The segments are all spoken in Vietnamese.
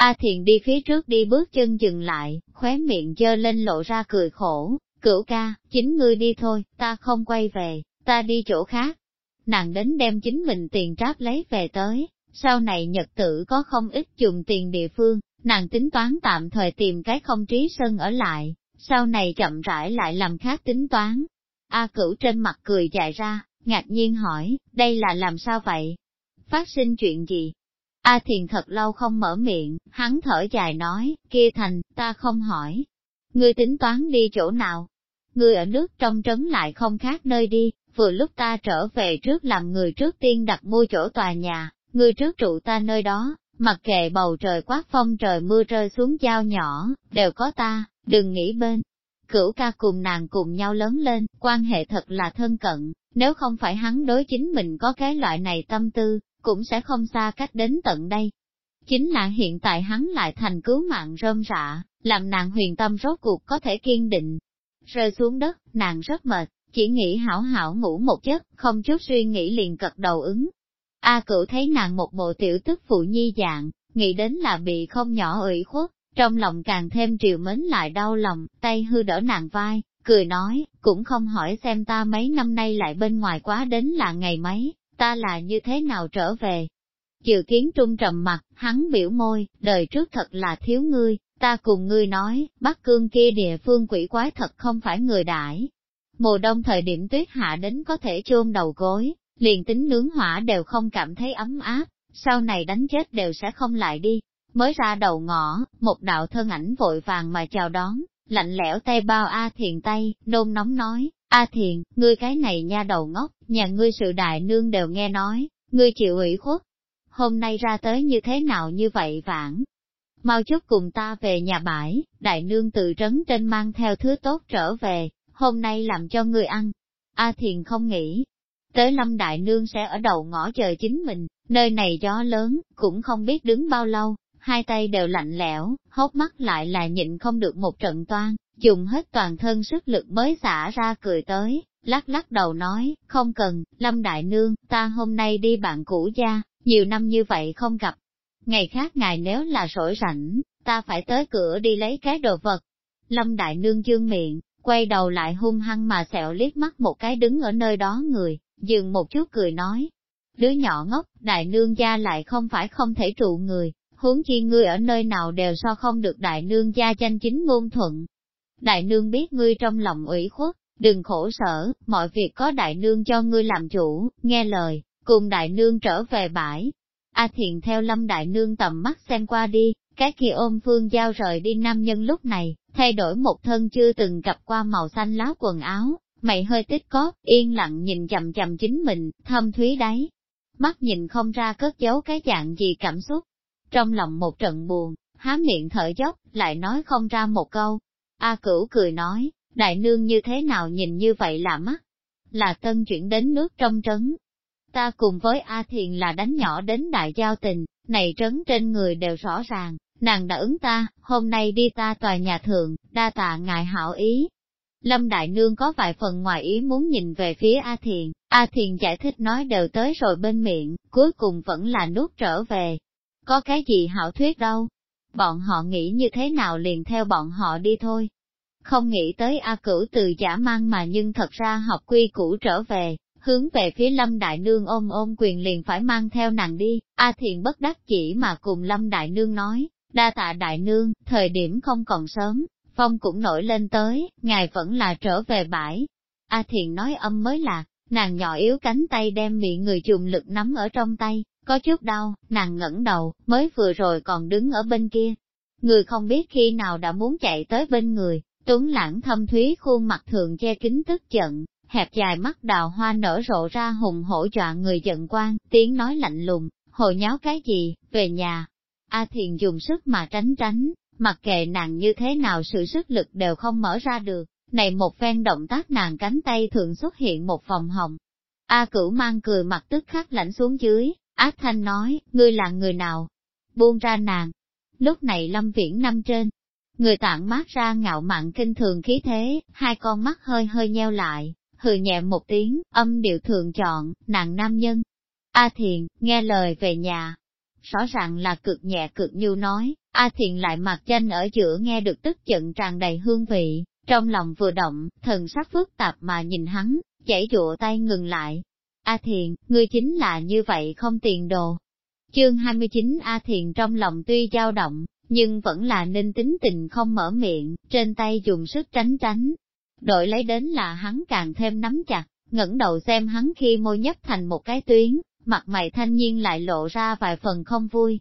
A Thiền đi phía trước đi bước chân dừng lại, khóe miệng dơ lên lộ ra cười khổ, cửu ca, chính ngươi đi thôi, ta không quay về, ta đi chỗ khác. Nàng đến đem chính mình tiền tráp lấy về tới, sau này nhật tử có không ít dùng tiền địa phương, nàng tính toán tạm thời tìm cái không trí sân ở lại, sau này chậm rãi lại làm khác tính toán. A cửu trên mặt cười dài ra, ngạc nhiên hỏi, đây là làm sao vậy? Phát sinh chuyện gì? A Thiền thật lâu không mở miệng, hắn thở dài nói, kia thành, ta không hỏi. Ngươi tính toán đi chỗ nào? Ngươi ở nước trong trấn lại không khác nơi đi, vừa lúc ta trở về trước làm người trước tiên đặt mua chỗ tòa nhà, ngươi trước trụ ta nơi đó, mặc kệ bầu trời quát phong trời mưa rơi xuống dao nhỏ, đều có ta, đừng nghĩ bên. Cửu ca cùng nàng cùng nhau lớn lên, quan hệ thật là thân cận, nếu không phải hắn đối chính mình có cái loại này tâm tư, cũng sẽ không xa cách đến tận đây. Chính là hiện tại hắn lại thành cứu mạng rơm rạ, làm nàng huyền tâm rốt cuộc có thể kiên định. Rơi xuống đất, nàng rất mệt, chỉ nghĩ hảo hảo ngủ một giấc, không chút suy nghĩ liền cật đầu ứng. A cửu thấy nàng một bộ tiểu tức phụ nhi dạng, nghĩ đến là bị không nhỏ ủy khuất, trong lòng càng thêm triệu mến lại đau lòng, tay hư đỡ nàng vai, cười nói, cũng không hỏi xem ta mấy năm nay lại bên ngoài quá đến là ngày mấy, ta là như thế nào trở về. Triệu kiến trung trầm mặt, hắn biểu môi, đời trước thật là thiếu ngươi, ta cùng ngươi nói, Bắc Cương kia địa phương quỷ quái thật không phải người đãi. Mùa đông thời điểm tuyết hạ đến có thể chôn đầu gối, liền tính nướng hỏa đều không cảm thấy ấm áp, sau này đánh chết đều sẽ không lại đi, Mới ra đầu ngõ, một đạo thân ảnh vội vàng mà chào đón, lạnh lẽo tay bao A Thiền tay, nôn nóng nói, A Thiền, ngươi cái này nha đầu ngốc, nhà ngươi sự đại nương đều nghe nói, ngươi chịu ủy khuất. Hôm nay ra tới như thế nào như vậy vãng, Mau chút cùng ta về nhà bãi, đại nương tự trấn trên mang theo thứ tốt trở về, hôm nay làm cho ngươi ăn. A Thiền không nghĩ, tới lâm đại nương sẽ ở đầu ngõ chờ chính mình, nơi này gió lớn, cũng không biết đứng bao lâu, hai tay đều lạnh lẽo, hốc mắt lại là nhịn không được một trận toan, dùng hết toàn thân sức lực mới xả ra cười tới, lắc lắc đầu nói, không cần, Lâm Đại Nương, ta hôm nay đi bạn cũ gia, nhiều năm như vậy không gặp. Ngày khác ngài nếu là sổi rảnh, ta phải tới cửa đi lấy cái đồ vật. Lâm Đại Nương dương miệng, quay đầu lại hung hăng mà sẹo liếc mắt một cái đứng ở nơi đó người, dừng một chút cười nói. Đứa nhỏ ngốc, Đại Nương gia lại không phải không thể trụ người, huống chi ngươi ở nơi nào đều so không được đại nương gia tranh chính ngôn thuận. Đại nương biết ngươi trong lòng ủy khuất, đừng khổ sở, mọi việc có đại nương cho ngươi làm chủ, nghe lời, cùng đại nương trở về bãi. A à thiện theo lâm đại nương tầm mắt xem qua đi, cái khi ôm phương giao rời đi nam nhân lúc này, thay đổi một thân chưa từng gặp qua màu xanh lá quần áo, mày hơi tích có, yên lặng nhìn chầm chầm chính mình, thâm thúy đáy. Mắt nhìn không ra cất giấu cái dạng gì cảm xúc, trong lòng một trận buồn, há miệng thở dốc, lại nói không ra một câu. A cửu cười nói, đại nương như thế nào nhìn như vậy là mắt, là tân chuyển đến nước trong trấn. Ta cùng với A Thiền là đánh nhỏ đến đại giao tình, này trấn trên người đều rõ ràng, nàng đã ứng ta, hôm nay đi ta tòa nhà thượng, đa tạ ngài hảo ý. Lâm Đại Nương có vài phần ngoài ý muốn nhìn về phía A Thiền, A Thiền giải thích nói đều tới rồi bên miệng, cuối cùng vẫn là nuốt trở về, có cái gì hảo thuyết đâu. Bọn họ nghĩ như thế nào liền theo bọn họ đi thôi. Không nghĩ tới A Cửu từ giả mang mà nhưng thật ra học quy cũ trở về, hướng về phía Lâm Đại Nương ôm ôm quyền liền phải mang theo nàng đi, A thiện bất đắc chỉ mà cùng Lâm Đại Nương nói, đa tạ Đại Nương, thời điểm không còn sớm, phong cũng nổi lên tới, ngài vẫn là trở về bãi. A thiện nói âm mới là, nàng nhỏ yếu cánh tay đem miệng người dùng lực nắm ở trong tay, có chút đau, nàng ngẩng đầu, mới vừa rồi còn đứng ở bên kia. Người không biết khi nào đã muốn chạy tới bên người, tuấn lãng thâm thúy khuôn mặt thường che kính tức giận, hẹp dài mắt đào hoa nở rộ ra hùng hổ dọa người giận quan, tiếng nói lạnh lùng, hồi nháo cái gì, về nhà. A thiền dùng sức mà tránh tránh, mặc kệ nàng như thế nào sự sức lực đều không mở ra được, này một phen động tác nàng cánh tay thường xuất hiện một vòng hồng. A cửu mang cười mặt tức khắc lạnh xuống dưới, Ác thanh nói, ngươi là người nào? Buông ra nàng. Lúc này lâm viễn năm trên. Người tạng mát ra ngạo mạn kinh thường khí thế, hai con mắt hơi hơi nheo lại, hừ nhẹ một tiếng, âm điệu thường chọn, nàng nam nhân. A thiền, nghe lời về nhà. Rõ ràng là cực nhẹ cực nhu nói, A thiền lại mặt danh ở giữa nghe được tức giận tràn đầy hương vị, trong lòng vừa động, thần sắc phức tạp mà nhìn hắn, chảy dụa tay ngừng lại, A Thiện, ngươi chính là như vậy không tiền đồ. Chương 29 A Thiện trong lòng tuy dao động, nhưng vẫn là nên tính tình không mở miệng, trên tay dùng sức tránh tránh. Đội lấy đến là hắn càng thêm nắm chặt, ngẩng đầu xem hắn khi môi nhấp thành một cái tuyến, mặt mày thanh nhiên lại lộ ra vài phần không vui.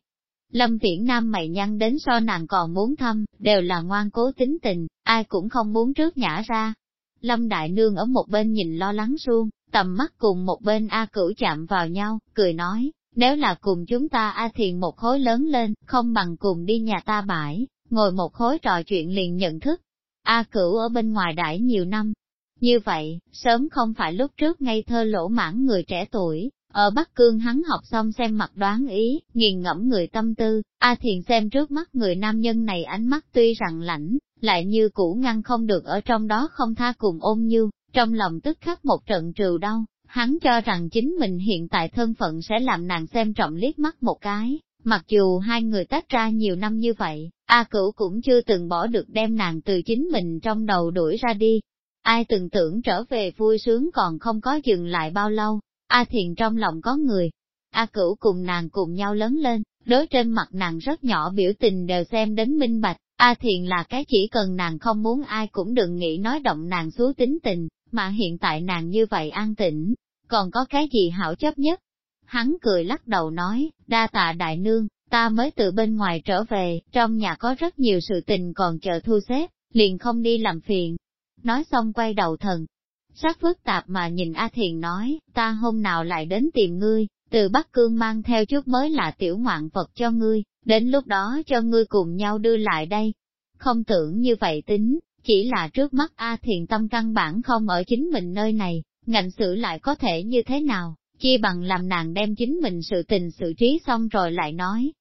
Lâm Viễn Nam mày nhăn đến so nàng còn muốn thăm, đều là ngoan cố tính tình, ai cũng không muốn trước nhả ra. Lâm Đại Nương ở một bên nhìn lo lắng suông, Tầm mắt cùng một bên A cửu chạm vào nhau, cười nói, nếu là cùng chúng ta A thiền một khối lớn lên, không bằng cùng đi nhà ta bãi, ngồi một khối trò chuyện liền nhận thức. A cửu ở bên ngoài đãi nhiều năm. Như vậy, sớm không phải lúc trước ngây thơ lỗ mãn người trẻ tuổi, ở Bắc Cương hắn học xong xem mặt đoán ý, nghiền ngẫm người tâm tư, A Thiền xem trước mắt người nam nhân này ánh mắt tuy rằng lạnh, lại như cũ ngăn không được ở trong đó không tha cùng ôn như. Trong lòng tức khắc một trận trừ đau, hắn cho rằng chính mình hiện tại thân phận sẽ làm nàng xem trọng liếc mắt một cái, mặc dù hai người tách ra nhiều năm như vậy, A Cửu cũng chưa từng bỏ được đem nàng từ chính mình trong đầu đuổi ra đi. Ai từng tưởng trở về vui sướng còn không có dừng lại bao lâu, A Thiền trong lòng có người. A Cửu cùng nàng cùng nhau lớn lên, đối trên mặt nàng rất nhỏ biểu tình đều xem đến minh bạch, A Thiền là cái chỉ cần nàng không muốn ai cũng đừng nghĩ nói động nàng xuống tính tình, mà hiện tại nàng như vậy an tĩnh, còn có cái gì hảo chấp nhất? Hắn cười lắc đầu nói, đa tạ đại nương, ta mới từ bên ngoài trở về, trong nhà có rất nhiều sự tình còn chờ thu xếp, liền không đi làm phiền. Nói xong quay đầu thần, sắc phức tạp mà nhìn A Thiền nói, ta hôm nào lại đến tìm ngươi, từ Bắc Cương mang theo chút mới là tiểu ngoạn vật cho ngươi, đến lúc đó cho ngươi cùng nhau đưa lại đây. Không tưởng như vậy tính, chỉ là trước mắt A thiền tâm căn bản không ở chính mình nơi này, ngạnh xử lại có thể như thế nào, chi bằng làm nàng đem chính mình sự tình xử trí xong rồi lại nói.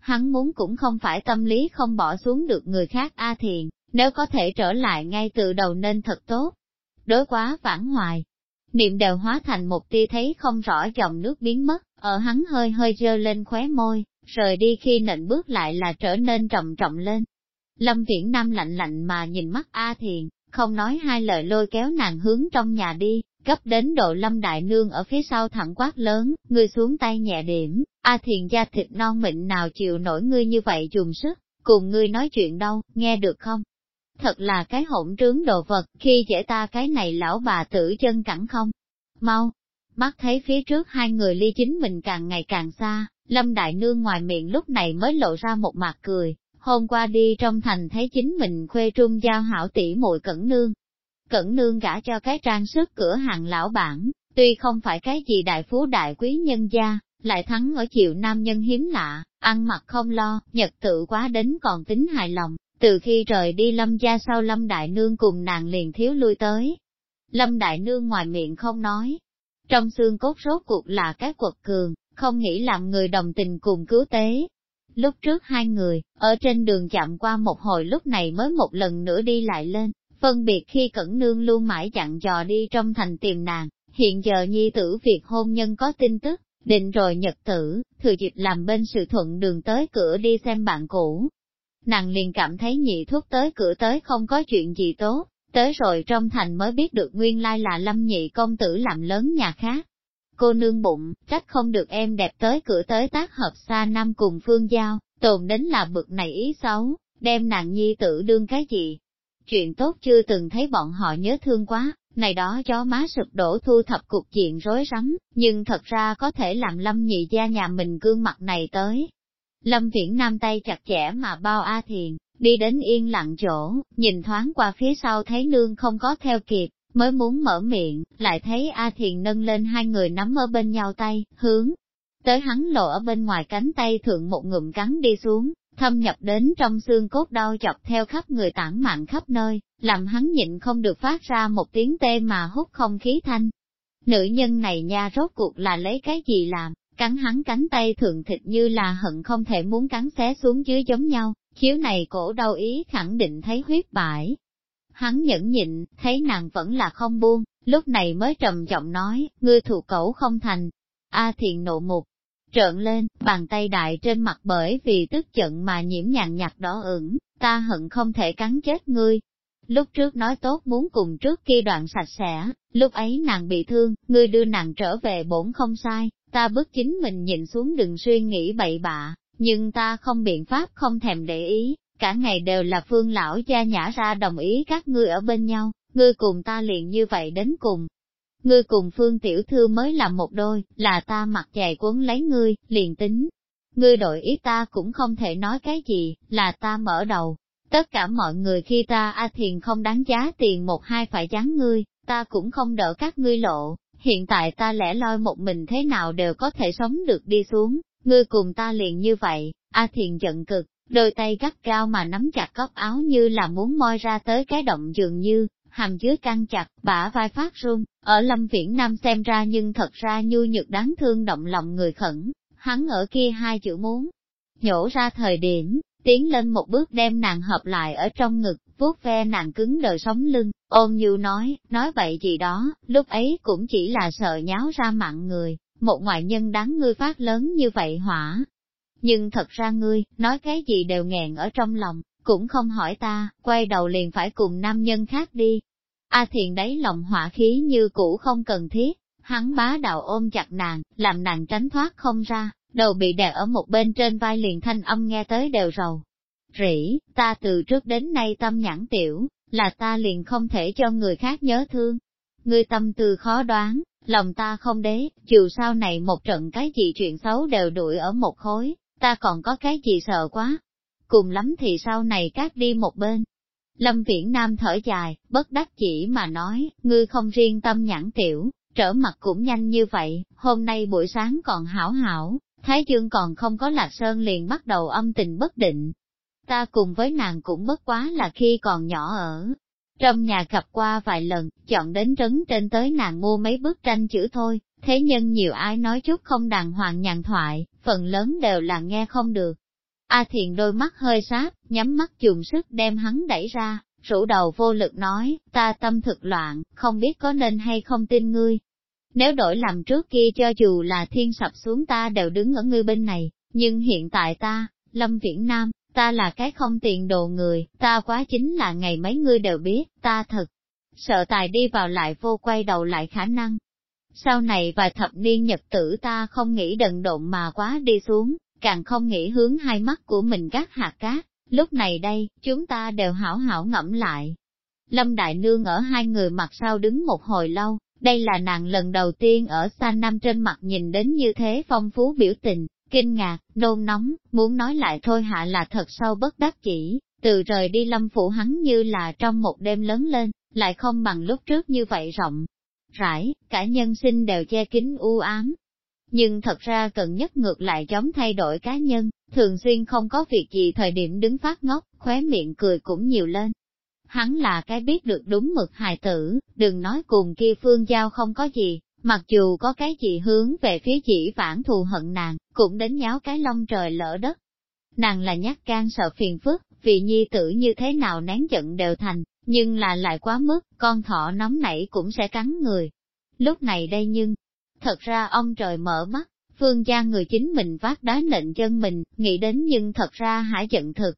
Hắn muốn cũng không phải tâm lý không bỏ xuống được người khác A thiền, nếu có thể trở lại ngay từ đầu nên thật tốt. Đối quá vãn hoài, niệm đều hóa thành một tia thấy không rõ dòng nước biến mất, ở hắn hơi hơi dơ lên khóe môi, rời đi khi nịnh bước lại là trở nên trầm trọng lên, Lâm Viễn Nam lạnh lạnh mà nhìn mắt A Thiền, không nói hai lời lôi kéo nàng hướng trong nhà đi, cấp đến độ Lâm Đại Nương ở phía sau thẳng quát lớn, ngươi xuống tay nhẹ điểm, A Thiền da thịt non mịn nào chịu nổi ngươi như vậy dùng sức, cùng ngươi nói chuyện đâu, nghe được không? Thật là cái hỗn trướng đồ vật, khi dễ ta cái này lão bà tử chân cẳng không? Mau! Mắt thấy phía trước hai người ly chính mình càng ngày càng xa, Lâm Đại Nương ngoài miệng lúc này mới lộ ra một mặt cười, Hôm qua đi trong thành thấy chính mình khuê trung giao hảo tỷ muội cẩn nương. Cẩn nương gả cho cái trang sức cửa hàng lão bản, tuy không phải cái gì đại phú đại quý nhân gia, lại thắng ở chiều nam nhân hiếm lạ, ăn mặc không lo, nhật tự quá đến còn tính hài lòng, từ khi rời đi lâm gia sau lâm đại nương cùng nàng liền thiếu lui tới. Lâm đại nương ngoài miệng không nói, trong xương cốt rốt cuộc là cái quật cường, không nghĩ làm người đồng tình cùng cứu tế, Lúc trước hai người, ở trên đường chạm qua một hồi lúc này mới một lần nữa đi lại lên, phân biệt khi Cẩn Nương luôn mãi chặn dò đi trong thành tìm nàng, hiện giờ nhi tử việc hôn nhân có tin tức, định rồi nhật tử, thừa dịp làm bên sự thuận đường tới cửa đi xem bạn cũ. Nàng liền cảm thấy nhị thuốc tới cửa tới không có chuyện gì tốt, tới rồi trong thành mới biết được nguyên lai là lâm nhị công tử làm lớn nhà khác, cô nương bụng, trách không được em đẹp tới cửa tới tác hợp xa năm cùng phương giao, tồn đến là bực này ý xấu, đem nàng nhi tử đương cái gì. Chuyện tốt chưa từng thấy bọn họ nhớ thương quá, này đó cho má sụp đổ thu thập cục diện rối rắm, nhưng thật ra có thể làm lâm nhị gia nhà mình gương mặt này tới. Lâm viễn nam tay chặt chẽ mà bao A Thiền, đi đến yên lặng chỗ, nhìn thoáng qua phía sau thấy nương không có theo kịp, mới muốn mở miệng, lại thấy A Thiền nâng lên hai người nắm ở bên nhau tay, hướng. Tới hắn lộ ở bên ngoài cánh tay thượng một ngụm cắn đi xuống, thâm nhập đến trong xương cốt đau chọc theo khắp người tản mạng khắp nơi, làm hắn nhịn không được phát ra một tiếng tê mà hút không khí thanh. Nữ nhân này nha rốt cuộc là lấy cái gì làm, cắn hắn cánh tay thượng thịt như là hận không thể muốn cắn xé xuống dưới giống nhau, chiếu này cổ đau ý khẳng định thấy huyết bãi, hắn nhẫn nhịn, thấy nàng vẫn là không buông, lúc này mới trầm giọng nói, ngươi thù cẩu không thành. A à thiện nộ mục, trợn lên, bàn tay đại trên mặt bởi vì tức giận mà nhiễm nhàn nhạt đỏ ửng, ta hận không thể cắn chết ngươi. Lúc trước nói tốt muốn cùng trước kia đoạn sạch sẽ, lúc ấy nàng bị thương, ngươi đưa nàng trở về bổn không sai, ta bước chính mình nhìn xuống đừng suy nghĩ bậy bạ, nhưng ta không biện pháp không thèm để ý, cả ngày đều là phương lão gia nhã ra đồng ý các ngươi ở bên nhau, ngươi cùng ta liền như vậy đến cùng. Ngươi cùng phương tiểu thư mới là một đôi, là ta mặc dày quấn lấy ngươi, liền tính. Ngươi đổi ý ta cũng không thể nói cái gì, là ta mở đầu. Tất cả mọi người khi ta a thiền không đáng giá tiền một hai phải chán ngươi, ta cũng không đỡ các ngươi lộ, hiện tại ta lẻ loi một mình thế nào đều có thể sống được đi xuống, ngươi cùng ta liền như vậy, A Thiền giận cực, đôi tay gắt cao mà nắm chặt cóc áo như là muốn moi ra tới cái động dường như, hàm dưới căng chặt, bả vai phát run, ở Lâm Viễn Nam xem ra nhưng thật ra nhu nhược đáng thương động lòng người khẩn, hắn ở kia hai chữ muốn, nhổ ra thời điểm, tiến lên một bước đem nàng hợp lại ở trong ngực, vuốt ve nàng cứng đờ sống lưng, ôm như nói, nói vậy gì đó, lúc ấy cũng chỉ là sợ nháo ra mạng người, một ngoại nhân đáng ngươi phát lớn như vậy hỏa, nhưng thật ra ngươi, nói cái gì đều nghẹn ở trong lòng, cũng không hỏi ta, quay đầu liền phải cùng nam nhân khác đi. A thiền đấy lòng hỏa khí như cũ không cần thiết, hắn bá đạo ôm chặt nàng, làm nàng tránh thoát không ra, đầu bị đè ở một bên trên vai liền thanh âm nghe tới đều rầu. Rỉ, ta từ trước đến nay tâm nhãn tiểu, là ta liền không thể cho người khác nhớ thương. Ngươi tâm tư khó đoán, lòng ta không đế, dù sau này một trận cái gì chuyện xấu đều đuổi ở một khối, ta còn có cái gì sợ quá, cùng lắm thì sau này cát đi một bên. Lâm Viễn Nam thở dài, bất đắc chỉ mà nói, ngươi không riêng tâm nhãn tiểu, trở mặt cũng nhanh như vậy, hôm nay buổi sáng còn hảo hảo, Thái Dương còn không có lạc sơn liền bắt đầu âm tình bất định. Ta cùng với nàng cũng bất quá là khi còn nhỏ ở. Trong nhà gặp qua vài lần, chọn đến trấn trên tới nàng mua mấy bức tranh chữ thôi, Thế nhân nhiều ai nói chút không đàng hoàng nhàn thoại, phần lớn đều là nghe không được. A Thiền đôi mắt hơi sáp, nhắm mắt dùng sức đem hắn đẩy ra, rủ đầu vô lực nói, ta tâm thực loạn, không biết có nên hay không tin ngươi. Nếu đổi làm trước kia cho dù là thiên sập xuống ta đều đứng ở ngươi bên này, nhưng hiện tại ta, Lâm Viễn Nam, ta là cái không tiền đồ người, ta quá chính là ngày mấy ngươi đều biết, ta thật. Sợ tài đi vào lại vô quay đầu lại khả năng, sau này vài thập niên nhật tử ta không nghĩ đần độn mà quá đi xuống, càng không nghĩ hướng hai mắt của mình gác hạt cát, lúc này đây, chúng ta đều hảo hảo ngẫm lại. Lâm Đại Nương ở hai người mặt sau đứng một hồi lâu, đây là nàng lần đầu tiên ở xa nam trên mặt nhìn đến như thế phong phú biểu tình, kinh ngạc, nôn nóng, muốn nói lại thôi hạ là thật sâu bất đắc chỉ, từ rời đi lâm phủ hắn như là trong một đêm lớn lên, lại không bằng lúc trước như vậy rộng, rãi, cả nhân sinh đều che kín u ám. Nhưng thật ra cần nhất ngược lại chống thay đổi cá nhân, thường xuyên không có việc gì thời điểm đứng phát ngốc, khóe miệng cười cũng nhiều lên. Hắn là cái biết được đúng mực hài tử, đừng nói cùng kia phương giao không có gì, mặc dù có cái gì hướng về phía chỉ vãn thù hận nàng, cũng đến nháo cái lông trời lỡ đất. Nàng là nhát gan sợ phiền phức, vì nhi tử như thế nào nén giận đều thành, nhưng là lại quá mức, con thỏ nóng nảy cũng sẽ cắn người. Lúc này đây nhưng, thật ra ông trời mở mắt, phương gia người chính mình vác đá nện chân mình, nghĩ đến nhưng thật ra hả giận thực.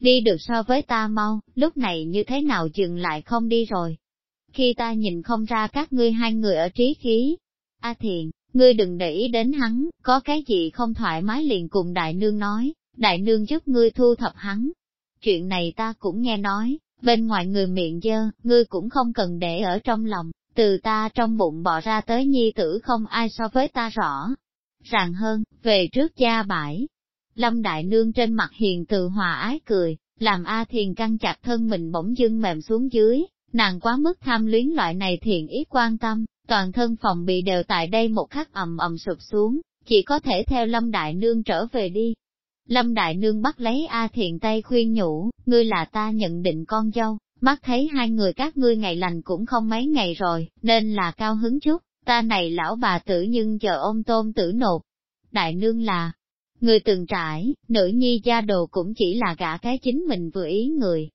Đi được so với ta mau, lúc này như thế nào dừng lại không đi rồi. Khi ta nhìn không ra các ngươi hai người ở trí khí, A à Thiện, ngươi đừng để ý đến hắn, có cái gì không thoải mái liền cùng đại nương nói, đại nương giúp ngươi thu thập hắn. Chuyện này ta cũng nghe nói, Bên ngoài người miệng dơ, ngươi cũng không cần để ở trong lòng, từ ta trong bụng bỏ ra tới nhi tử không ai so với ta rõ. Ràng hơn, về trước cha bãi. Lâm Đại Nương trên mặt hiền từ hòa ái cười, làm A Thiền căng chặt thân mình bỗng dưng mềm xuống dưới, nàng quá mức tham luyến loại này thiền ý quan tâm, toàn thân phòng bị đều tại đây một khắc ầm ầm sụp xuống, chỉ có thể theo Lâm Đại Nương trở về đi, Lâm Đại Nương bắt lấy A Thiện tay khuyên nhủ, ngươi là ta nhận định con dâu, mắt thấy hai người các ngươi ngày lành cũng không mấy ngày rồi, nên là cao hứng chút, ta này lão bà tử nhưng chờ ông tôm tử nột. Đại Nương là, người từng trải, nữ nhi gia đồ cũng chỉ là gã cái chính mình vừa ý người.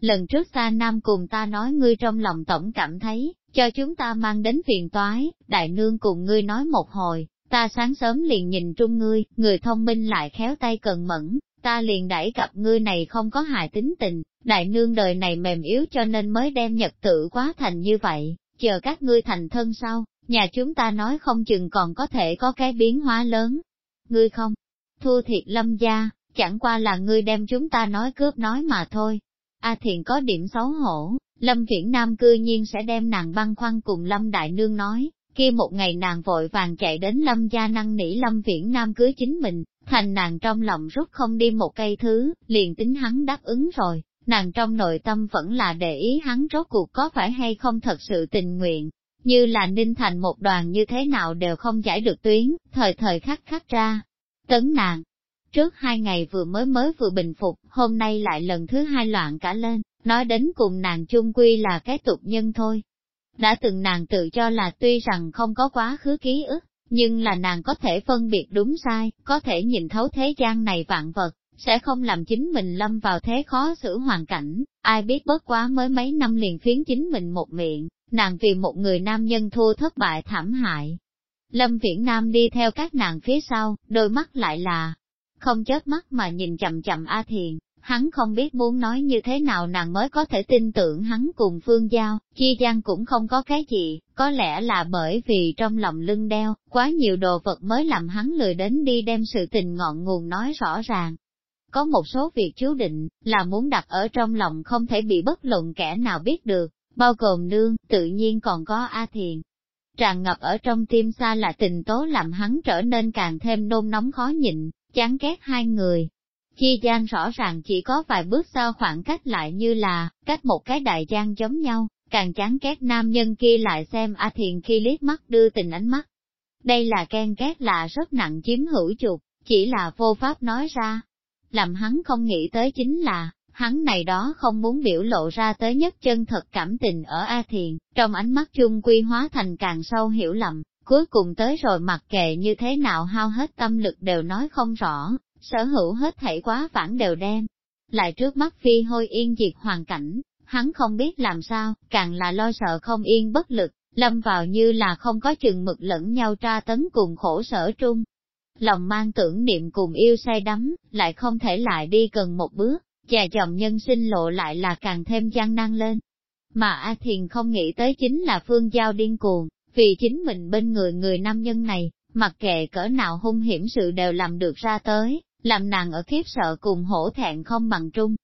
Lần trước xa Nam cùng ta nói ngươi trong lòng tổng cảm thấy, cho chúng ta mang đến phiền toái, Đại Nương cùng ngươi nói một hồi, ta sáng sớm liền nhìn trung ngươi, người thông minh lại khéo tay cần mẫn, ta liền đẩy cặp ngươi này không có hại tính tình, đại nương đời này mềm yếu cho nên mới đem nhật tự quá thành như vậy, chờ các ngươi thành thân sau, nhà chúng ta nói không chừng còn có thể có cái biến hóa lớn. Ngươi không, thua thiệt lâm gia, chẳng qua là ngươi đem chúng ta nói cướp nói mà thôi. A thiện có điểm xấu hổ, Lâm Viễn Nam cư nhiên sẽ đem nàng băng khoăn cùng Lâm Đại Nương nói, Kia một ngày nàng vội vàng chạy đến lâm gia năng nỉ lâm viễn nam cưới chính mình, thành nàng trong lòng rút không đi một cây thứ, liền tính hắn đáp ứng rồi, nàng trong nội tâm vẫn là để ý hắn rốt cuộc có phải hay không thật sự tình nguyện, như là ninh thành một đoàn như thế nào đều không giải được tuyến, thời thời khắc khắc ra. Tấn nàng, trước hai ngày vừa mới mới vừa bình phục, hôm nay lại lần thứ hai loạn cả lên, nói đến cùng nàng chung quy là cái tục nhân thôi, đã từng nàng tự cho là tuy rằng không có quá khứ ký ức, nhưng là nàng có thể phân biệt đúng sai, có thể nhìn thấu thế gian này vạn vật, sẽ không làm chính mình lâm vào thế khó xử hoàn cảnh, ai biết bớt quá mới mấy năm liền phiến chính mình một miệng, nàng vì một người nam nhân thua thất bại thảm hại. Lâm Viễn Nam đi theo các nàng phía sau, đôi mắt lại là, không chớp mắt mà nhìn chậm chậm A Thiền, hắn không biết muốn nói như thế nào nàng mới có thể tin tưởng hắn cùng phương giao, chi gian cũng không có cái gì, có lẽ là bởi vì trong lòng lưng đeo, quá nhiều đồ vật mới làm hắn lười đến đi đem sự tình ngọn nguồn nói rõ ràng. Có một số việc chú định, là muốn đặt ở trong lòng không thể bị bất luận kẻ nào biết được, bao gồm nương, tự nhiên còn có A Thiền. Tràn ngập ở trong tim xa là tình tố làm hắn trở nên càng thêm nôn nóng khó nhịn, chán ghét hai người, Chi gian rõ ràng chỉ có vài bước xa khoảng cách lại như là, cách một cái đại gian giống nhau, càng chán ghét nam nhân kia lại xem A Thiền khi liếc mắt đưa tình ánh mắt. Đây là ghen két là rất nặng chiếm hữu chuột, chỉ là vô pháp nói ra. Làm hắn không nghĩ tới chính là, hắn này đó không muốn biểu lộ ra tới nhất chân thật cảm tình ở A Thiền, trong ánh mắt chung quy hóa thành càng sâu hiểu lầm, cuối cùng tới rồi mặc kệ như thế nào hao hết tâm lực đều nói không rõ, sở hữu hết thảy quá vãng đều đem. Lại trước mắt phi hôi yên diệt hoàn cảnh, hắn không biết làm sao, càng là lo sợ không yên bất lực, lâm vào như là không có chừng mực lẫn nhau tra tấn cùng khổ sở trung. Lòng mang tưởng niệm cùng yêu say đắm, lại không thể lại đi gần một bước, và chồng nhân sinh lộ lại là càng thêm gian nan lên. Mà A Thiền không nghĩ tới chính là phương giao điên cuồng, vì chính mình bên người người nam nhân này, mặc kệ cỡ nào hung hiểm sự đều làm được ra tới, làm nàng ở khiếp sợ cùng hổ thẹn không bằng trung.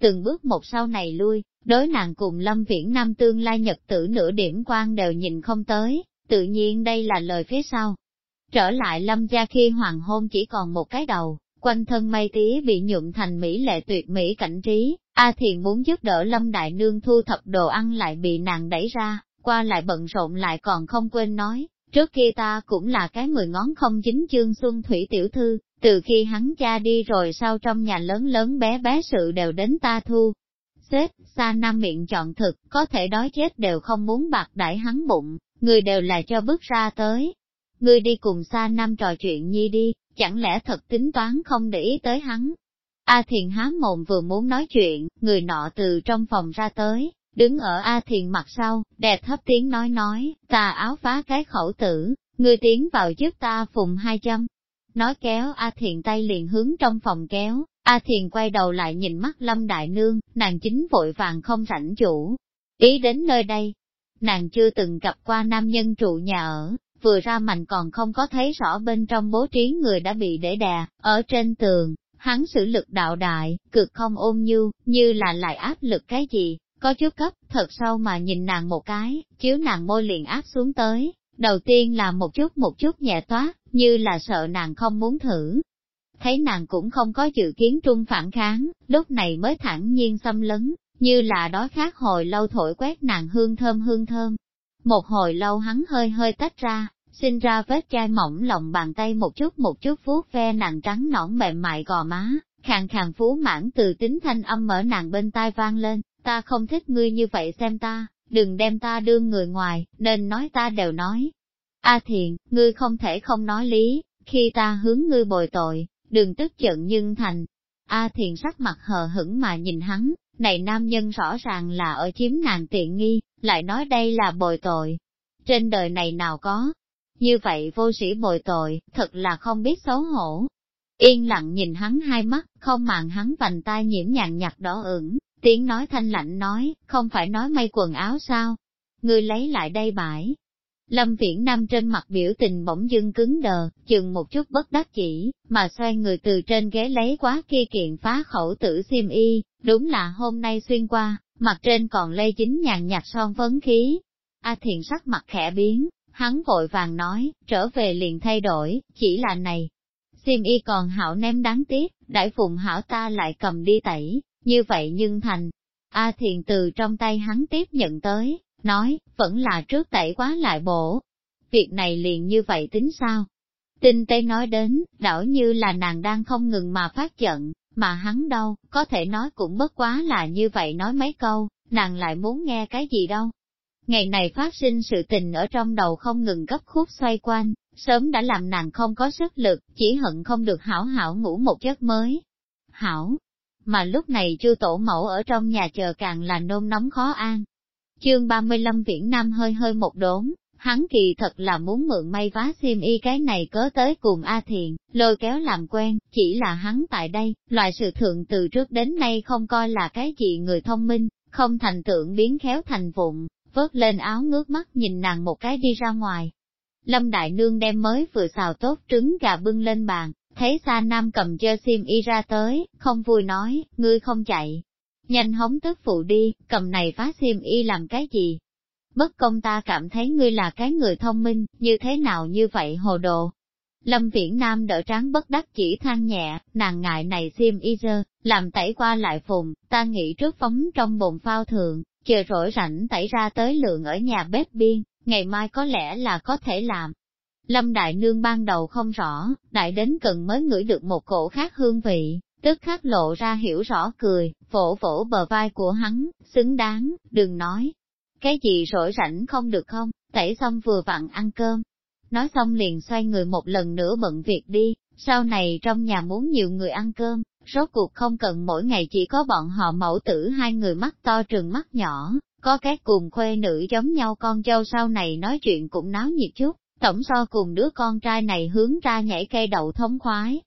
Từng bước một sau này lui, đối nàng cùng Lâm Viễn Nam tương lai nhật tử nửa điểm quan đều nhìn không tới, tự nhiên đây là lời phía sau. Trở lại Lâm gia khi hoàng hôn chỉ còn một cái đầu, quanh thân mây tía bị nhuộm thành mỹ lệ tuyệt mỹ cảnh trí, A à Thiền muốn giúp đỡ Lâm Đại Nương thu thập đồ ăn lại bị nàng đẩy ra, qua lại bận rộn lại còn không quên nói, trước kia ta cũng là cái mười ngón không dính chương xuân thủy tiểu thư, từ khi hắn cha đi rồi sau trong nhà lớn lớn bé bé sự đều đến ta thu. Xếp, xa nam miệng chọn thực, có thể đói chết đều không muốn bạc đại hắn bụng, người đều là cho bước ra tới. Người đi cùng xa nam trò chuyện nhi đi, chẳng lẽ thật tính toán không để ý tới hắn. A Thiền há mồm vừa muốn nói chuyện, người nọ từ trong phòng ra tới, đứng ở A Thiền mặt sau, đè thấp tiếng nói nói, ta áo phá cái khẩu tử, người tiến vào giúp ta phùng hai châm, Nói kéo A Thiền tay liền hướng trong phòng kéo, A Thiền quay đầu lại nhìn mắt Lâm Đại Nương, nàng chính vội vàng không rảnh chủ. Ý đến nơi đây, nàng chưa từng gặp qua nam nhân trụ nhà ở, vừa ra mạnh còn không có thấy rõ bên trong bố trí người đã bị để đè, ở trên tường, hắn sử lực đạo đại, cực không ôm nhu, như là lại áp lực cái gì, có chút cấp, thật sâu mà nhìn nàng một cái, chiếu nàng môi liền áp xuống tới, Đầu tiên là một chút một chút nhẹ toát, như là sợ nàng không muốn thử. Thấy nàng cũng không có dự kiến trung phản kháng, lúc này mới thẳng nhiên xâm lấn, như là đói khát hồi lâu thổi quét nàng hương thơm hương thơm. Một hồi lâu hắn hơi hơi tách ra, sinh ra vết chai mỏng lòng bàn tay một chút một chút vuốt ve nàng trắng nõn mềm mại gò má, khàn khàn phú mãn từ tính thanh âm ở nàng bên tai vang lên, ta không thích ngươi như vậy xem ta, đừng đem ta đưa người ngoài, nên nói ta đều nói. A à thiện, ngươi không thể không nói lý, khi ta hướng ngươi bồi tội, đừng tức giận nhưng thành. A à thiện sắc mặt hờ hững mà nhìn hắn, này nam nhân rõ ràng là ở chiếm nàng tiện nghi, lại nói đây là bồi tội. Trên đời này nào có, như vậy vô sĩ bồi tội, thật là không biết xấu hổ. Yên lặng nhìn hắn hai mắt, không màng hắn vành tai nhiễm nhàn nhạt đỏ ửng, Tiếng nói thanh lạnh nói, không phải nói may quần áo sao? Ngươi lấy lại đây bãi. Lâm Viễn Nam trên mặt biểu tình bỗng dưng cứng đờ, chừng một chút bất đắc chỉ, mà xoay người từ trên ghế lấy quá kia kiện phá khẩu tử xiêm y, đúng là hôm nay xuyên qua, mặt trên còn lây chính nhàn nhạt son phấn khí. A Thiện sắc mặt khẽ biến, hắn vội vàng nói, trở về liền thay đổi, chỉ là này. Xiêm y còn hảo ném đáng tiếc, đại phụng hảo ta lại cầm đi tẩy, như vậy nhưng thành, A Thiền từ trong tay hắn tiếp nhận tới, nói, vẫn là trước tẩy quá lại bổ. Việc này liền như vậy tính sao? Tinh tế nói đến, đảo như là nàng đang không ngừng mà phát giận, mà hắn đâu, có thể nói cũng bất quá là như vậy nói mấy câu, nàng lại muốn nghe cái gì đâu. Ngày này phát sinh sự tình ở trong đầu không ngừng gấp khúc xoay quanh, sớm đã làm nàng không có sức lực, chỉ hận không được hảo hảo ngủ một giấc mới. Hảo, mà lúc này chư tổ mẫu ở trong nhà chờ càng là nôn nóng khó an. Chương 35 Viễn Nam hơi hơi một đốn, hắn kỳ thật là muốn mượn may vá xiêm y cái này cớ tới cùng A Thiện, lôi kéo làm quen, chỉ là hắn tại đây, loại sự thượng từ trước đến nay không coi là cái gì người thông minh, không thành tượng biến khéo thành vụn, vớt lên áo ngước mắt nhìn nàng một cái đi ra ngoài. Lâm Đại Nương đem mới vừa xào tốt trứng gà bưng lên bàn, Thấy xa Nam cầm chơi sim y ra tới, không vui nói, ngươi không chạy. Nhanh hống tức phụ đi, cầm này phá sim y làm cái gì? Bất công ta cảm thấy ngươi là cái người thông minh, như thế nào như vậy hồ đồ. Lâm Viễn Nam đỡ tráng bất đắc chỉ than nhẹ, nàng ngại này sim y rơ, làm tẩy qua lại phùng, ta nghĩ trước phóng trong bồn phao thường, chờ rỗi rảnh tẩy ra tới lượng ở nhà bếp biên, ngày mai có lẽ là có thể làm. Lâm Đại Nương ban đầu không rõ, đại đến cần mới ngửi được một cổ khác hương vị, tức khắc lộ ra hiểu rõ cười, vỗ vỗ bờ vai của hắn, xứng đáng, đừng nói. Cái gì rỗi rảnh không được không, tẩy xong vừa vặn ăn cơm. Nói xong liền xoay người một lần nữa bận việc đi, sau này trong nhà muốn nhiều người ăn cơm, rốt cuộc không cần mỗi ngày chỉ có bọn họ mẫu tử hai người mắt to trường mắt nhỏ, có cái cùng khuê nữ giống nhau con dâu sau này nói chuyện cũng náo nhiệt chút tổng so cùng đứa con trai này hướng ra nhảy cây đậu thống khoái.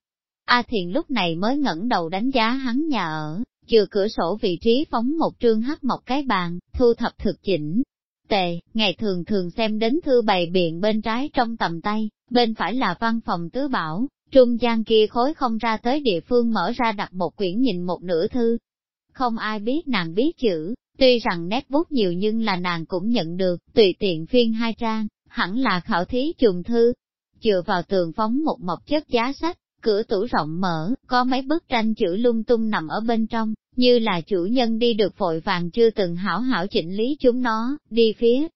A Thiền lúc này mới ngẩng đầu đánh giá hắn nhà ở, chừa cửa sổ vị trí phóng một trương hắc một cái bàn, thu thập thực chỉnh. Tề, ngày thường thường xem đến thư bày biện bên trái trong tầm tay, bên phải là văn phòng tứ bảo, trung gian kia khối không ra tới địa phương mở ra đặt một quyển nhìn một nửa thư. Không ai biết nàng biết chữ, tuy rằng nét bút nhiều nhưng là nàng cũng nhận được, tùy tiện phiên hai trang, hẳn là khảo thí trùng thư. chừa vào tường phóng một mộc chất giá sách, cửa tủ rộng mở, có mấy bức tranh chữ lung tung nằm ở bên trong, như là chủ nhân đi được vội vàng chưa từng hảo hảo chỉnh lý chúng nó, đi phía.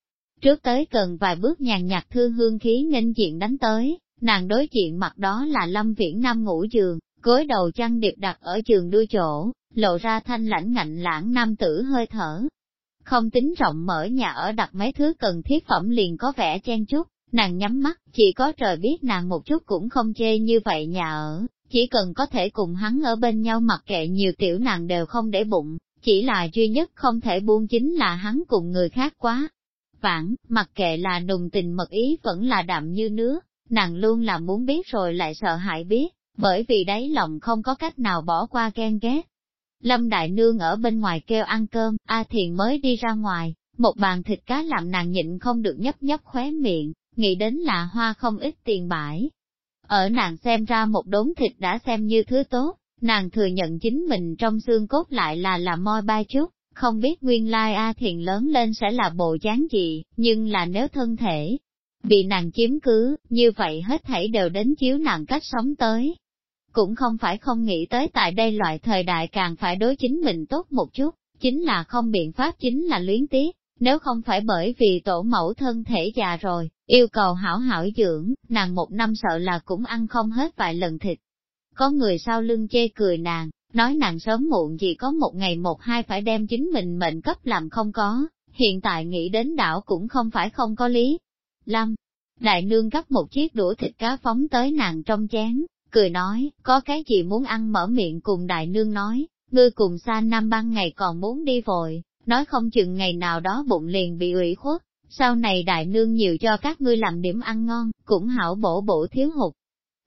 Trước tới cần vài bước nhàn nhạt thư hương khí nghênh diện đánh tới, nàng đối diện mặt đó là lâm viễn nam ngủ giường, gối đầu chăn điệp đặt ở giường đuôi chỗ, lộ ra thanh lãnh ngạnh lãng nam tử hơi thở, không tính rộng mở nhà ở đặt mấy thứ cần thiết phẩm liền có vẻ chen chút, nàng nhắm mắt, chỉ có trời biết nàng một chút cũng không chê như vậy nhà ở, chỉ cần có thể cùng hắn ở bên nhau mặc kệ nhiều tiểu nàng đều không để bụng, chỉ là duy nhất không thể buông chính là hắn cùng người khác quá. Vãn, mặc kệ là nùng tình mật ý vẫn là đạm như nứa nàng luôn là muốn biết rồi lại sợ hãi biết, bởi vì đấy lòng không có cách nào bỏ qua ghen ghét, Lâm Đại Nương ở bên ngoài kêu ăn cơm, A Thiền mới đi ra ngoài, một bàn thịt cá làm nàng nhịn không được nhấp nhấp khóe miệng, nghĩ đến là hoa không ít tiền bãi. Ở nàng xem ra một đống thịt đã xem như thứ tốt, nàng thừa nhận chính mình trong xương cốt lại là là moi ba chút, không biết nguyên lai A Thiền lớn lên sẽ là bộ dáng gì, nhưng là nếu thân thể bị nàng chiếm cứ, như vậy hết thảy đều đến chiếu nàng cách sống tới, cũng không phải không nghĩ tới tại đây loại thời đại càng phải đối chính mình tốt một chút, chính là không biện pháp chính là luyến tiếc, nếu không phải bởi vì tổ mẫu thân thể già rồi, yêu cầu hảo hảo dưỡng, nàng một năm sợ là cũng ăn không hết vài lần thịt. Có người sau lưng chê cười nàng, nói nàng sớm muộn gì có một ngày một hai phải đem chính mình mệnh cấp làm không có, hiện tại nghĩ đến đảo cũng không phải không có lý. Lâm, đại nương gấp một chiếc đũa thịt cá phóng tới nàng trong chén, cười nói, có cái gì muốn ăn mở miệng cùng đại nương nói, ngươi cùng xa nam ban ngày còn muốn đi vội, nói không chừng ngày nào đó bụng liền bị ủy khuất, sau này đại nương nhiều cho các ngươi làm điểm ăn ngon, cũng hảo bổ bổ thiếu hụt.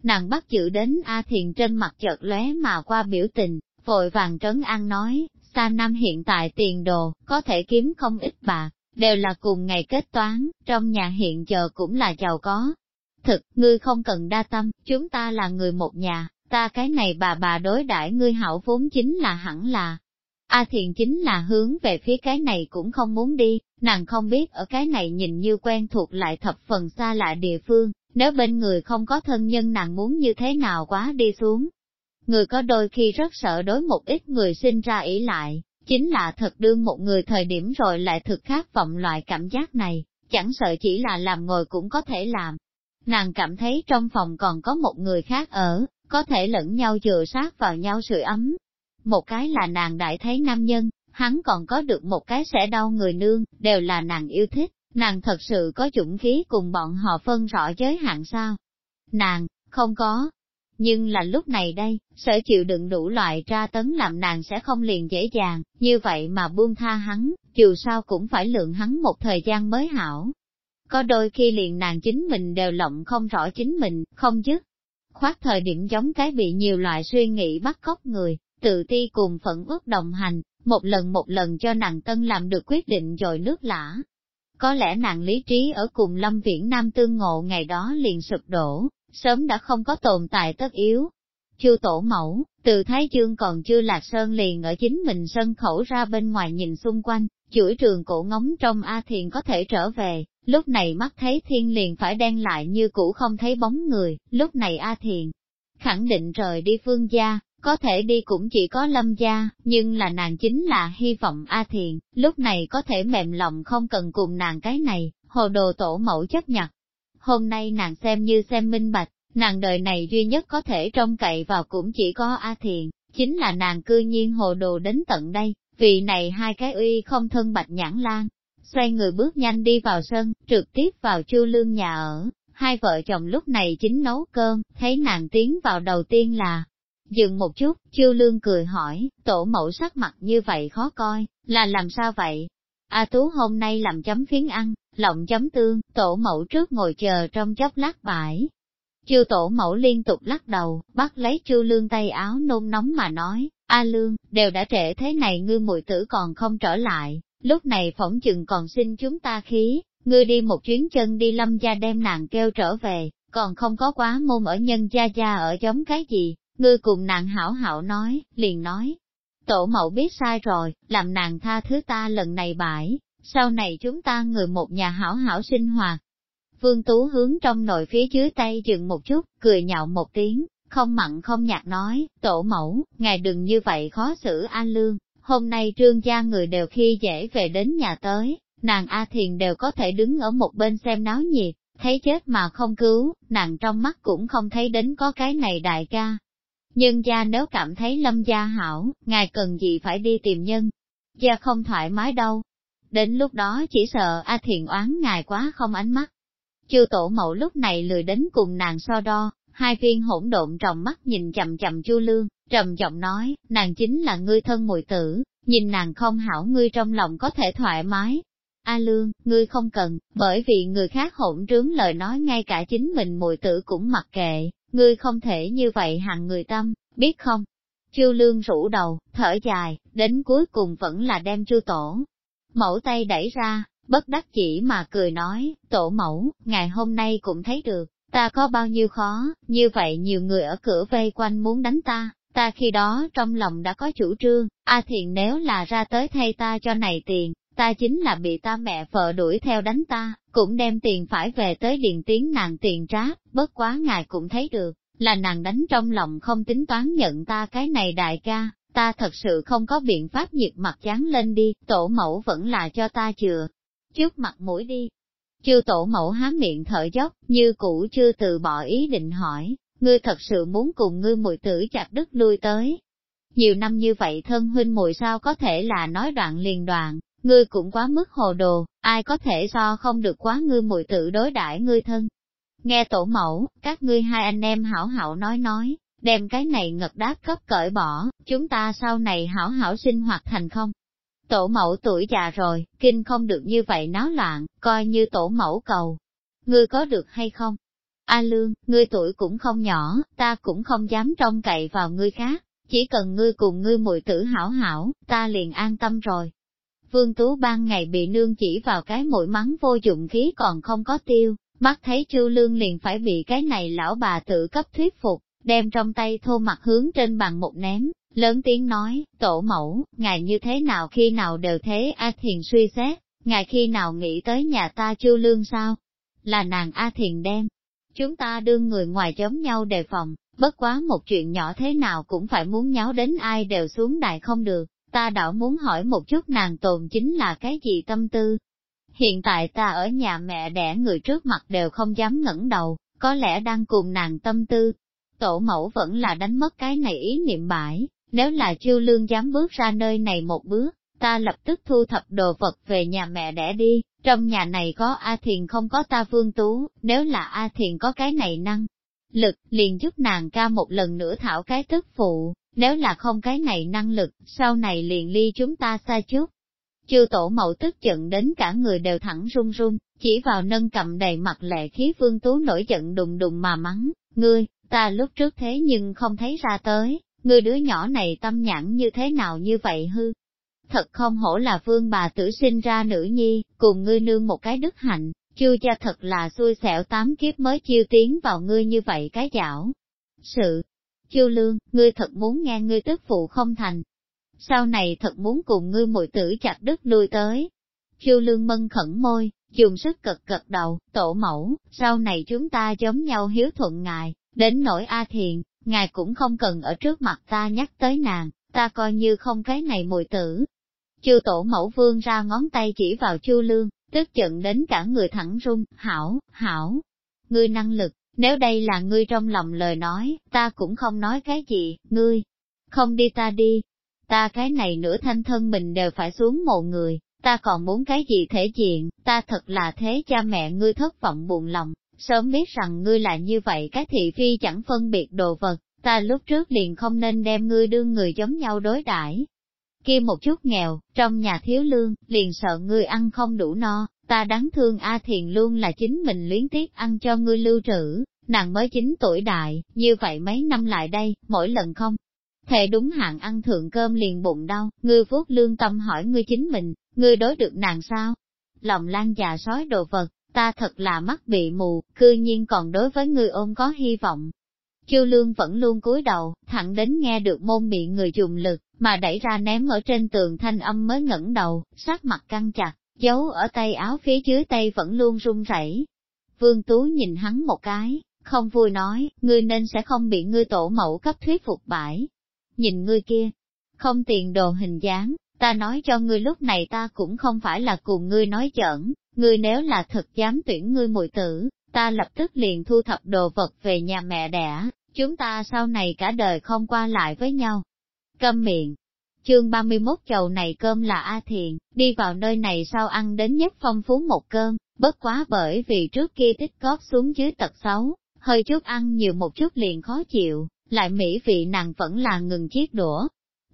Nàng bắt chữ đến A Thiền trên mặt chợt lóe mà qua biểu tình, vội vàng trấn an nói, Sa Nam hiện tại tiền đồ, có thể kiếm không ít bạc, đều là cùng ngày kết toán, trong nhà hiện giờ cũng là giàu có, Thực, ngươi không cần đa tâm, chúng ta là người một nhà, ta cái này bà bà đối đãi ngươi hảo vốn chính là hẳn là. A thiền chính là hướng về phía cái này cũng không muốn đi, nàng không biết ở cái này nhìn như quen thuộc lại thập phần xa lạ địa phương, nếu bên người không có thân nhân nàng muốn như thế nào quá đi xuống. Người có đôi khi rất sợ đối một ít người sinh ra ý lại, chính là thật đương một người thời điểm rồi lại thực khát vọng loại cảm giác này, chẳng sợ chỉ là làm ngồi cũng có thể làm, nàng cảm thấy trong phòng còn có một người khác ở, có thể lẫn nhau dựa sát vào nhau sưởi ấm. Một cái là nàng đại thấy nam nhân, hắn còn có được một cái sẽ đau người nương, đều là nàng yêu thích, nàng thật sự có dũng khí cùng bọn họ phân rõ giới hạn sao? Nàng, không có. Nhưng là lúc này đây, sở chịu đựng đủ loại tra tấn làm nàng sẽ không liền dễ dàng, như vậy mà buông tha hắn, dù sao cũng phải lượng hắn một thời gian mới hảo có đôi khi liền nàng chính mình đều lộng không rõ chính mình, không chứ. Khoát thời điểm giống cái bị nhiều loại suy nghĩ bắt cóc người, tự ti cùng phẫn ước đồng hành, một lần một lần cho nàng tân làm được quyết định rồi nước lã. Có lẽ nàng lý trí ở cùng lâm viễn nam tương ngộ ngày đó liền sụp đổ, sớm đã không có tồn tại tất yếu. Chư tổ mẫu, từ Thái Dương còn chưa lạc sơn liền ở chính mình sân khẩu ra bên ngoài nhìn xung quanh, chửi trường cổ ngóng trong A Thiền có thể trở về, lúc này mắt thấy thiên liền phải đen lại như cũ không thấy bóng người, lúc này A Thiền khẳng định rời đi phương gia, có thể đi cũng chỉ có lâm gia, nhưng là nàng chính là hy vọng A Thiền, lúc này có thể mềm lòng không cần cùng nàng cái này, hồ đồ tổ mẫu chấp nhặt. Hôm nay nàng xem như xem minh bạch, nàng đời này duy nhất có thể trông cậy vào cũng chỉ có A Thiền, chính là nàng cư nhiên hồ đồ đến tận đây, vì này hai cái uy không thân bạch nhãn lan, xoay người bước nhanh đi vào sân, trực tiếp vào chu lương nhà ở. Hai vợ chồng lúc này chính nấu cơm, thấy nàng tiến vào đầu tiên là Dừng một chút, chu lương cười hỏi, tổ mẫu sắc mặt như vậy khó coi, là làm sao vậy? A Tú hôm nay làm chấm phiến ăn, lộng chấm tương, tổ mẫu trước ngồi chờ trong chốc lát bãi. Chiêu tổ mẫu liên tục lắc đầu, bắt lấy chiêu lương tay áo nôn nóng mà nói, A Lương, đều đã trễ thế này ngư muội tử còn không trở lại, lúc này phỏng chừng còn xin chúng ta khí, ngươi đi một chuyến chân đi lâm gia đem nàng kêu trở về, còn không có quá môn ở nhân gia gia ở giống cái gì, ngươi cùng nàng hảo hảo nói, liền nói. Tổ mẫu biết sai rồi, làm nàng tha thứ ta lần này bãi, sau này chúng ta người một nhà hảo hảo sinh hoạt. Vương Tú hướng trong nội phía dưới tay dừng một chút, cười nhạo một tiếng, không mặn không nhạt nói, tổ mẫu, ngài đừng như vậy khó xử a lương, hôm nay trương gia người đều khi dễ về đến nhà tới, nàng A Thiền đều có thể đứng ở một bên xem náo nhiệt, thấy chết mà không cứu, nàng trong mắt cũng không thấy đến có cái này đại ca. Nhưng gia nếu cảm thấy lâm gia hảo, ngài cần gì phải đi tìm nhân, gia không thoải mái đâu. Đến lúc đó chỉ sợ A Thiền oán ngài quá không ánh mắt. Chư tổ mẫu lúc này lười đến cùng nàng so đo, hai viên hỗn độn trong mắt nhìn chầm chầm Chu Lương, trầm giọng nói, nàng chính là ngươi thân mùi tử, nhìn nàng không hảo ngươi trong lòng có thể thoải mái. A Lương, ngươi không cần, bởi vì người khác hỗn trướng lời nói ngay cả chính mình mùi tử cũng mặc kệ, ngươi không thể như vậy hằng người tâm, biết không? Chu Lương rủ đầu, thở dài, đến cuối cùng vẫn là đem Chu Tổ. Mẫu tay đẩy ra, bất đắc chỉ mà cười nói, Tổ mẫu, ngày hôm nay cũng thấy được, Ta có bao nhiêu khó, như vậy nhiều người ở cửa vây quanh muốn đánh ta, ta khi đó trong lòng đã có chủ trương, A Thiện nếu là ra tới thay ta cho này tiền, ta chính là bị ta mẹ vợ đuổi theo đánh ta, cũng đem tiền phải về tới điện tiếng nàng tiền tráp, bất quá ngài cũng thấy được, là nàng đánh trong lòng không tính toán nhận ta cái này đại ca, ta thật sự không có biện pháp nhiệt mặt chán lên đi, tổ mẫu vẫn là cho ta chừa. Trước mặt mũi đi, Chư tổ mẫu há miệng thở dốc, như cũ chưa từ bỏ ý định hỏi, ngươi thật sự muốn cùng ngươi mùi tử chặt đứt lui tới. Nhiều năm như vậy thân huynh mùi sao có thể là nói đoạn liền đoạn, ngươi cũng quá mức hồ đồ, ai có thể so không được quá ngươi mùi tử đối đãi ngươi thân. Nghe tổ mẫu, các ngươi hai anh em hảo hảo nói nói, đem cái này ngật đáp cấp cởi bỏ, chúng ta sau này hảo hảo sinh hoạt thành không? Tổ mẫu tuổi già rồi, kinh không được như vậy náo loạn, coi như tổ mẫu cầu. Ngươi có được hay không? A Lương, ngươi tuổi cũng không nhỏ, ta cũng không dám trông cậy vào ngươi khác, chỉ cần ngươi cùng ngươi muội tử hảo hảo, ta liền an tâm rồi. Vương Tú ban ngày bị nương chỉ vào cái mũi mắng vô dụng khí còn không có tiêu, mắt thấy Chu Lương liền phải bị cái này lão bà tự cấp thuyết phục, đem trong tay thô mặt hướng trên bàn một ném, Lớn tiếng nói, tổ mẫu, ngài như thế nào khi nào đều thế A Thiền suy xét, ngài khi nào nghĩ tới nhà ta chu lương sao? Là nàng A Thiền đem. Chúng ta đương người ngoài giống nhau đề phòng, bất quá một chuyện nhỏ thế nào cũng phải muốn nháo đến ai đều xuống đại không được, ta đảo muốn hỏi một chút nàng tồn chính là cái gì tâm tư. Hiện tại ta ở nhà mẹ đẻ người trước mặt đều không dám ngẩng đầu, có lẽ đang cùng nàng tâm tư. Tổ mẫu vẫn là đánh mất cái này ý niệm bãi, nếu là chiêu lương dám bước ra nơi này một bước, ta lập tức thu thập đồ vật về nhà mẹ đẻ đi, trong nhà này có A Thiền không có ta Vương Tú, nếu là A Thiền có cái này năng. Lực, liền giúp nàng ca một lần nữa thảo cái tức phụ, nếu là không cái này năng lực, sau này liền ly chúng ta xa chút. Chư tổ mậu tức giận đến cả người đều thẳng run run, chỉ vào nâng cầm đầy mặt lệ khí Vương Tú nổi giận đùng đùng mà mắng, ngươi, ta lúc trước thế nhưng không thấy ra tới, Người đứa nhỏ này tâm nhãn như thế nào như vậy hư? Thật không hổ là vương bà tử sinh ra nữ nhi, cùng ngươi nương một cái đức hạnh, chư cha thật là xui xẻo tám kiếp mới chiêu tiến vào ngươi như vậy cái chảo. Sự, chiêu lương, ngươi thật muốn nghe ngươi tức phụ không thành. Sau này thật muốn cùng ngươi mội tử chặt đứt nuôi tới. chiêu lương mân khẩn môi, dùng sức cật cật đầu, tổ mẫu, sau này chúng ta giống nhau hiếu thuận ngài, đến nỗi A Thiện, ngài cũng không cần ở trước mặt ta nhắc tới nàng, ta coi như không cái này mùi tử. Chư tổ mẫu vương ra ngón tay chỉ vào chu lương, tức giận đến cả người thẳng run, hảo, hảo, ngươi năng lực, nếu đây là ngươi trong lòng lời nói, ta cũng không nói cái gì, ngươi, không đi ta đi, ta cái này nửa thanh thân mình đều phải xuống mộ người, ta còn muốn cái gì thể diện, ta thật là thế cha mẹ ngươi thất vọng buồn lòng, sớm biết rằng ngươi là như vậy cái thị phi chẳng phân biệt đồ vật, ta lúc trước liền không nên đem ngươi đương người giống nhau đối đãi. Kia một chút nghèo, trong nhà thiếu lương, liền sợ ngươi ăn không đủ no, ta đáng thương A Thiền luôn là chính mình luyến tiếc ăn cho ngươi lưu trữ, nàng mới 9 tuổi đại, như vậy mấy năm lại đây, mỗi lần không. Thề đúng hạn ăn thượng cơm liền bụng đau, ngươi vuốt lương tâm hỏi ngươi chính mình, ngươi đối được nàng sao? Lòng lan già sói đồ vật, ta thật là mắt bị mù, cư nhiên còn đối với người ôm có hy vọng. Chu Lương vẫn luôn cúi đầu, thẳng đến nghe được môn miệng người dùng lực, mà đẩy ra ném ở trên tường thanh âm mới ngẩng đầu, sát mặt căng chặt, giấu ở tay áo phía dưới tay vẫn luôn run rẩy. Vương Tú nhìn hắn một cái, không vui nói, ngươi nên sẽ không bị ngươi tổ mẫu cấp thuyết phục bãi. Nhìn ngươi kia, không tiền đồ hình dáng, ta nói cho ngươi lúc này ta cũng không phải là cùng ngươi nói giỡn, ngươi nếu là thật dám tuyển ngươi mùi tử, ta lập tức liền thu thập đồ vật về nhà mẹ đẻ, chúng ta sau này cả đời không qua lại với nhau. Câm miệng. Chương 31 chầu này cơm là A Thiền, đi vào nơi này sau ăn đến nhất phong phú một cơm, bất quá bởi vì trước kia tích góp xuống dưới tật xấu, hơi chút ăn nhiều một chút liền khó chịu, lại mỹ vị nàng vẫn là ngừng chiếc đũa,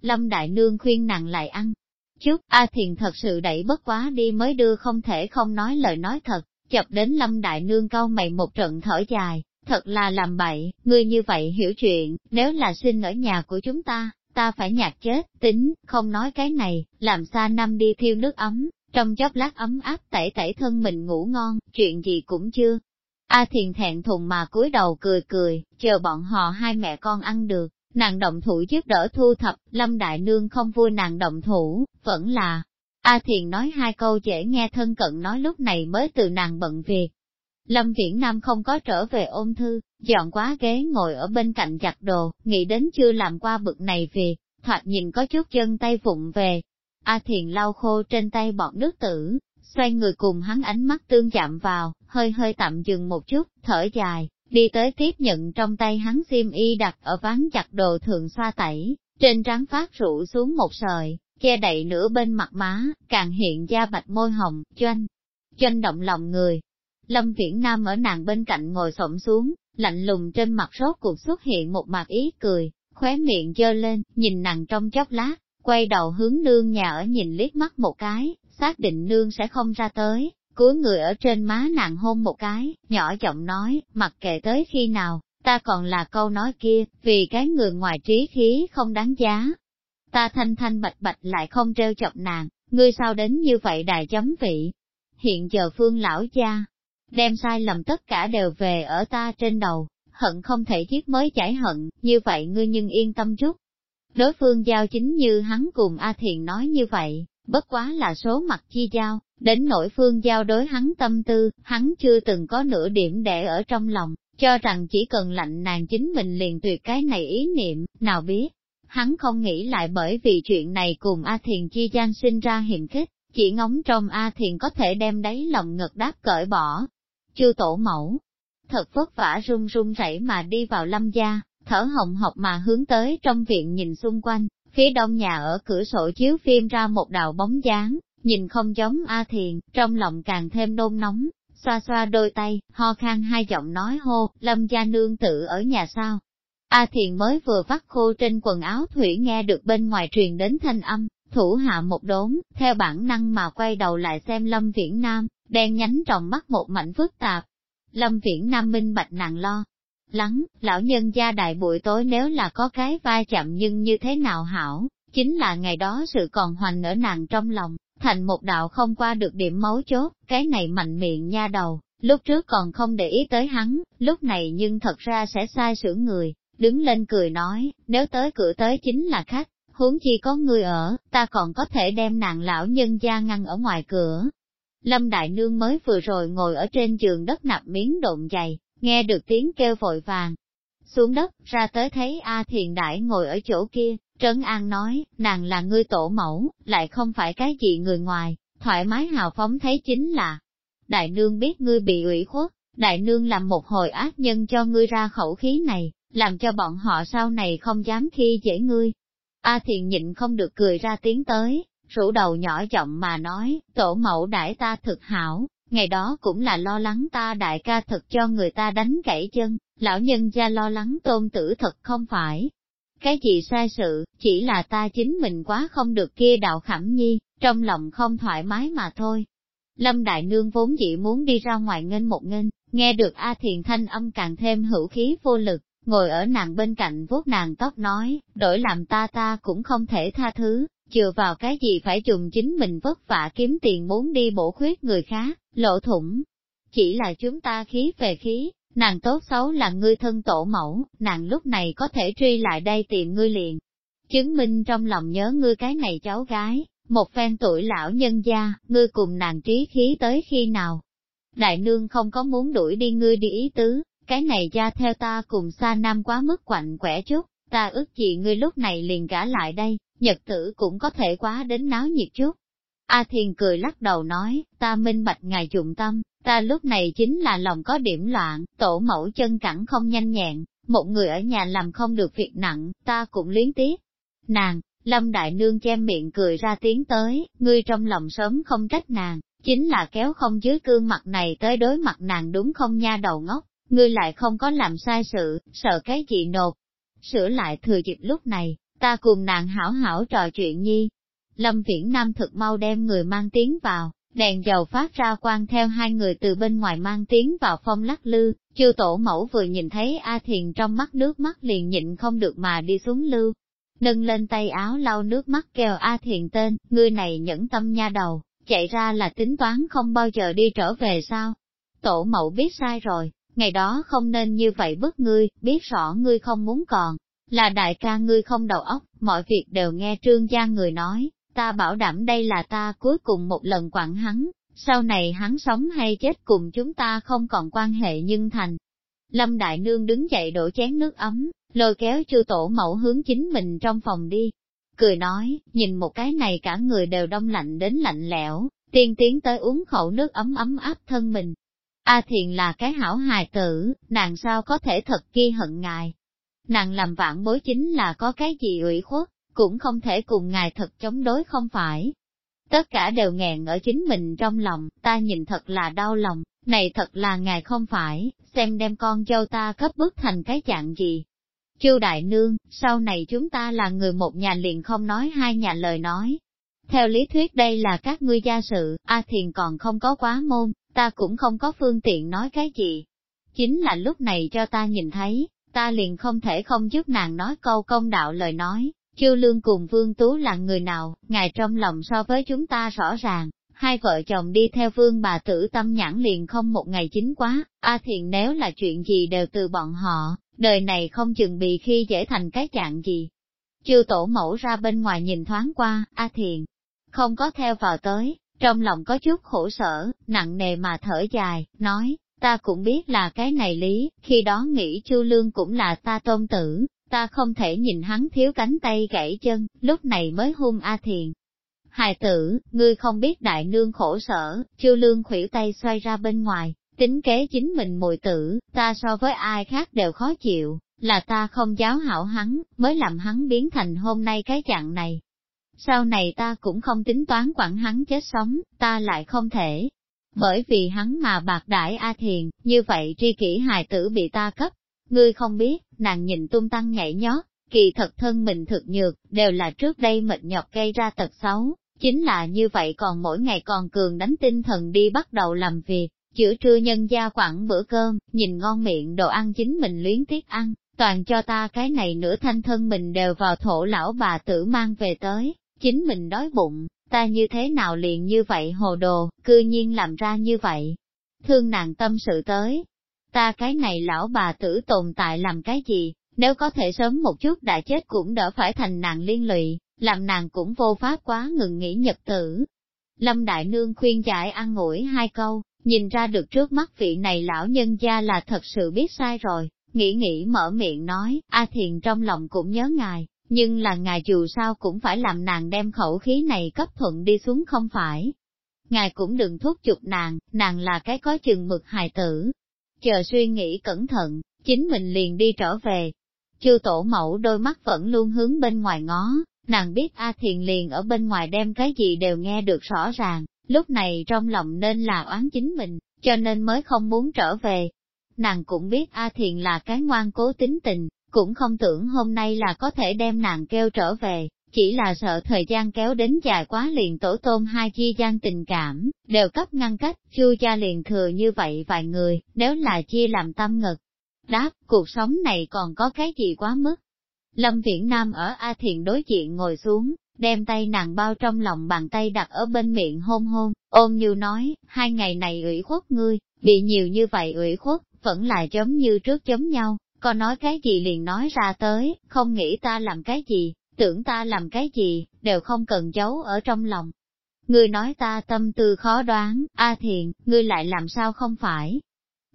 Lâm Đại Nương khuyên nàng lại ăn. Chút A Thiền thật sự đẩy bất quá đi mới đưa không thể không nói lời nói thật, chập đến Lâm Đại Nương cau mày một trận thở dài, thật là làm bậy, ngươi như vậy hiểu chuyện, nếu là sinh ở nhà của chúng ta, ta phải nhạt chết, tính, không nói cái này, làm xa năm đi thiêu nước ấm, trong chốc lát ấm áp tẩy tẩy thân mình ngủ ngon, chuyện gì cũng chưa. A Thiền thẹn thùng mà cúi đầu cười cười, chờ bọn họ hai mẹ con ăn được, nàng động thủ giúp đỡ thu thập, Lâm Đại Nương không vui nàng động thủ, vẫn là. A Thiền nói hai câu dễ nghe thân cận nói lúc này mới từ nàng bận việc. Lâm Viễn Nam không có trở về ôn thư, dọn quá ghế ngồi ở bên cạnh giặt đồ, nghĩ đến chưa làm qua bực này về thoạt nhìn có chút chân tay vụng về. A Thiền lau khô trên tay bọt nước tử, xoay người cùng hắn ánh mắt tương chạm vào, hơi hơi tạm dừng một chút, thở dài, đi tới tiếp nhận trong tay hắn xiêm y đặt ở ván chặt đồ thường xoa tẩy, trên trán phát rủ xuống một sợi, che đậy nửa bên mặt má, càng hiện da bạch môi hồng, doanh, doanh động lòng người. Lâm Viễn Nam ở nàng bên cạnh ngồi xổm xuống, lạnh lùng trên mặt rốt cuộc xuất hiện một mặt ý cười, khóe miệng dơ lên, nhìn nàng trong chốc lát, quay đầu hướng nương nhà ở nhìn liếc mắt một cái, xác định nương sẽ không ra tới, cúi người ở trên má nàng hôn một cái, nhỏ giọng nói, mặc kệ tới khi nào, ta còn là câu nói kia, vì cái người ngoài trí khí không đáng giá. Ta thanh thanh bạch bạch lại không treo chọc nàng, ngươi sao đến như vậy đại chấm vị. Hiện giờ phương lão gia, đem sai lầm tất cả đều về ở ta trên đầu, hận không thể giết mới giải hận, như vậy ngươi nhưng yên tâm chút. Đối phương giao chính như hắn cùng A thiện nói như vậy, bất quá là số mặt chi giao, Đến nội phương giao đối hắn tâm tư, hắn chưa từng có nửa điểm để ở trong lòng, cho rằng chỉ cần lạnh nàng chính mình liền tuyệt cái này ý niệm, nào biết. Hắn không nghĩ lại bởi vì chuyện này cùng A Thiền chi gian sinh ra hiểm khích, chỉ ngóng trong A Thiền có thể đem đáy lòng ngực đáp cởi bỏ. chưa tổ mẫu, thật vất vả run run rẩy mà đi vào lâm gia, thở hồng hộc mà hướng tới trong viện nhìn xung quanh, phía đông nhà ở cửa sổ chiếu phim ra một đạo bóng dáng, nhìn không giống A Thiện, trong lòng càng thêm nôn nóng, xoa xoa đôi tay, ho khan hai giọng nói hô, lâm gia nương tự ở nhà sao. A Thiện mới vừa vắt khô trên quần áo Thủy nghe được bên ngoài truyền đến thanh âm, thủ hạ một đốn, theo bản năng mà quay đầu lại xem Lâm Viễn Nam, đen nhánh trong mắt một mảnh phức tạp. Lâm Viễn Nam minh bạch nặng lo, lắng, lão nhân gia đại buổi tối nếu là có cái vai chạm nhưng như thế nào hảo, chính là ngày đó sự còn hoành ở nàng trong lòng, thành một đạo không qua được điểm mấu chốt, cái này mạnh miệng nha đầu, lúc trước còn không để ý tới hắn, lúc này nhưng thật ra sẽ sai sửa người, đứng lên cười nói, nếu tới cửa tới chính là khách, huống chi có người ở, ta còn có thể đem nàng lão nhân gia ngăn ở ngoài cửa. Lâm Đại Nương mới vừa rồi ngồi ở trên giường đất nạp miếng độn dày, nghe được tiếng kêu vội vàng. Xuống đất, ra tới thấy A Thiền Đại ngồi ở chỗ kia, Trấn An nói, nàng là ngươi tổ mẫu, lại không phải cái gì người ngoài, thoải mái hào phóng thấy chính là. Đại nương biết ngươi bị ủy khuất, đại nương làm một hồi ác nhân cho ngươi ra khẩu khí này, làm cho bọn họ sau này không dám khi dễ ngươi. A à thiện nhịn không được cười ra tiếng tới, rủ đầu nhỏ giọng mà nói, tổ mẫu đãi ta thực hảo, ngày đó cũng là lo lắng ta đại ca thật cho người ta đánh gãy chân, lão nhân gia lo lắng tôn tử thật không phải, cái gì sai sự, chỉ là ta chính mình quá không được kia đạo khẩm nhi, trong lòng không thoải mái mà thôi. Lâm Đại Nương vốn dĩ muốn đi ra ngoài nghênh một nghênh, nghe được A Thiền thanh âm càng thêm hữu khí vô lực, ngồi ở nàng bên cạnh vuốt nàng tóc nói, đổi làm ta ta cũng không thể tha thứ, chừa vào cái gì phải dùng chính mình vất vả kiếm tiền muốn đi bổ khuyết người khác, lộ thủng. Chỉ là chúng ta khí về khí, nàng tốt xấu là ngươi thân tổ mẫu, nàng lúc này có thể truy lại đây tìm ngươi liền. Chứng minh trong lòng nhớ ngươi cái này cháu gái, một phen tuổi lão nhân gia, ngươi cùng nàng trí khí tới khi nào. Đại nương không có muốn đuổi đi ngươi đi ý tứ, cái này gia theo ta cùng xa nam quá mức quạnh quẻ chút, ta ước gì ngươi lúc này liền gả lại đây, nhật tử cũng có thể quá đến náo nhiệt chút. A Thiền cười lắc đầu nói, ta minh bạch ngài dụng tâm, Ta lúc này chính là lòng có điểm loạn, tổ mẫu chân cẳng không nhanh nhẹn, một người ở nhà làm không được việc nặng, ta cũng luyến tiếc. Nàng, Lâm Đại Nương che miệng cười ra tiếng tới, ngươi trong lòng sớm không trách nàng, chính là kéo không dưới cương mặt này tới đối mặt nàng đúng không nha đầu ngốc, ngươi lại không có làm sai sự, sợ cái gì nột. Sửa lại thừa dịp lúc này, ta cùng nàng hảo hảo trò chuyện nhi. Lâm Viễn Nam thực mau đem người mang tiếng vào, Đèn dầu phát ra quang theo hai người từ bên ngoài mang tiếng vào phong lắc lư, chư tổ mẫu vừa nhìn thấy A Thiền trong mắt nước mắt liền nhịn không được mà đi xuống lưu. Nâng lên tay áo lau nước mắt kêu A Thiền tên, người này nhẫn tâm nha đầu, chạy ra là tính toán không bao giờ đi trở về sao. Tổ mẫu biết sai rồi, ngày đó không nên như vậy bức ngươi, biết rõ ngươi không muốn còn, là đại ca ngươi không đầu óc, mọi việc đều nghe trương gia người nói, ta bảo đảm đây là ta cuối cùng một lần quảng hắn, sau này hắn sống hay chết cùng chúng ta không còn quan hệ nhân thành. Lâm Đại Nương đứng dậy đổ chén nước ấm, lôi kéo chư tổ mẫu hướng chính mình trong phòng đi. Cười nói, nhìn một cái này cả người đều đông lạnh đến lạnh lẽo, tiên tiến tới uống khẩu nước ấm ấm áp thân mình. A thiền là cái hảo hài tử, nàng sao có thể thật ghi hận ngài. Nàng làm vạn bối chính là có cái gì ủy khuất, cũng không thể cùng ngài thật chống đối không phải. Tất cả đều nghẹn ở chính mình trong lòng, ta nhìn thật là đau lòng, này thật là ngài không phải, xem đem con dâu ta cấp bước thành cái dạng gì. Chư đại nương, sau này chúng ta là người một nhà liền không nói hai nhà lời nói. Theo lý thuyết đây là các ngươi gia sự, A Thiền còn không có quá môn, ta cũng không có phương tiện nói cái gì. Chính là lúc này cho ta nhìn thấy, ta liền không thể không giúp nàng nói câu công đạo lời nói, Kiêu Lương cùng Vương Tú là người nào, ngài trong lòng so với chúng ta rõ ràng, hai vợ chồng đi theo vương bà tử tâm nhãn liền không một ngày chính quá, A Thiện nếu là chuyện gì đều từ bọn họ, đời này không chừng bị khi dễ thành cái dạng gì. Chư tổ mẫu ra bên ngoài nhìn thoáng qua, A Thiện không có theo vào tới, trong lòng có chút khổ sở, nặng nề mà thở dài, nói, ta cũng biết là cái này lý, khi đó nghĩ Chu lương cũng là ta tôn tử, Ta không thể nhìn hắn thiếu cánh tay gãy chân, lúc này mới hung A Thiền. Hài tử, ngươi không biết đại nương khổ sở, chiêu lương khuỷu tay xoay ra bên ngoài, tính kế chính mình mùi tử, ta so với ai khác đều khó chịu, là ta không giáo hảo hắn, mới làm hắn biến thành hôm nay cái dạng này. Sau này ta cũng không tính toán quản hắn chết sống, ta lại không thể. Bởi vì hắn mà bạc đại A Thiền, như vậy tri kỷ hài tử bị ta cấp, Ngươi không biết, nàng nhìn tung tăng nhảy nhót, kỳ thật thân mình thực nhược, đều là trước đây mệt nhọc gây ra tật xấu, chính là như vậy còn mỗi ngày còn cường đánh tinh thần đi bắt đầu làm việc, giữa trưa nhân gia quẳng bữa cơm, nhìn ngon miệng đồ ăn chính mình luyến tiếc ăn, toàn cho ta cái này nửa thanh thân mình đều vào thổ lão bà tử mang về tới, chính mình đói bụng, ta như thế nào liền như vậy hồ đồ, cư nhiên làm ra như vậy. Thương nàng tâm sự tới, ta cái này lão bà tử tồn tại làm cái gì, nếu có thể sớm một chút đã chết cũng đỡ phải thành nàng liên lụy, làm nàng cũng vô pháp quá ngừng nghỉ nhật tử. Lâm Đại Nương khuyên giải an ngủi hai câu, nhìn ra được trước mắt vị này lão nhân gia là thật sự biết sai rồi, nghĩ nghĩ mở miệng nói, A Thiền trong lòng cũng nhớ ngài, nhưng là ngài dù sao cũng phải làm nàng đem khẩu khí này cấp thuận đi xuống không phải. Ngài cũng đừng thúc chụp nàng, nàng là cái có chừng mực hài tử, chờ suy nghĩ cẩn thận, chính mình liền đi trở về. Chư tổ mẫu đôi mắt vẫn luôn hướng bên ngoài ngó, nàng biết A Thiền liền ở bên ngoài đem cái gì đều nghe được rõ ràng, lúc này trong lòng nên là oán chính mình, cho nên mới không muốn trở về. Nàng cũng biết A Thiền là cái ngoan cố tính tình, cũng không tưởng hôm nay là có thể đem nàng kêu trở về, chỉ là sợ thời gian kéo đến dài quá liền tổ tôn hai chi gian tình cảm, đều cấp ngăn cách, chu gia liền thừa như vậy vài người, nếu là chia làm tâm ngực. Đáp, cuộc sống này còn có cái gì quá mức? Lâm Viễn Nam ở A Thiện đối diện ngồi xuống, đem tay nàng bao trong lòng bàn tay đặt ở bên miệng hôn hôn, ôm như nói, hai ngày này ủy khuất ngươi, bị nhiều như vậy ủy khuất, vẫn là giống như trước giống nhau, có nói cái gì liền nói ra tới, không nghĩ ta làm cái gì, tưởng ta làm cái gì, đều không cần giấu ở trong lòng. Ngươi nói ta tâm tư khó đoán, A à Thiện, ngươi lại làm sao không phải?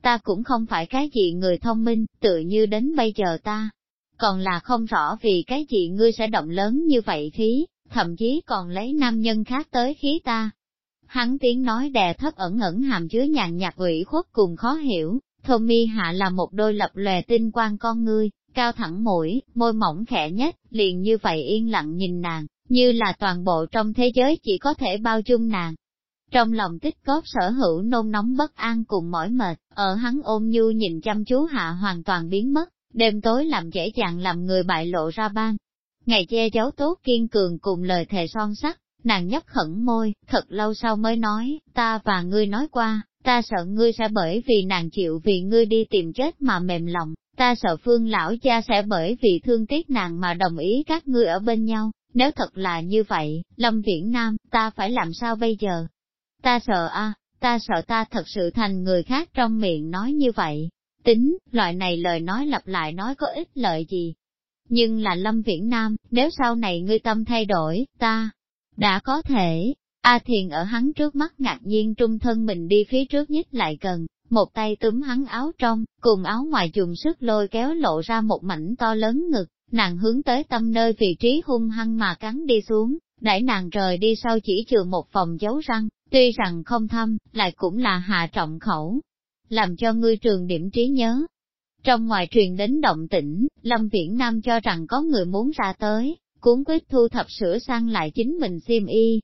Ta cũng không phải cái gì người thông minh, tự như đến bây giờ ta. Còn là không rõ vì cái gì ngươi sẽ động lớn như vậy khí, thậm chí còn lấy nam nhân khác tới khí ta. Hắn tiếng nói đè thấp ẩn ẩn hàm chứa nhàn nhạt ủy khuất cùng khó hiểu, thông mi hạ là một đôi lập lòe tinh quan con ngươi, cao thẳng mũi, môi mỏng khẽ nhất, liền như vậy yên lặng nhìn nàng, như là toàn bộ trong thế giới chỉ có thể bao dung nàng. Trong lòng tích cóp sở hữu nôn nóng bất an cùng mỏi mệt, ở hắn ôm nhu nhìn chăm chú hạ hoàn toàn biến mất, đêm tối làm dễ dàng làm người bại lộ ra ban. Ngày che giấu tốt kiên cường cùng lời thề son sắt, nàng nhấp khẩn môi, thật lâu sau mới nói, ta và ngươi nói qua, ta sợ ngươi sẽ bởi vì nàng chịu vì ngươi đi tìm chết mà mềm lòng, ta sợ phương lão cha sẽ bởi vì thương tiếc nàng mà đồng ý các ngươi ở bên nhau, nếu thật là như vậy, Lâm Viễn Nam, ta phải làm sao bây giờ? Ta sợ a, ta sợ ta thật sự thành người khác trong miệng nói như vậy. Tính, loại này lời nói lặp lại nói có ích lợi gì? Nhưng là Lâm Viễn Nam, nếu sau này ngươi tâm thay đổi, ta đã có thể. A Thiền ở hắn trước mắt ngạc nhiên trung thân mình đi phía trước nhất lại gần, một tay túm hắn áo trong, cùng áo ngoài dùng sức lôi kéo lộ ra một mảnh to lớn ngực, nàng hướng tới tâm nơi vị trí hung hăng mà cắn đi xuống, đẩy nàng rời đi sau chỉ trừ một phòng giấu răng, tuy rằng không thâm, lại cũng là hạ trọng khẩu, làm cho ngươi trường điểm trí nhớ. Trong ngoài truyền đến động tĩnh, Lâm Viễn Nam cho rằng có người muốn ra tới, cuốn quyết thu thập sửa sang lại chính mình xiêm y.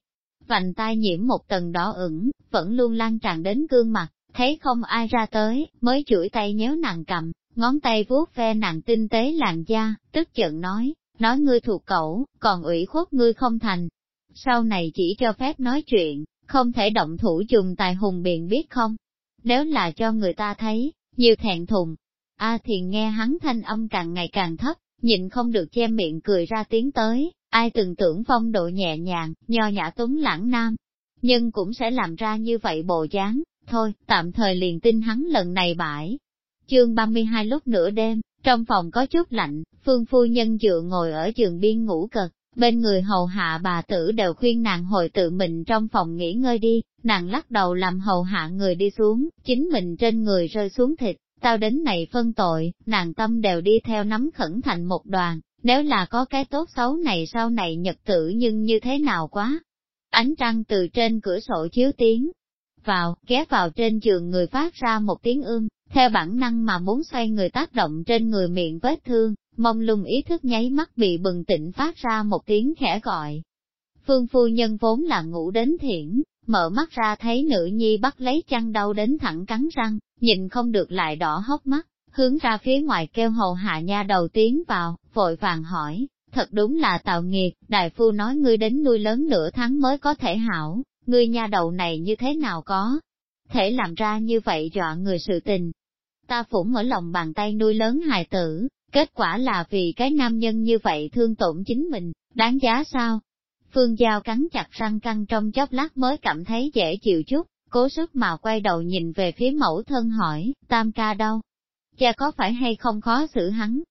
Vành tai nhiễm một tầng đỏ ửng, vẫn luôn lan tràn đến gương mặt, thấy không ai ra tới, mới chuỗi tay nhéo nàng cầm, ngón tay vuốt ve nàng tinh tế làn da, tức giận nói, nói ngươi thuộc cậu, còn ủy khuất ngươi không thành. Sau này chỉ cho phép nói chuyện, không thể động thủ dùng tài hùng biện biết không? Nếu là cho người ta thấy, nhiều thẹn thùng. A à thiền nghe hắn thanh âm càng ngày càng thấp, nhịn không được che miệng cười ra tiếng tới, ai từng tưởng phong độ nhẹ nhàng, nho nhã tuấn lãng nam. Nhưng cũng sẽ làm ra như vậy bộ dáng, thôi, tạm thời liền tin hắn lần này bãi. Chương 32 lúc nửa đêm, trong phòng có chút lạnh, phương phu nhân dựa ngồi ở giường biên ngủ cực, bên người hầu hạ bà tử đều khuyên nàng hồi tự mình trong phòng nghỉ ngơi đi, nàng lắc đầu làm hầu hạ người đi xuống, chính mình trên người rơi xuống thịt, tao đến này phân tội, nàng tâm đều đi theo nắm khẩn thành một đoàn, nếu là có cái tốt xấu này sau này nhật tử nhưng như thế nào quá. Ánh trăng từ trên cửa sổ chiếu tiếng, vào, ghé vào trên giường người phát ra một tiếng ương, theo bản năng mà muốn xoay người tác động trên người miệng vết thương, mong lung ý thức nháy mắt bị bừng tỉnh phát ra một tiếng khẽ gọi. Phương phu nhân vốn là ngủ đến thiển, mở mắt ra thấy nữ nhi bắt lấy chăn đau đến thẳng cắn răng, nhìn không được lại đỏ hốc mắt, hướng ra phía ngoài kêu hầu hạ nha đầu tiến vào, vội vàng hỏi, thật đúng là tạo nghiệt, đại phu nói ngươi đến nuôi lớn nửa tháng mới có thể hảo, ngươi nha đầu này như thế nào có, thể làm ra như vậy dọa người sự tình. Ta phủng ở lòng bàn tay nuôi lớn hài tử, kết quả là vì cái nam nhân như vậy thương tổn chính mình, đáng giá sao? Phương Giao cắn chặt răng căng trong chốc lát mới cảm thấy dễ chịu chút, cố sức mà quay đầu nhìn về phía mẫu thân hỏi, tam ca đâu? Cha có phải hay không khó xử hắn?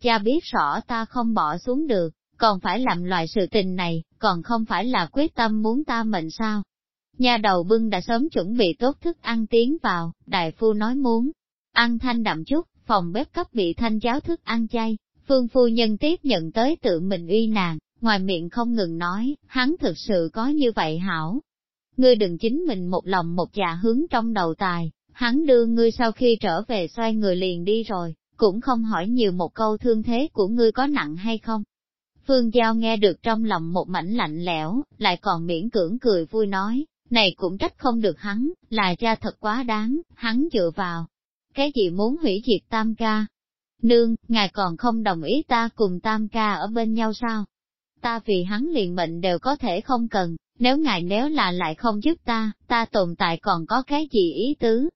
Cha biết rõ ta không bỏ xuống được, còn phải làm loại sự tình này, còn không phải là quyết tâm muốn ta mệnh sao. Nhà đầu bưng đã sớm chuẩn bị tốt thức ăn tiến vào, đại phu nói muốn, ăn thanh đậm chút, phòng bếp cấp bị thanh cháo thức ăn chay, phương phu nhân tiếp nhận tới tự mình uy nàng, ngoài miệng không ngừng nói, hắn thực sự có như vậy hảo. Ngươi đừng chính mình một lòng một dạ hướng trong đầu tài, hắn đưa ngươi sau khi trở về xoay người liền đi rồi, cũng không hỏi nhiều một câu thương thế của ngươi có nặng hay không, Phương Giao nghe được trong lòng một mảnh lạnh lẽo, lại còn miễn cưỡng cười vui nói, này cũng trách không được hắn, là cha thật quá đáng, hắn dựa vào. Cái gì muốn hủy diệt tam ca? Nương, ngài còn không đồng ý ta cùng tam ca ở bên nhau sao? Ta vì hắn liền mệnh đều có thể không cần, nếu ngài nếu là lại không giúp ta, ta tồn tại còn có cái gì ý tứ?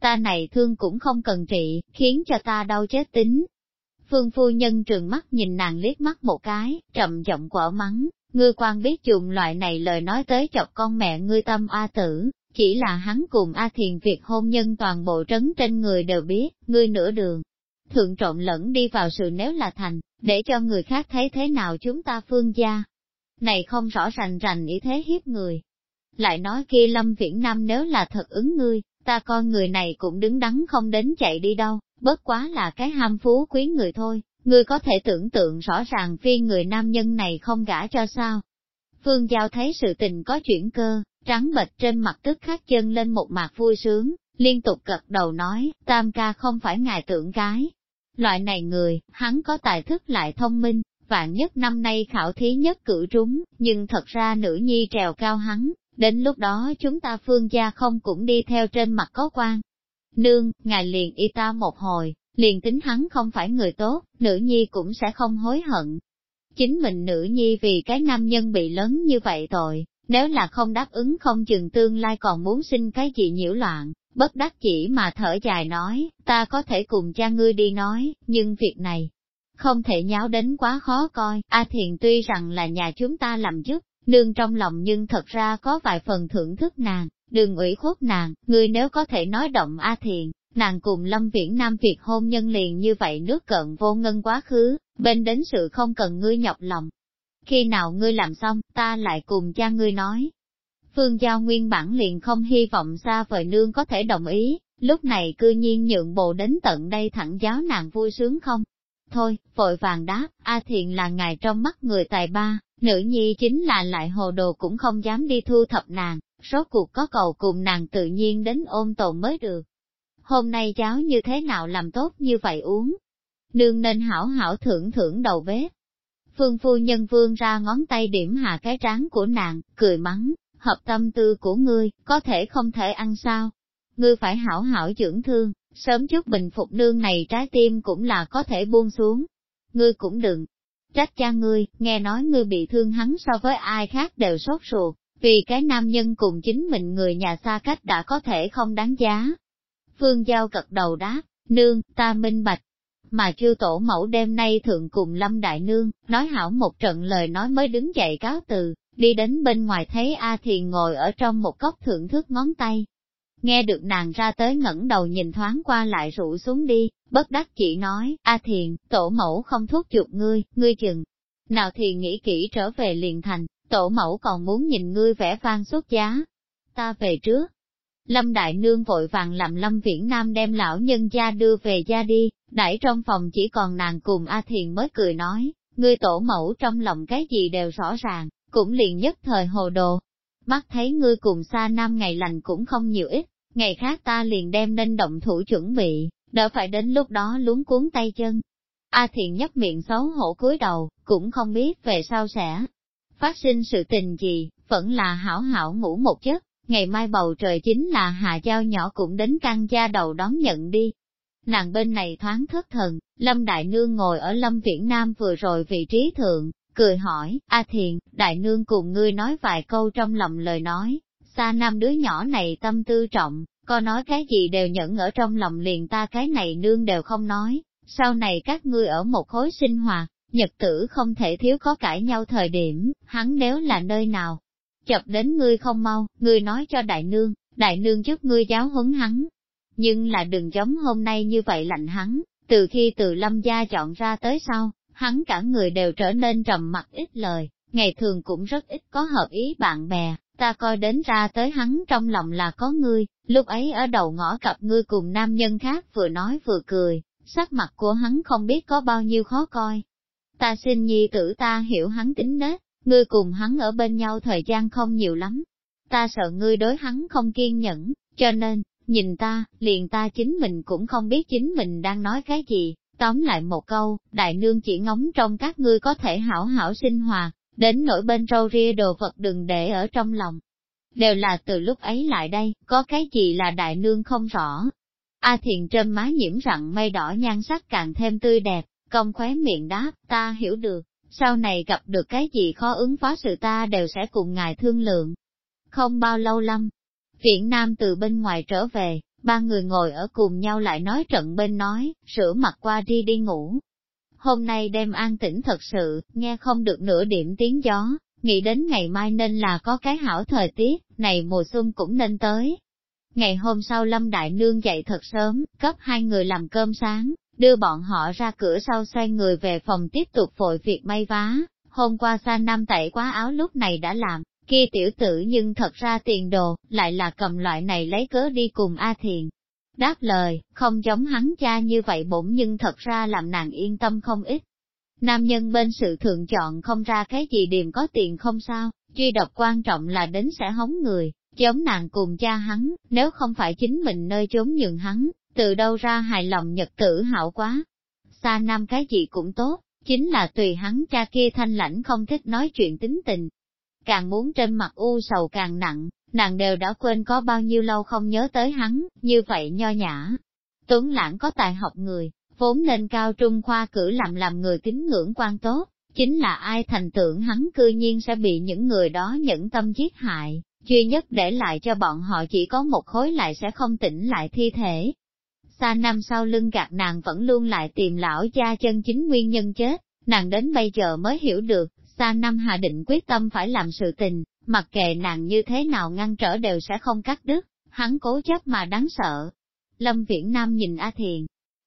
Ta này thương cũng không cần trị, khiến cho ta đau chết tính, Phương phu nhân trường mắt nhìn nàng liếc mắt một cái, trầm giọng quở mắng, ngươi quan biết dùng loại này lời nói tới chọc con mẹ ngươi tâm A tử, chỉ là hắn cùng A thiền việc hôn nhân toàn bộ trấn trên người đều biết, ngươi nửa đường. Thượng trộn lẫn đi vào sự nếu là thành, để cho người khác thấy thế nào chúng ta phương gia. Này không rõ rành rành ý thế hiếp người. Lại nói kia Lâm Viễn Nam nếu là thật ứng ngươi, ta coi người này cũng đứng đắn không đến chạy đi đâu, bất quá là cái ham phú quý người thôi, người có thể tưởng tượng rõ ràng phi người nam nhân này không gả cho sao. Phương Giao thấy sự tình có chuyển cơ, trắng bệch trên mặt tức khắc chân lên một mặt vui sướng, liên tục gật đầu nói, tam ca không phải ngài tưởng cái. Loại này người, hắn có tài thức lại thông minh, vạn nhất năm nay khảo thí nhất cử trúng, nhưng thật ra nữ nhi trèo cao hắn, đến lúc đó chúng ta phương gia không cũng đi theo trên mặt có quan, nương, ngài liền y ta một hồi, liền tính hắn không phải người tốt, nữ nhi cũng sẽ không hối hận. Chính mình nữ nhi vì cái nam nhân bị lớn như vậy tội, nếu là không đáp ứng không chừng tương lai còn muốn sinh cái gì nhiễu loạn, bất đắc chỉ mà thở dài nói, ta có thể cùng cha ngươi đi nói, nhưng việc này không thể nháo đến quá khó coi, A à Thiền tuy rằng là nhà chúng ta làm chức, nương trong lòng nhưng thật ra có vài phần thưởng thức nàng, đừng ủy khuất nàng, ngươi nếu có thể nói động A Thiền, nàng cùng Lâm Viễn Nam việc hôn nhân liền như vậy nước cận vô ngân quá khứ, bên đến sự không cần ngươi nhọc lòng. Khi nào ngươi làm xong, ta lại cùng cha ngươi nói. Phương Giao nguyên bản liền không hy vọng xa vời nương có thể đồng ý, lúc này cư nhiên nhượng bộ đến tận đây thẳng giáo nàng vui sướng không? Thôi, vội vàng đáp, A Thiền là ngài trong mắt người tài ba, nữ nhi chính là lại hồ đồ cũng không dám đi thu thập nàng, rốt cuộc có cầu cùng nàng tự nhiên đến ôm tồn mới được. Hôm nay cháu như thế nào làm tốt như vậy uống? Nương nên hảo hảo thưởng thưởng đầu bếp. Phương phu nhân vương ra ngón tay điểm hạ cái trán của nàng, cười mắng, hợp tâm tư của ngươi, có thể không thể ăn sao? Ngươi phải hảo hảo dưỡng thương, sớm chút bình phục nương này trái tim cũng là có thể buông xuống. Ngươi cũng đừng. Trách cha ngươi, nghe nói ngươi bị thương hắn so với ai khác đều sốt ruột, vì cái nam nhân cùng chính mình người nhà xa cách đã có thể không đáng giá. Phương Giao gật đầu đáp, nương, ta minh bạch. Mà chư tổ mẫu đêm nay thượng cùng Lâm Đại Nương, nói hảo một trận lời nói mới đứng dậy cáo từ, đi đến bên ngoài thấy A Thiền ngồi ở trong một góc thưởng thức ngón tay. Nghe được nàng ra tới ngẩng đầu nhìn thoáng qua lại rủ xuống đi, bất đắc chỉ nói, A Thiền, tổ mẫu không thuốc giục ngươi, ngươi chừng. Nào thì nghĩ kỹ trở về liền thành, tổ mẫu còn muốn nhìn ngươi vẽ vang xuất giá. Ta về trước. Lâm Đại Nương vội vàng làm Lâm Viễn Nam đem lão nhân gia đưa về gia đi, đãi trong phòng chỉ còn nàng cùng A Thiền mới cười nói, ngươi tổ mẫu trong lòng cái gì đều rõ ràng, cũng liền nhất thời hồ đồ. Mắt thấy ngươi cùng xa nam ngày lành cũng không nhiều ít, ngày khác ta liền đem nên động thủ chuẩn bị, đỡ phải đến lúc đó luống cuốn tay chân. A Thiền nhấp miệng xấu hổ cúi đầu, cũng không biết về sau sẽ phát sinh sự tình gì, vẫn là hảo hảo ngủ một giấc, ngày mai bầu trời chính là Hà Giao nhỏ cũng đến căn gia đầu đón nhận đi. Nàng bên này thoáng thất thần, Lâm Đại Nương ngồi ở Lâm Viễn Nam vừa rồi vị trí thượng, cười hỏi, A Thiền, Đại Nương cùng ngươi nói vài câu trong lòng lời nói, xa nam đứa nhỏ này tâm tư trọng, có nói cái gì đều nhẫn ở trong lòng liền ta cái này nương đều không nói, sau này các ngươi ở một khối sinh hoạt, Nhật tử không thể thiếu có cãi nhau thời điểm, hắn nếu là nơi nào. Chập đến ngươi không mau, ngươi nói cho đại nương, đại nương giúp ngươi giáo huấn hắn. Nhưng là đừng giống hôm nay như vậy lạnh hắn, từ khi từ lâm gia chọn ra tới sau, hắn cả người đều trở nên trầm mặc ít lời, ngày thường cũng rất ít có hợp ý bạn bè, ta coi đến ra tới hắn trong lòng là có ngươi, lúc ấy ở đầu ngõ cặp ngươi cùng nam nhân khác vừa nói vừa cười, sắc mặt của hắn không biết có bao nhiêu khó coi, ta xin nhi tử ta hiểu hắn tính nết, ngươi cùng hắn ở bên nhau thời gian không nhiều lắm. Ta sợ ngươi đối hắn không kiên nhẫn, cho nên, nhìn ta, liền ta chính mình cũng không biết chính mình đang nói cái gì. Tóm lại một câu, đại nương chỉ ngóng trong các ngươi có thể hảo hảo sinh hoạt, đến nỗi bên râu ria đồ vật đừng để ở trong lòng. Đều là từ lúc ấy lại đây, có cái gì là đại nương không rõ. A thiền trên má nhiễm rặng mây đỏ nhan sắc càng thêm tươi đẹp, Công khóe miệng đáp, ta hiểu được, sau này gặp được cái gì khó ứng phó sự ta đều sẽ cùng ngài thương lượng. Không bao lâu lắm, viện nam từ bên ngoài trở về, ba người ngồi ở cùng nhau lại nói trận bên nói, sửa mặt qua đi đi ngủ. Hôm nay đêm an tĩnh thật sự, nghe không được nửa điểm tiếng gió, nghĩ đến ngày mai nên là có cái hảo thời tiết, này mùa xuân cũng nên tới. Ngày hôm sau Lâm Đại Nương dậy thật sớm, cấp hai người làm cơm sáng, đưa bọn họ ra cửa sau xoay người về phòng tiếp tục vội việc may vá, hôm qua sa nam tẩy quá áo lúc này đã làm, kia tiểu tử nhưng thật ra tiền đồ, lại là cầm loại này lấy cớ đi cùng A Thiền. Đáp lời, không giống hắn cha như vậy bổn nhưng thật ra làm nàng yên tâm không ít. Nam nhân bên sự thượng chọn không ra cái gì điểm có tiền không sao, duy độc quan trọng là đến sẽ hống người, giống nàng cùng cha hắn, nếu không phải chính mình nơi trốn nhường hắn, từ đâu ra hài lòng nhật tử hảo quá. Xa Nam cái gì cũng tốt, chính là tùy hắn cha kia thanh lãnh không thích nói chuyện tính tình. Càng muốn trên mặt u sầu càng nặng, nàng đều đã quên có bao nhiêu lâu không nhớ tới hắn, như vậy nho nhã. Tuấn lãng có tài học người, vốn nên cao trung khoa cử làm làm người kính ngưỡng quan tốt, chính là ai thành tưởng hắn cư nhiên sẽ bị những người đó nhẫn tâm giết hại, duy nhất để lại cho bọn họ chỉ có một khối lại sẽ không tỉnh lại thi thể, xa năm sau lưng gạt nàng vẫn luôn lại tìm lão cha chân chính nguyên nhân chết, nàng đến bây giờ mới hiểu được, xa năm hà định quyết tâm phải làm sự tình, mặc kệ nàng như thế nào ngăn trở đều sẽ không cắt đứt, hắn cố chấp mà đáng sợ. Lâm Viễn Nam nhìn A Thiền,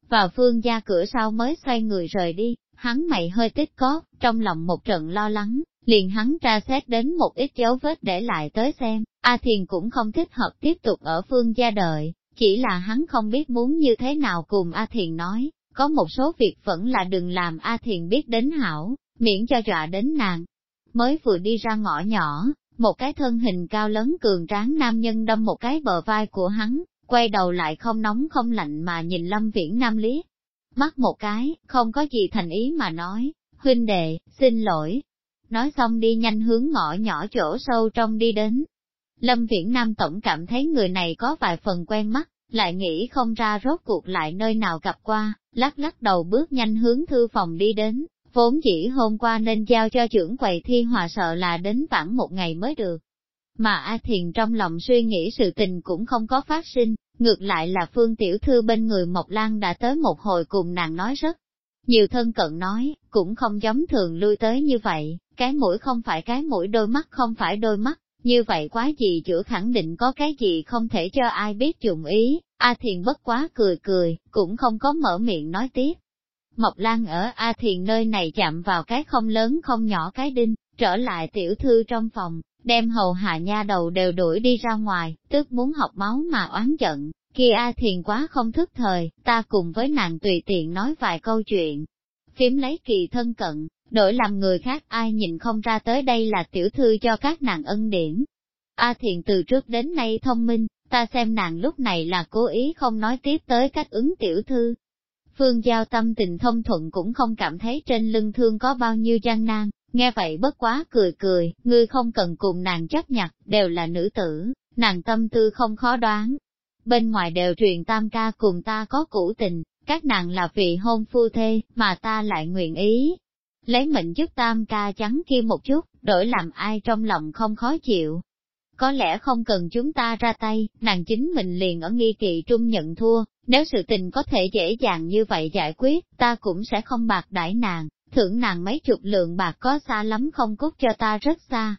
vào phương gia cửa sau mới xoay người rời đi, hắn mày hơi tích có, trong lòng một trận lo lắng, liền hắn tra xét đến một ít dấu vết để lại tới xem, A Thiền cũng không thích hợp tiếp tục ở phương gia đợi, chỉ là hắn không biết muốn như thế nào cùng A Thiền nói, có một số việc vẫn là đừng làm A Thiền biết đến hảo, miễn cho dọa đến nàng. Mới vừa đi ra ngõ nhỏ, một cái thân hình cao lớn cường tráng nam nhân đâm một cái bờ vai của hắn, quay đầu lại không nóng không lạnh mà nhìn Lâm Viễn Nam lý Mắt một cái, không có gì thành ý mà nói, huynh đệ, xin lỗi. Nói xong đi nhanh hướng ngõ nhỏ chỗ sâu trong đi đến, Lâm Viễn Nam Tổng cảm thấy người này có vài phần quen mắt, lại nghĩ không ra rốt cuộc lại nơi nào gặp qua, lắc lắc đầu bước nhanh hướng thư phòng đi đến, vốn chỉ hôm qua nên giao cho trưởng quầy thi hòa sợ là đến vãn một ngày mới được. Mà A Thiền trong lòng suy nghĩ sự tình cũng không có phát sinh, ngược lại là Phương Tiểu Thư bên người Mộc Lan đã tới một hồi cùng nàng nói rất nhiều thân cận nói, cũng không giống thường lui tới như vậy, cái mũi không phải cái mũi đôi mắt không phải đôi mắt, như vậy quá gì chữa khẳng định có cái gì không thể cho ai biết dụng ý, A Thiền bất quá cười cười, cũng không có mở miệng nói tiếp. Mộc Lan ở A Thiền nơi này chạm vào cái không lớn không nhỏ cái đinh, trở lại tiểu thư trong phòng, đem hầu hạ nha đầu đều đuổi đi ra ngoài, tức muốn học máu mà oán giận, kia A Thiền quá không thức thời, ta cùng với nàng tùy tiện nói vài câu chuyện. Phím lấy kỳ thân cận, Đổi làm người khác ai nhìn không ra tới đây là tiểu thư cho các nàng ân điển. A thiện từ trước đến nay thông minh, ta xem nàng lúc này là cố ý không nói tiếp tới cách ứng tiểu thư. Phương Giao tâm tình thông thuận cũng không cảm thấy trên lưng thương có bao nhiêu gian nan, nghe vậy bất quá cười cười, ngươi không cần cùng nàng chấp nhặt, đều là nữ tử, nàng tâm tư không khó đoán. Bên ngoài đều truyền tam ca cùng ta có cũ tình, các nàng là vị hôn phu thê, mà ta lại nguyện ý, lấy mệnh dứt tam ca trắng kia một chút, đổi làm ai trong lòng không khó chịu. Có lẽ không cần chúng ta ra tay, nàng chính mình liền ở nghi kỵ trung nhận thua, nếu sự tình có thể dễ dàng như vậy giải quyết, ta cũng sẽ không bạc đãi nàng, thưởng nàng mấy chục lượng bạc có xa lắm không cốt cho ta rất xa.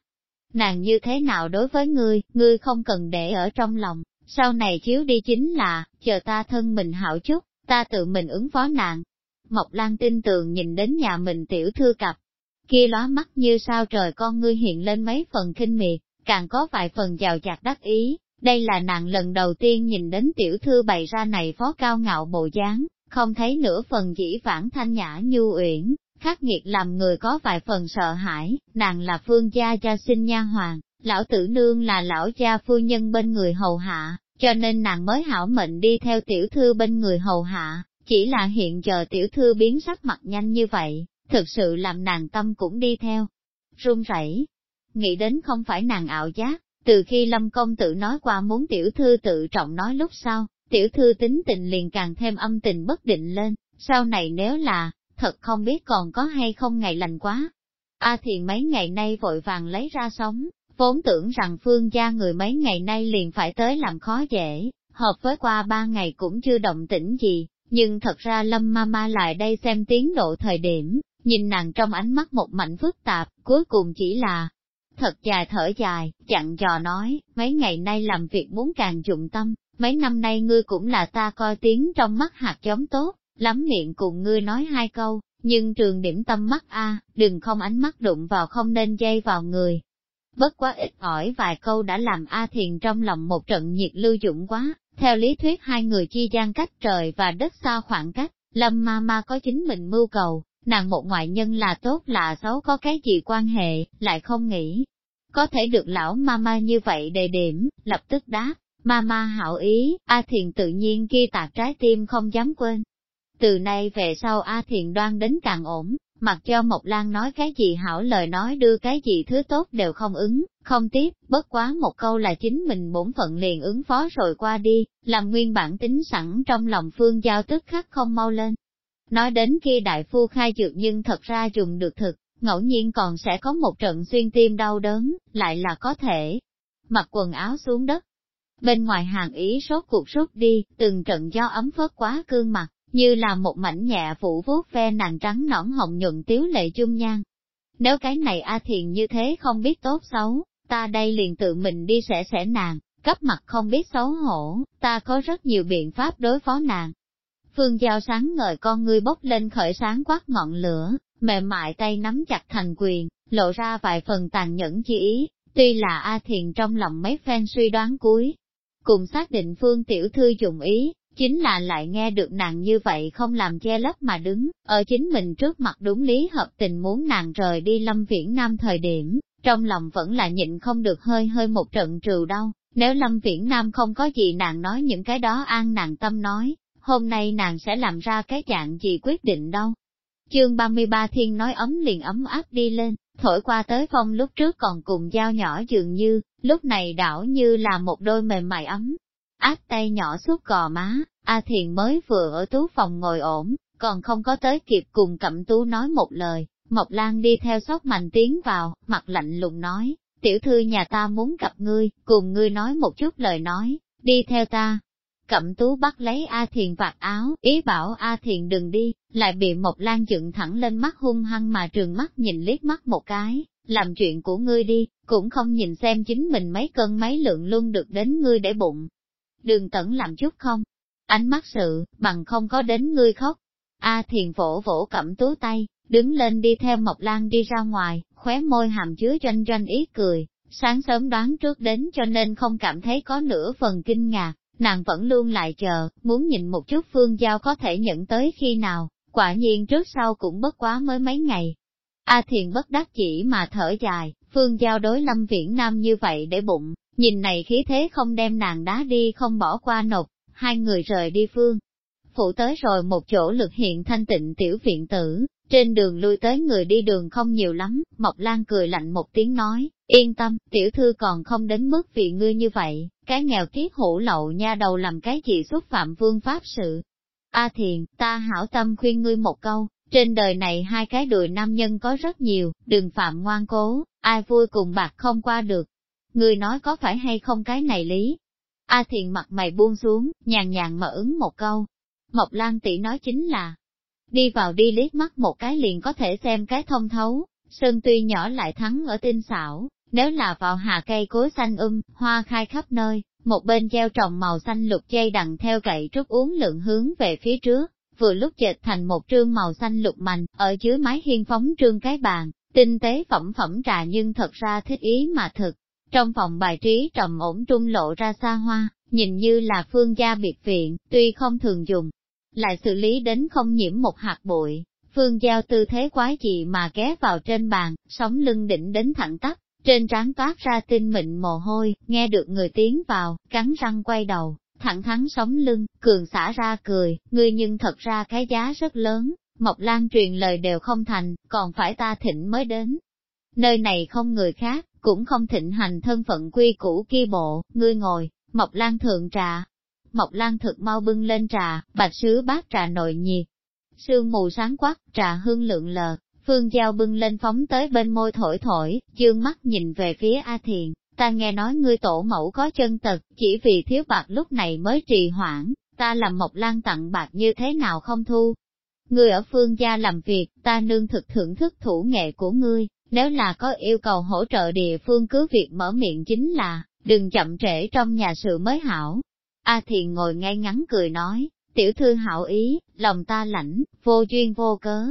Nàng như thế nào đối với ngươi, ngươi không cần để ở trong lòng, sau này chiếu đi chính là, chờ ta thân mình hảo chút, ta tự mình ứng phó nàng, Mộc Lan tin tường nhìn đến nhà mình tiểu thư cặp, kia lóa mắt như sao trời con ngươi hiện lên mấy phần kinh miệt, càng có vài phần giàu chạc đắc ý, đây là nàng lần đầu tiên nhìn đến tiểu thư bày ra này phó cao ngạo bộ dáng, không thấy nửa phần dĩ vãng thanh nhã nhu uyển, khắc nghiệt làm người có vài phần sợ hãi, nàng là phương gia gia sinh nha hoàng, lão tử nương là lão gia phu nhân bên người hầu hạ, cho nên nàng mới hảo mệnh đi theo tiểu thư bên người hầu hạ, chỉ là hiện giờ tiểu thư biến sắc mặt nhanh như vậy, thực sự làm nàng tâm cũng đi theo. Run rẩy, nghĩ đến không phải nàng ảo giác, từ khi Lâm Công Tử nói qua muốn tiểu thư tự trọng nói lúc sau, tiểu thư tính tình liền càng thêm âm tình bất định lên, sau này nếu là, thật không biết còn có hay không ngày lành quá. A à thiền mấy ngày nay vội vàng lấy ra sống, vốn tưởng rằng phương gia người mấy ngày nay liền phải tới làm khó dễ, hợp với qua ba ngày cũng chưa động tĩnh gì, nhưng thật ra Lâm Mama lại đây xem tiến độ thời điểm, nhìn nàng trong ánh mắt một mảnh phức tạp, cuối cùng chỉ là thật dài thở dài, chặn dò nói, mấy ngày nay làm việc muốn càng dụng tâm, mấy năm nay ngươi cũng là ta coi tiếng trong mắt hạt giống tốt, lắm miệng cùng ngươi nói hai câu, nhưng trường điểm tâm mắt a, đừng không ánh mắt đụng vào không nên dây vào người. Bất quá ít ỏi vài câu đã làm A Thiền trong lòng một trận nhiệt lưu dũng quá, theo lý thuyết hai người chia gian cách trời và đất xa khoảng cách, Lâm ma ma có chính mình mưu cầu, nàng một ngoại nhân là tốt là xấu có cái gì quan hệ, lại không nghĩ. Có thể được lão ma ma như vậy đề điểm, lập tức đáp, ma ma hảo ý, A Thiền tự nhiên kia tạc trái tim không dám quên. Từ nay về sau A Thiền đoan đến càng ổn, mặc cho Mộc Lan nói cái gì hảo lời nói đưa cái gì thứ tốt đều không ứng, không tiếp, bất quá một câu là chính mình bổn phận liền ứng phó rồi qua đi, làm nguyên bản tính sẵn trong lòng phương giao tức khắc không mau lên. Nói đến khi đại phu khai dược nhưng thật ra dùng được thực, ngẫu nhiên còn sẽ có một trận xuyên tim đau đớn, lại là có thể mặc quần áo xuống đất. Bên ngoài hàng ý sốt cuộc rút đi, từng trận gió ấm phớt quá cương mặt, như là một mảnh nhẹ phủ vuốt ve nàng trắng nõn hồng nhuận tiếu lệ chung nhan. Nếu cái này A Thiền như thế không biết tốt xấu, ta đây liền tự mình đi sẽ sẽ nàng, cấp mặt không biết xấu hổ, ta có rất nhiều biện pháp đối phó nàng. Phương Giao sáng ngời con ngươi bốc lên khởi sáng quát ngọn lửa, mềm mại tay nắm chặt thành quyền, lộ ra vài phần tàn nhẫn chi ý, tuy là A Thiền trong lòng mấy phen suy đoán cuối. Cùng xác định Phương Tiểu Thư dùng ý, chính là lại nghe được nàng như vậy không làm che lấp mà đứng, ở chính mình trước mặt đúng lý hợp tình muốn nàng rời đi lâm viễn nam thời điểm, trong lòng vẫn là nhịn không được hơi hơi một trận trừ đau, nếu Lâm Viễn Nam không có gì nàng nói những cái đó an nàng tâm nói, hôm nay nàng sẽ làm ra cái dạng gì quyết định đâu. Chương 33 Thiên nói ấm liền ấm áp đi lên, thổi qua tới phong lúc trước còn cùng dao nhỏ dường như, lúc này đảo như là một đôi mềm mại ấm. Áp tay nhỏ suốt cò má, A Thiền mới vừa ở tú phòng ngồi ổn, còn không có tới kịp cùng cẩm tú nói một lời, Mộc Lan đi theo sóc mạnh tiến vào, mặt lạnh lùng nói, tiểu thư nhà ta muốn gặp ngươi, cùng ngươi nói một chút lời nói, đi theo ta. Cẩm tú bắt lấy A Thiền vạt áo, ý bảo A Thiền đừng đi, lại bị Mộc Lan dựng thẳng lên mắt hung hăng mà trường mắt nhìn liếc mắt một cái, làm chuyện của ngươi đi, cũng không nhìn xem chính mình mấy cân mấy lượng luôn được đến ngươi để bụng. Đường tẩn làm chút không? Ánh mắt sự, bằng không có đến ngươi khóc. A Thiền vỗ vỗ cẩm tú tay, đứng lên đi theo Mộc Lan đi ra ngoài, khóe môi hàm chứa doanh doanh ý cười, sáng sớm đoán trước đến cho nên không cảm thấy có nửa phần kinh ngạc, nàng vẫn luôn lại chờ, muốn nhìn một chút phương giao có thể nhận tới khi nào, quả nhiên trước sau cũng bất quá mới mấy ngày. A thiền bất đắc chỉ mà thở dài, phương giao đối lâm viễn nam như vậy để bụng, nhìn này khí thế không đem nàng đá đi không bỏ qua nộp, hai người rời đi phương. Phụ tới rồi một chỗ lực hiện thanh tịnh tiểu viện tử, trên đường lui tới người đi đường không nhiều lắm, Mộc Lan cười lạnh một tiếng nói, yên tâm, tiểu thư còn không đến mức vì ngươi như vậy, cái nghèo thiết hủ lậu nha đầu làm cái gì xúc phạm vương pháp sự. A thiền, ta hảo tâm khuyên ngươi một câu, trên đời này hai cái đùi nam nhân có rất nhiều, đừng phạm ngoan cố, ai vui cùng bạc không qua được. Ngươi nói có phải hay không cái này lý? A thiền mặt mày buông xuống, nhàn nhàn mở ứng một câu. Mộc Lan tỷ nói chính là, đi vào đi liếc mắt một cái liền có thể xem cái thông thấu, sơn tuy nhỏ lại thắng ở tinh xảo, nếu là vào hạ cây cối xanh um, hoa khai khắp nơi, một bên treo trồng màu xanh lục dây đằng theo cậy trúc uống lượng hướng về phía trước, vừa lúc dệt thành một trương màu xanh lục mạnh, ở dưới mái hiên phóng trương cái bàn, tinh tế phẩm phẩm trà nhưng thật ra thích ý mà thực. Trong phòng bài trí trầm ổn trung lộ ra xa hoa, nhìn như là phương gia biệt viện, tuy không thường dùng, lại xử lý đến không nhiễm một hạt bụi. Phương Giao tư thế quái dị mà ghé vào trên bàn, sóng lưng đỉnh đến thẳng tắp, trên trán toát ra tinh mịn mồ hôi, nghe được người tiến vào, cắn răng quay đầu, thẳng thắn sóng lưng, cường xả ra cười, ngươi nhưng thật ra cái giá rất lớn, Mộc Lan truyền lời đều không thành, còn phải ta thịnh mới đến. Nơi này không người khác, cũng không thịnh hành thân phận quy cũ kia bộ, ngươi ngồi, Mộc Lan thượng trà, Mộc Lan thực mau bưng lên trà, bạch sứ bát trà nội nhiệt. Sương mù sáng quắc, trà hương lượng lờ, Phương Giao bưng lên phóng tới bên môi thổi thổi, dương mắt nhìn về phía A Thiền. Ta nghe nói ngươi tổ mẫu có chân tật, chỉ vì thiếu bạc lúc này mới trì hoãn, ta làm Mộc Lan tặng bạc như thế nào không thu. Ngươi ở phương gia làm việc, ta nương thực thưởng thức thủ nghệ của ngươi, nếu là có yêu cầu hỗ trợ địa phương cứ việc mở miệng chính là, đừng chậm trễ trong nhà sự mới hảo, A Thiền ngồi ngay ngắn cười nói, tiểu thư hảo ý, lòng ta lãnh, vô duyên vô cớ.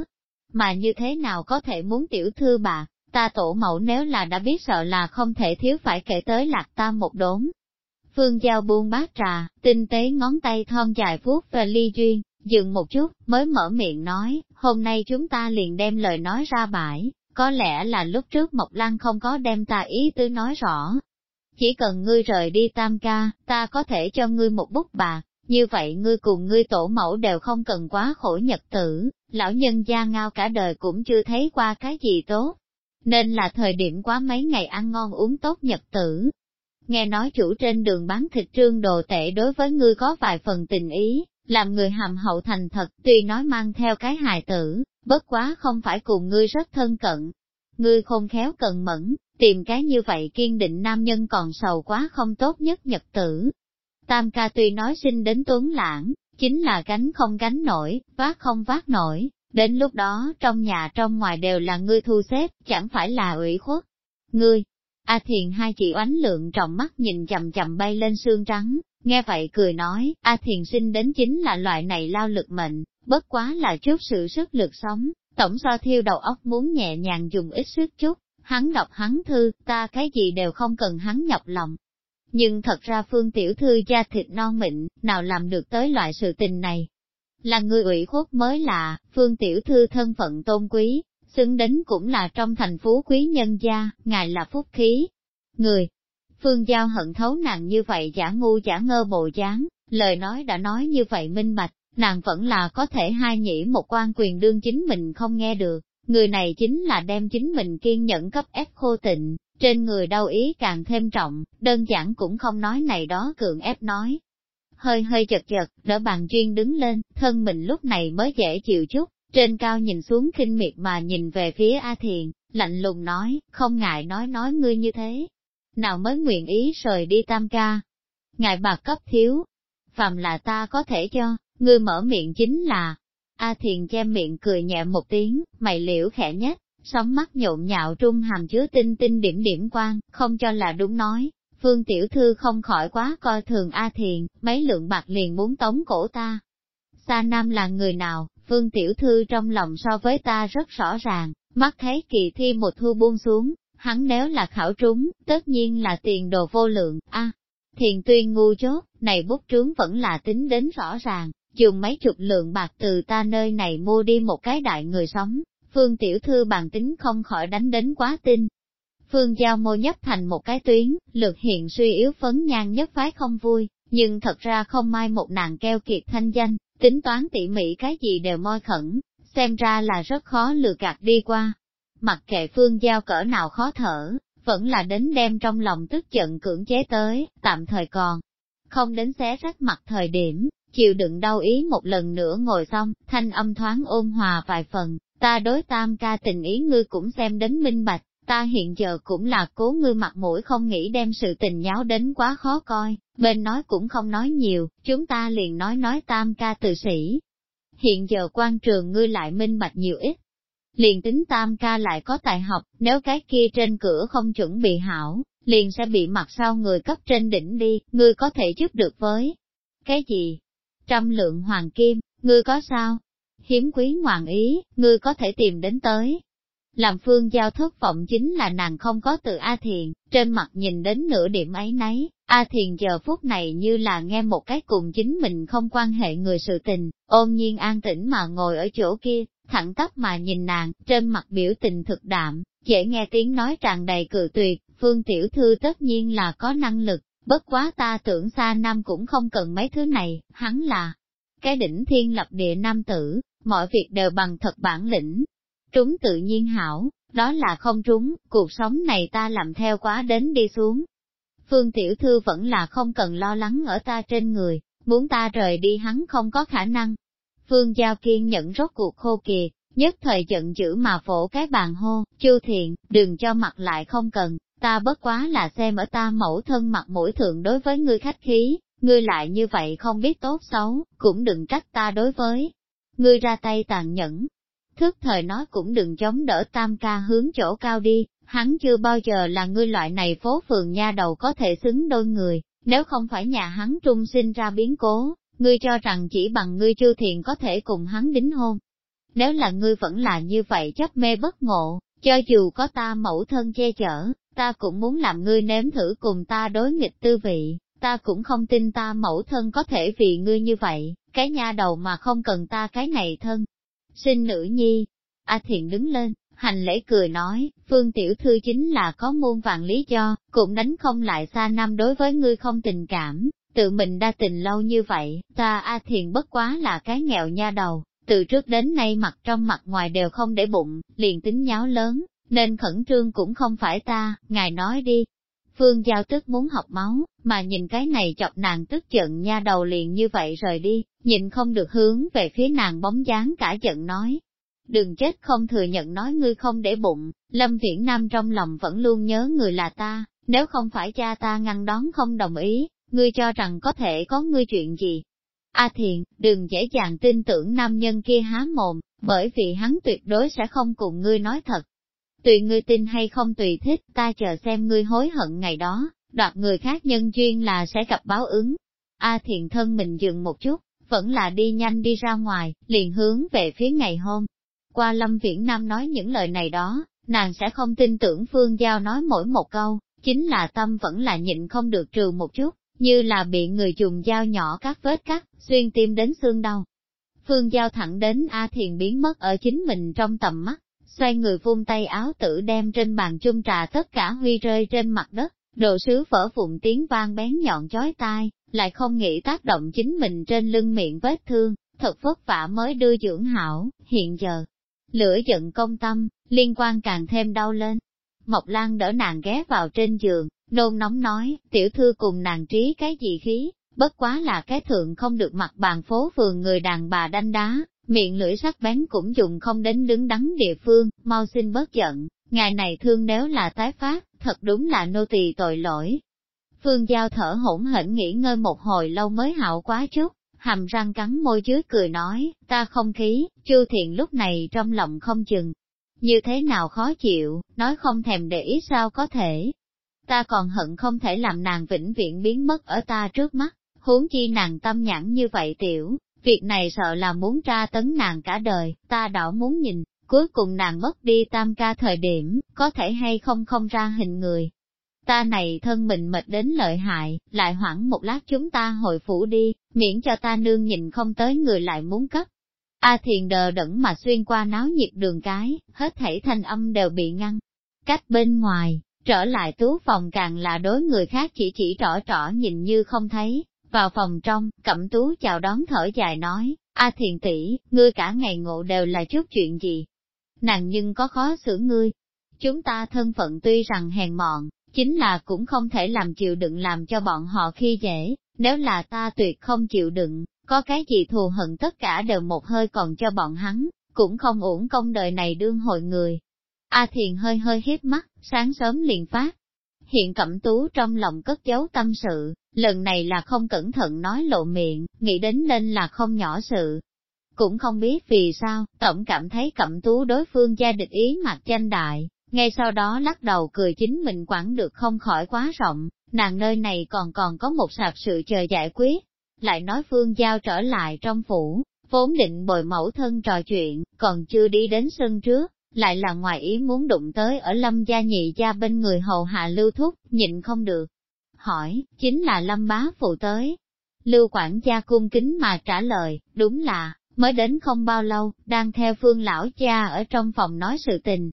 Mà như thế nào có thể muốn tiểu thư bà? ta tổ mẫu nếu là đã biết sợ là không thể thiếu phải kể tới lạc ta một đốn. Phương Giao buông bát trà, tinh tế ngón tay thon dài vuốt về ly duyên, dừng một chút, mới mở miệng nói, hôm nay chúng ta liền đem lời nói ra bãi, có lẽ là lúc trước Mộc Lan không có đem ta ý tứ nói rõ, chỉ cần ngươi rời đi tam ca, ta có thể cho ngươi một bút bạc, như vậy ngươi cùng ngươi tổ mẫu đều không cần quá khổ nhật tử, lão nhân gia ngao cả đời cũng chưa thấy qua cái gì tốt. Nên là thời điểm quá mấy ngày ăn ngon uống tốt nhật tử. Nghe nói chủ trên đường bán thịt trương đồ tệ đối với ngươi có vài phần tình ý, làm người hàm hậu thành thật tuy nói mang theo cái hài tử, bất quá không phải cùng ngươi rất thân cận. Ngươi khôn khéo cần mẫn, Tìm cái như vậy kiên định nam nhân còn sầu quá không tốt nhất nhật tử. Tam ca tuy nói sinh đến tuấn lãng, chính là gánh không gánh nổi, vác không vác nổi, đến lúc đó trong nhà trong ngoài đều là ngươi thu xếp, chẳng phải là ủy khuất. Ngươi, A Thiền hai chị oánh lượng trọng mắt nhìn chầm chầm bay lên xương trắng, nghe vậy cười nói, A Thiền sinh đến chính là loại này lao lực mệnh, bất quá là chút sự sức lực sống, tổng so thiêu đầu óc muốn nhẹ nhàng dùng ít sức chút hắn đọc hắn thư, ta cái gì đều không cần hắn nhọc lòng. Nhưng thật ra phương tiểu thư da thịt non mịn, nào làm được tới loại sự tình này. Là người ủy khuất mới là, phương tiểu thư thân phận tôn quý, xứng đến cũng là trong thành phố quý nhân gia, ngài là phúc khí. Người, phương giao hận thấu nàng như vậy giả ngu giả ngơ bộ dáng, lời nói đã nói như vậy minh bạch, nàng vẫn là có thể hai nhĩ một quan quyền đương chính mình không nghe được, Người này chính là đem chính mình kiên nhẫn cấp ép khô tịnh, trên người đau ý càng thêm trọng, đơn giản cũng không nói này đó cường ép nói. Hơi hơi chật chật, đỡ bàn chuyên đứng lên, thân mình lúc này mới dễ chịu chút, trên cao nhìn xuống khinh miệt mà nhìn về phía A Thiền, lạnh lùng nói, không ngại nói nói ngươi như thế. Nào mới nguyện ý rời đi tam ca? Ngài bạc cấp thiếu, phàm là ta có thể cho, ngươi mở miệng chính là, A Thiền che miệng cười nhẹ một tiếng, mày liễu khẽ nhất, sóng mắt nhộn nhạo trung hàm chứa tinh tinh điểm điểm quan, không cho là đúng nói. Phương Tiểu Thư không khỏi quá coi thường A Thiền, mấy lượng bạc liền muốn tống cổ ta. Sa Nam là người nào, Phương Tiểu Thư trong lòng so với ta rất rõ ràng, mắt thấy kỳ thi một thu buông xuống, hắn nếu là khảo trúng, tất nhiên là tiền đồ vô lượng, a à, Thiền tuyên ngu chốt, này bút trướng vẫn là tính đến rõ ràng, dùng mấy chục lượng bạc từ ta nơi này mua đi một cái đại người sống, Phương Tiểu Thư bàn tính không khỏi đánh đến quá tin Phương Giao môi nhấp thành một cái tuyến, lực hiện suy yếu phấn nhan nhất phái không vui, nhưng thật ra không mai một nàng keo kiệt thanh danh, tính toán tỉ mỉ cái gì đều moi khẩn, xem ra là rất khó lừa gạt đi qua. Mặc kệ Phương Giao cỡ nào khó thở, vẫn là đến đem trong lòng tức giận cưỡng chế tới, tạm thời còn. Không đến xé rách mặt thời điểm, chịu đựng đau ý một lần nữa ngồi xong, thanh âm thoáng ôn hòa vài phần, ta đối tam ca tình ý ngươi cũng xem đến minh bạch, ta hiện giờ cũng là cố ngươi mặt mũi không nghĩ đem sự tình nháo đến quá khó coi, bên nói cũng không nói nhiều, chúng ta liền nói nói tam ca từ sĩ. Hiện giờ quan trường ngươi lại minh bạch nhiều ít, liền tính tam ca lại có tài học, nếu cái kia trên cửa không chuẩn bị hảo, liền sẽ bị mặt sau người cấp trên đỉnh đi, ngươi có thể giúp được với. Cái gì? trăm lượng hoàng kim, ngươi có sao? Hiếm quý ngoạn ý, ngươi có thể tìm đến tới. Làm phương giao thất vọng chính là nàng không có từ A Thiền, trên mặt nhìn đến nửa điểm ấy nấy, A Thiền giờ phút này như là nghe một cái cùng chính mình không quan hệ người sự tình, ôm nhiên an tĩnh mà ngồi ở chỗ kia, thẳng tắp mà nhìn nàng, trên mặt biểu tình thực đạm, dễ nghe tiếng nói tràn đầy cự tuyệt, phương tiểu thư tất nhiên là có năng lực, Bất quá ta tưởng xa nam cũng không cần mấy thứ này, hắn là cái đỉnh thiên lập địa nam tử, mọi việc đều bằng thật bản lĩnh. Trúng tự nhiên hảo, đó là không trúng, cuộc sống này ta làm theo quá đến đi xuống. Phương Tiểu Thư vẫn là không cần lo lắng ở ta trên người, muốn ta rời đi hắn không có khả năng. Phương Giao Kiên nhận rốt cuộc khô kiệt, nhất thời giận dữ mà phổ cái bàn hô, chu thiện, đừng cho mặt lại không cần, Ta bất quá là xem ở ta mẫu thân mặt mũi thường đối với ngươi khách khí, ngươi lại như vậy không biết tốt xấu, cũng đừng trách ta đối với. Ngươi ra tay tàn nhẫn. Thức thời nói cũng đừng chống đỡ tam ca hướng chỗ cao đi, hắn chưa bao giờ là ngươi loại này phố phường nha đầu có thể xứng đôi người, nếu không phải nhà hắn trung sinh ra biến cố, ngươi cho rằng chỉ bằng ngươi chư thiện có thể cùng hắn đính hôn. Nếu là ngươi vẫn là như vậy chấp mê bất ngộ, cho dù có ta mẫu thân che chở, ta cũng muốn làm ngươi nếm thử cùng ta đối nghịch tư vị, ta cũng không tin ta mẫu thân có thể vì ngươi như vậy, cái nha đầu mà không cần ta cái này thân. Xin nữ nhi, A Thiện đứng lên, hành lễ cười nói, Phương Tiểu Thư chính là có muôn vạn lý do, cũng đánh không lại xa năm đối với ngươi không tình cảm, tự mình đa tình lâu như vậy, ta A Thiện bất quá là cái nghèo nha đầu, từ trước đến nay mặt trong mặt ngoài đều không để bụng, liền tính nháo lớn, nên khẩn trương cũng không phải ta, ngài nói đi. Phương Giao tức muốn học máu, mà nhìn cái này chọc nàng tức giận nha đầu liền như vậy rời đi, nhìn không được hướng về phía nàng bóng dáng cả giận nói. Đừng chết không thừa nhận nói ngươi không để bụng, Lâm Viễn Nam trong lòng vẫn luôn nhớ người là ta, nếu không phải cha ta ngăn đón không đồng ý, ngươi cho rằng có thể có ngươi chuyện gì. A à Thiện, đừng dễ dàng tin tưởng nam nhân kia há mồm, bởi vì hắn tuyệt đối sẽ không cùng ngươi nói thật, tùy ngươi tin hay không tùy thích, ta chờ xem ngươi hối hận ngày đó, đoạt người khác nhân duyên là sẽ gặp báo ứng. A thiện thân mình dừng một chút, vẫn là đi nhanh đi ra ngoài, liền hướng về phía ngày hôm. Qua Lâm Viễn Nam nói những lời này đó, nàng sẽ không tin tưởng Phương Giao nói mỗi một câu, chính là tâm vẫn là nhịn không được trừ một chút, như là bị người dùng dao nhỏ các vết cắt, xuyên tim đến xương đau. Phương Giao thẳng đến A Thiền biến mất ở chính mình trong tầm mắt, xoay người vung tay áo tử đem trên bàn chung trà tất cả huy rơi trên mặt đất, đồ sứ vỡ vụn tiếng vang bén nhọn chói tai, lại không nghĩ tác động chính mình trên lưng miệng vết thương, thật vất vả mới đưa dưỡng hảo, hiện giờ. Lửa giận công tâm, liên quan càng thêm đau lên. Mộc Lan đỡ nàng ghé vào trên giường, nôn nóng nói, tiểu thư cùng nàng trí cái gì khí, bất quá là cái thượng không được mặc bàn phố phường người đàn bà đanh đá, miệng lưỡi sắc bén cũng dùng không đến đứng đắn địa phương, mau xin bớt giận, ngài này thương nếu là tái phát, thật đúng là nô tỳ tội lỗi. Phương Giao thở hổn hển nghỉ ngơi một hồi lâu mới hạo quá chút, hàm răng cắn môi dưới cười nói, ta không khí, chư thiện lúc này trong lòng không chừng. Như thế nào khó chịu, nói không thèm để ý sao có thể. Ta còn hận không thể làm nàng vĩnh viễn biến mất ở ta trước mắt, huống chi nàng tâm nhãn như vậy tiểu, Việc này sợ là muốn tra tấn nàng cả đời, ta đảo muốn nhìn, cuối cùng nàng mất đi tam ca thời điểm, có thể hay không không ra hình người. Ta này thân mình mệt đến lợi hại, lại hoảng một lát chúng ta hồi phủ đi, miễn cho ta nương nhìn không tới người lại muốn cấp. A thiền đờ đẫn mà xuyên qua náo nhiệt đường cái, hết thảy thanh âm đều bị ngăn. Cách bên ngoài, trở lại tú phòng càng là đối người khác chỉ chỉ trỏ trỏ nhìn như không thấy, vào phòng trong, cẩm tú chào đón thở dài nói, A thiền tỷ, ngươi cả ngày ngộ đều là chút chuyện gì? Nàng nhưng có khó xử ngươi. Chúng ta thân phận tuy rằng hèn mọn, chính là cũng không thể làm chịu đựng làm cho bọn họ khi dễ, nếu là ta tuyệt không chịu đựng, có cái gì thù hận tất cả đều một hơi còn cho bọn hắn, cũng không uổng công đời này đương hội người. A thiền hơi hơi hiếp mắt, sáng sớm liền phát. Hiện cẩm tú trong lòng cất giấu tâm sự, lần này là không cẩn thận nói lộ miệng, nghĩ đến nên là không nhỏ sự. Cũng không biết vì sao, tổng cảm thấy cẩm tú đối phương gia địch ý mặt tranh đại, ngay sau đó lắc đầu cười chính mình quản được không khỏi quá rộng, nàng nơi này còn còn có một sạp sự chờ giải quyết. Lại nói phương giao trở lại trong phủ, vốn định bồi mẫu thân trò chuyện, còn chưa đi đến sân trước, lại là ngoài ý muốn đụng tới ở lâm gia nhị gia bên người hầu hạ lưu thúc, nhịn không được, hỏi, chính là lâm bá phụ tới. Lưu quản gia cung kính mà trả lời, đúng là, mới đến không bao lâu, đang theo phương lão cha ở trong phòng nói sự tình.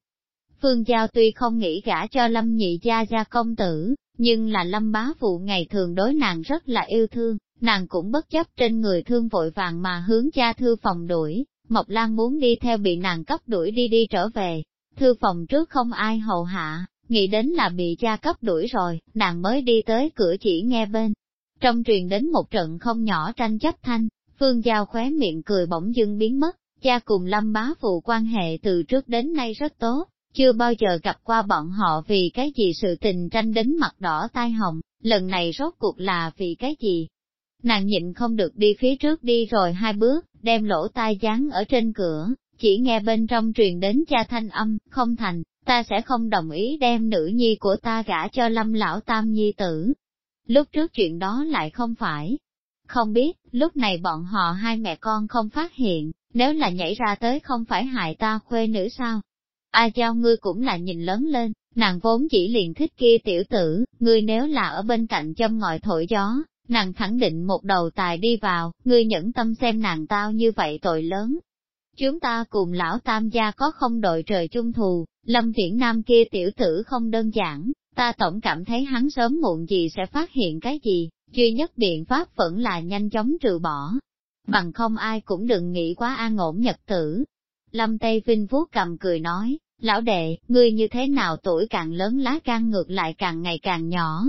Phương Giao tuy không nghĩ gả cho Lâm nhị gia gia công tử, nhưng là Lâm bá phụ ngày thường đối nàng rất là yêu thương, nàng cũng bất chấp trên người thương vội vàng mà hướng cha thư phòng đuổi, Mộc Lan muốn đi theo bị nàng cấp đuổi đi đi trở về, thư phòng trước không ai hầu hạ, nghĩ đến là bị cha cấp đuổi rồi, nàng mới đi tới cửa chỉ nghe bên. Trong truyền đến một trận không nhỏ tranh chấp thanh, Phương Giao khóe miệng cười bỗng dưng biến mất, cha cùng Lâm Bá Phụ quan hệ từ trước đến nay rất tốt, chưa bao giờ gặp qua bọn họ vì cái gì sự tình tranh đến mặt đỏ tai hồng, lần này rốt cuộc là vì cái gì. Nàng nhịn không được đi phía trước đi rồi hai bước, đem lỗ tai dán ở trên cửa, chỉ nghe bên trong truyền đến cha thanh âm, không thành, ta sẽ không đồng ý đem nữ nhi của ta gả cho lâm lão tam nhi tử. Lúc trước chuyện đó lại không phải. Không biết, lúc này bọn họ hai mẹ con không phát hiện, nếu là nhảy ra tới không phải hại ta khuê nữ sao? A Giao ngươi cũng là nhìn lớn lên, nàng vốn chỉ liền thích kia tiểu tử, ngươi nếu là ở bên cạnh châm ngòi thổi gió, nàng khẳng định một đầu tài đi vào, ngươi nhẫn tâm xem nàng tao như vậy tội lớn. Chúng ta cùng lão tam gia có không đội trời chung thù, Lâm Viễn Nam kia tiểu tử không đơn giản, ta tổng cảm thấy hắn sớm muộn gì sẽ phát hiện cái gì, duy nhất biện pháp vẫn là nhanh chóng trừ bỏ. Bằng không ai cũng đừng nghĩ quá an ổn nhật tử. Lâm Tây Vinh vuốt cầm cười nói, lão đệ, ngươi như thế nào tuổi càng lớn lá gan ngược lại càng ngày càng nhỏ.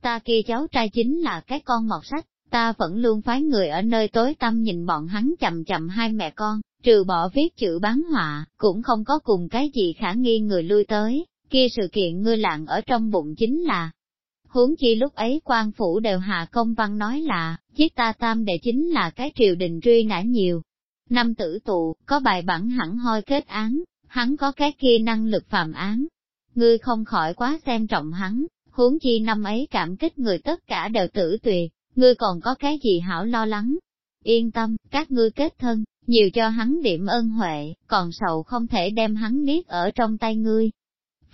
Ta kia cháu trai chính là cái con mọt sách, ta vẫn luôn phái người ở nơi tối tâm nhìn bọn hắn chậm chậm hai mẹ con, trừ bỏ viết chữ bán họa, cũng không có cùng cái gì khả nghi người lui tới, kia sự kiện ngươi lặng ở trong bụng chính là. Huống chi lúc ấy quan phủ đều hạ công văn nói là, chiếc ta tam đệ chính là cái triều đình truy nã nhiều. Năm tử tụ có bài bản hẳn hoi kết án, hắn có cái kia năng lực phạm án. Ngươi không khỏi quá xem trọng hắn, huống chi năm ấy cảm kích người tất cả đều tử tùy, ngươi còn có cái gì hảo lo lắng. Yên tâm, các ngươi kết thân, nhiều cho hắn điểm ơn huệ, còn sầu không thể đem hắn niết ở trong tay ngươi.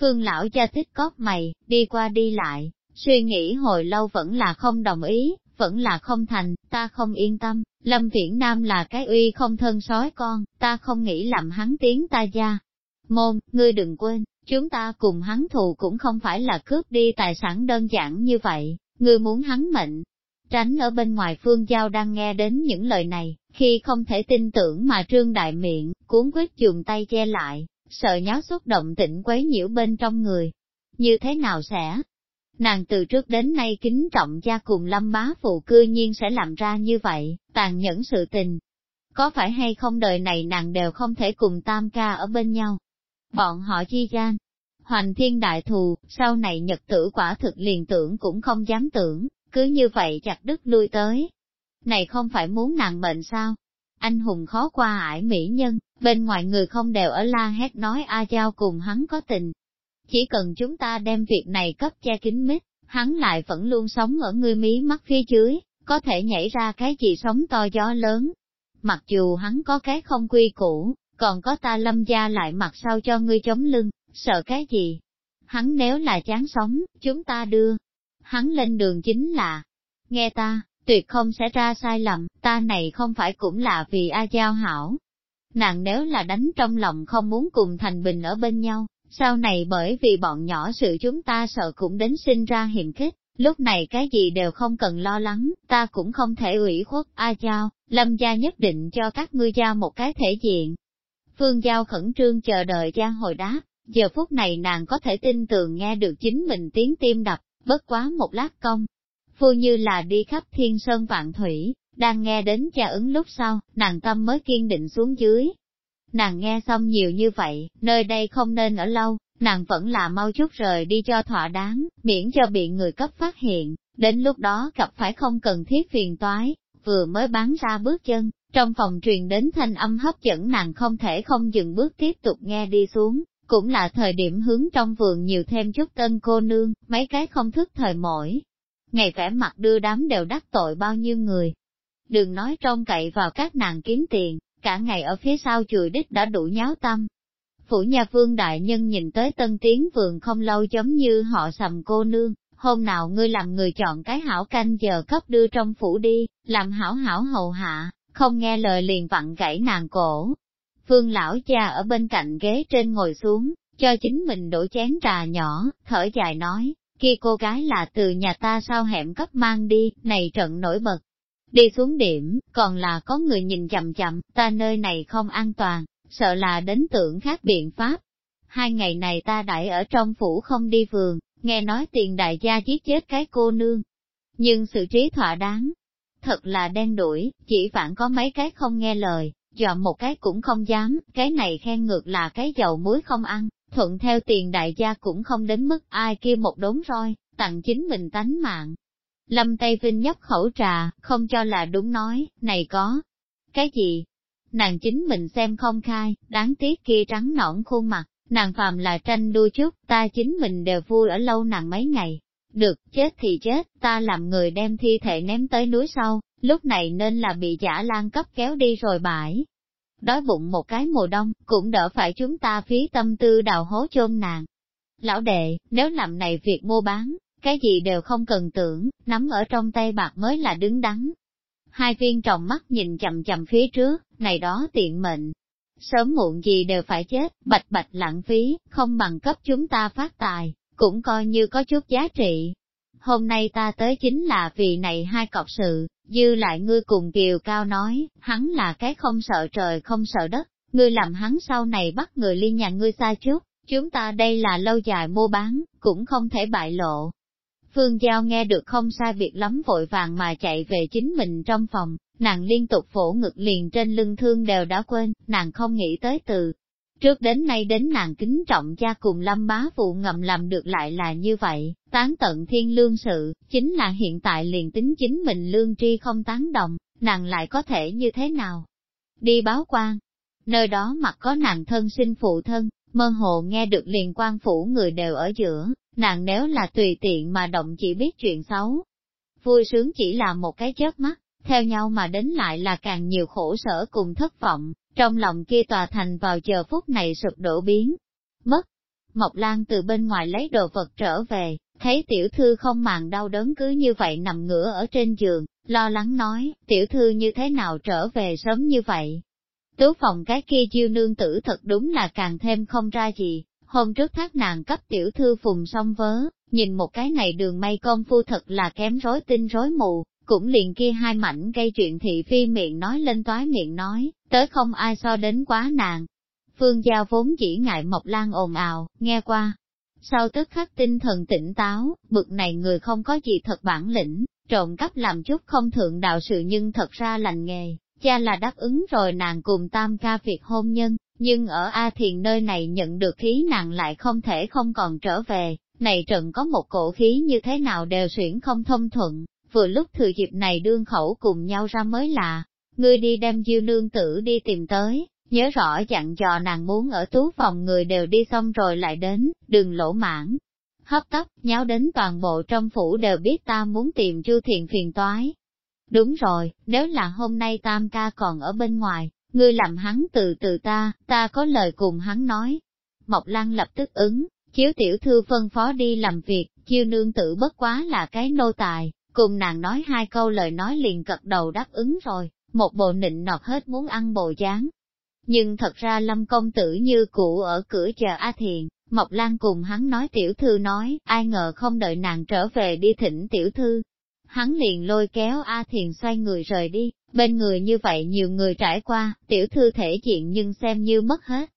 Phương lão cha thích cóp mày, đi qua đi lại, suy nghĩ hồi lâu vẫn là không đồng ý, vẫn là không thành, ta không yên tâm, Lâm Viễn Nam là cái uy không thân sói con, ta không nghĩ làm hắn tiếng ta gia. Môn, ngươi đừng quên, chúng ta cùng hắn thù cũng không phải là cướp đi tài sản đơn giản như vậy, ngươi muốn hắn mệnh. Tránh ở bên ngoài phương giao đang nghe đến những lời này, khi không thể tin tưởng mà trương đại miệng, cuốn quýt dùng tay che lại, sợ nháo xúc động tĩnh quấy nhiễu bên trong người. Như thế nào sẽ? Nàng từ trước đến nay kính trọng cha cùng lâm bá phụ cư nhiên sẽ làm ra như vậy, tàn nhẫn sự tình. Có phải hay không đời này nàng đều không thể cùng tam ca ở bên nhau? Bọn họ chi gian, hoành thiên đại thù, sau này nhật tử quả thực liền tưởng cũng không dám tưởng, cứ như vậy chặt đứt lui tới, này không phải muốn nàng bệnh sao? Anh hùng khó qua ải mỹ nhân, bên ngoài người không đều ở la hét nói A Giao cùng hắn có tình. Chỉ cần chúng ta đem việc này cấp che kín mít, hắn lại vẫn luôn sống ở ngươi mí mắt phía dưới, có thể nhảy ra cái gì sống to gió lớn. Mặc dù hắn có cái không quy củ, còn có ta lâm gia lại mặt sau cho ngươi chống lưng, sợ cái gì? Hắn nếu là chán sống, chúng ta đưa. Hắn lên đường chính là, nghe ta, tuyệt không sẽ ra sai lầm, ta này không phải cũng là vì A Giao hảo. Nàng nếu là đánh trong lòng không muốn cùng Thành Bình ở bên nhau, sau này bởi vì bọn nhỏ sự chúng ta sợ cũng đến sinh ra hiểm khích, lúc này cái gì đều không cần lo lắng, ta cũng không thể ủy khuất A Giao, Lâm Gia nhất định cho các ngươi giao một cái thể diện. Phương Giao khẩn trương chờ đợi Gia hồi đáp, giờ phút này nàng có thể tin tưởng nghe được chính mình tiếng tim đập, bất quá một lát công, phu như là đi khắp thiên sơn vạn thủy, đang nghe đến cha ứng lúc sau, nàng tâm mới kiên định xuống dưới. Nàng nghe xong nhiều như vậy, nơi đây không nên ở lâu, nàng vẫn là mau chút rời đi cho thỏa đáng, miễn cho bị người cấp phát hiện, đến lúc đó gặp phải không cần thiết phiền toái, vừa mới bán ra bước chân, trong phòng truyền đến thanh âm hấp dẫn nàng không thể không dừng bước tiếp tục nghe đi xuống, cũng là thời điểm hướng trong vườn nhiều thêm chút tân cô nương, mấy cái không thức thời mỗi ngày vẻ mặt đưa đám đều đắc tội bao nhiêu người. Đừng nói trông cậy vào các nàng kiếm tiền, cả ngày ở phía sau chùi đích đã đủ nháo tâm. Phủ nhà vương đại nhân nhìn tới tân tiến vườn không lâu giống như họ sầm cô nương, hôm nào ngươi làm người chọn cái hảo canh giờ cấp đưa trong phủ đi, làm hảo hảo hầu hạ, không nghe lời liền vặn gãy nàng cổ. Phương lão cha ở bên cạnh ghế trên ngồi xuống, cho chính mình đổ chén trà nhỏ, thở dài nói, kia cô gái là từ nhà ta sao hẻm cấp mang đi, này trận nổi bật. Đi xuống điểm, còn là có người nhìn chậm chậm, ta nơi này không an toàn, sợ là đến tưởng khác biện pháp. Hai ngày này ta đãi ở trong phủ không đi vườn, nghe nói tiền đại gia giết chết cái cô nương. Nhưng sự trí thỏa đáng, thật là đen đuổi, chỉ vạn có mấy cái không nghe lời, dọa một cái cũng không dám, cái này khen ngược là cái dầu muối không ăn, thuận theo tiền đại gia cũng không đến mức ai kia một đốn roi, tặng chính mình tánh mạng. Lâm Tây Vinh nhấp khẩu trà, không cho là đúng nói, này có. Cái gì? Nàng chính mình xem không khai, đáng tiếc kia trắng nõn khuôn mặt, nàng phàm là tranh đua chút, ta chính mình đều vui ở lâu nàng mấy ngày. Được, chết thì chết, ta làm người đem thi thể ném tới núi sau, lúc này nên là bị giả lan cấp kéo đi rồi bãi đói bụng một cái mùa đông, cũng đỡ phải chúng ta phí tâm tư đào hố chôn nàng. Lão đệ, nếu làm này việc mua bán, cái gì đều không cần tưởng, nắm ở trong tay bạc mới là đứng đắn. Hai viên trọng mắt nhìn chậm chậm phía trước, này đó tiện mệnh. Sớm muộn gì đều phải chết, bạch bạch lãng phí, không bằng cấp chúng ta phát tài, cũng coi như có chút giá trị hôm nay ta tới chính là vì này hai cọc sự, dư lại ngươi cùng Kiều Cao nói, hắn là cái không sợ trời không sợ đất, ngươi làm hắn sau này bắt người ly nhà ngươi xa chút, chúng ta đây là lâu dài mua bán, cũng không thể bại lộ. Phương Giao nghe được không sai việc lắm vội vàng mà chạy về chính mình trong phòng, nàng liên tục phổ ngực liền trên lưng thương đều đã quên, nàng không nghĩ tới từ, Trước đến nay đến nàng kính trọng cha cùng lâm bá phụ ngầm làm được lại là như vậy, tán tận thiên lương sự, chính là hiện tại liền tính chính mình lương tri không tán đồng, nàng lại có thể như thế nào? Đi báo quan, nơi đó mặc có nàng thân sinh phụ thân, mơ hồ nghe được liền quan phủ người đều ở giữa, nàng nếu là tùy tiện mà động chỉ biết chuyện xấu. Vui sướng chỉ là một cái chớp mắt, theo nhau mà đến lại là càng nhiều khổ sở cùng thất vọng, trong lòng kia tòa thành vào giờ phút này sụp đổ biến, mất. Mộc Lan từ bên ngoài lấy đồ vật trở về, thấy tiểu thư không màng đau đớn cứ như vậy nằm ngửa ở trên giường, lo lắng nói, tiểu thư như thế nào trở về sớm như vậy. tú phòng cái kia chiêu nương tử thật đúng là càng thêm không ra gì, hôm trước thác nàng cấp tiểu thư phùng xong vớ, nhìn một cái này đường may công phu thật là kém rối tinh rối mù, cũng liền kia hai mảnh gây chuyện thị phi miệng nói lên toái miệng nói, tới không ai so đến quá nàng. Phương Giao vốn chỉ ngại Mộc Lan ồn ào, nghe qua. Sau tức khắc tinh thần tỉnh táo, bực này người không có gì thật bản lĩnh, trộm cắp làm chút không thượng đạo sự nhưng thật ra lành nghề, cha là đáp ứng rồi nàng cùng tam ca việc hôn nhân, nhưng ở A Thiền nơi này nhận được khí nàng lại không thể không còn trở về, này trận có một cổ khí như thế nào đều xuyển không thông thuận vừa lúc thừa dịp này đương khẩu cùng nhau ra mới là, ngươi đi đem dư nương tử đi tìm tới, nhớ rõ dặn dò nàng muốn ở tú phòng người đều đi xong rồi lại đến, đừng lỗ mãn. Hấp tấp, nháo đến toàn bộ trong phủ đều biết ta muốn tìm chu thiện phiền toái. Đúng rồi, nếu là hôm nay tam ca còn ở bên ngoài, ngươi làm hắn từ từ ta, ta có lời cùng hắn nói. Mộc Lan lập tức ứng, chiếu tiểu thư phân phó đi làm việc, chiêu nương tử bất quá là cái nô tài, Cùng nàng nói hai câu lời nói liền cật đầu đáp ứng rồi, một bộ nịnh nọt hết muốn ăn bồ dáng. Nhưng thật ra lâm công tử như cũ ở cửa chờ A Thiền, Mộc Lan cùng hắn nói tiểu thư nói, ai ngờ không đợi nàng trở về đi thỉnh tiểu thư. Hắn liền lôi kéo A Thiền xoay người rời đi, bên người như vậy nhiều người trải qua, tiểu thư thể diện nhưng xem như mất hết.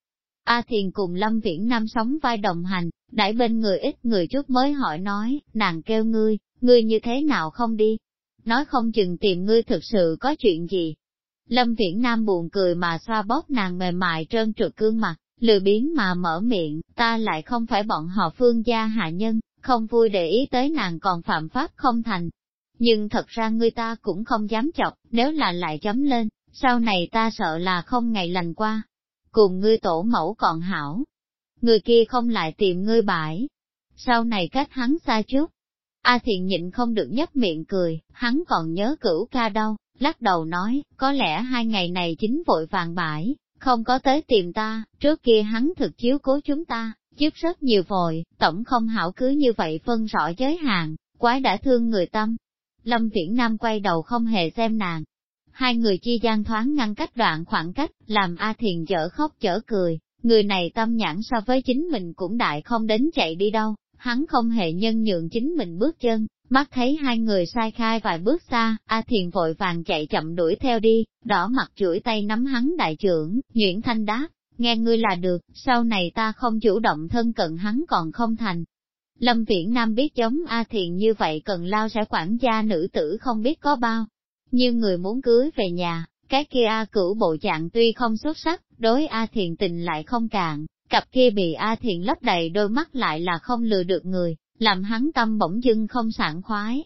A Thiền cùng Lâm Viễn Nam sống vai đồng hành, đãi bên người ít người chút mới hỏi nói, nàng kêu ngươi, ngươi như thế nào không đi? Nói không chừng tìm ngươi thực sự có chuyện gì. Lâm Viễn Nam buồn cười mà xoa bóp nàng mềm mại trơn trượt cương mặt, lười biến mà mở miệng, ta lại không phải bọn họ phương gia hạ nhân, không vui để ý tới nàng còn phạm pháp không thành. Nhưng thật ra ngươi ta cũng không dám chọc, nếu là lại chấm lên, sau này ta sợ là không ngày lành qua, cùng ngươi tổ mẫu còn hảo. Người kia không lại tìm ngươi bãi. Sau này cách hắn xa chút. A thiện nhịn không được nhấp miệng cười, hắn còn nhớ cửu ca đâu, lắc đầu nói, có lẽ hai ngày này chính vội vàng bãi, không có tới tìm ta, trước kia hắn thực chiếu cố chúng ta, giúp rất nhiều vội, tổng không hảo cứ như vậy phân rõ giới hạn, quái đã thương người tâm. Lâm Viễn Nam quay đầu không hề xem nàng, hai người chi gian thoáng ngăn cách đoạn khoảng cách, làm A Thiền chở khóc chở cười, người này tâm nhãn so với chính mình cũng đại không đến chạy đi đâu, hắn không hề nhân nhượng chính mình bước chân, mắt thấy hai người sai khai vài bước xa, A Thiền vội vàng chạy chậm đuổi theo đi, đỏ mặt chuỗi tay nắm hắn đại trưởng, Nguyễn Thanh đáp, nghe ngươi là được, sau này ta không chủ động thân cận hắn còn không thành. Lâm Viễn Nam biết giống A Thiền như vậy cần lao sẽ quản gia nữ tử không biết có bao như người muốn cưới về nhà, cái kia A cửu bộ dạng tuy không xuất sắc, đối A thiện tình lại không cạn, cặp kia bị A thiện lấp đầy đôi mắt lại là không lừa được người, làm hắn tâm bỗng dưng không sảng khoái.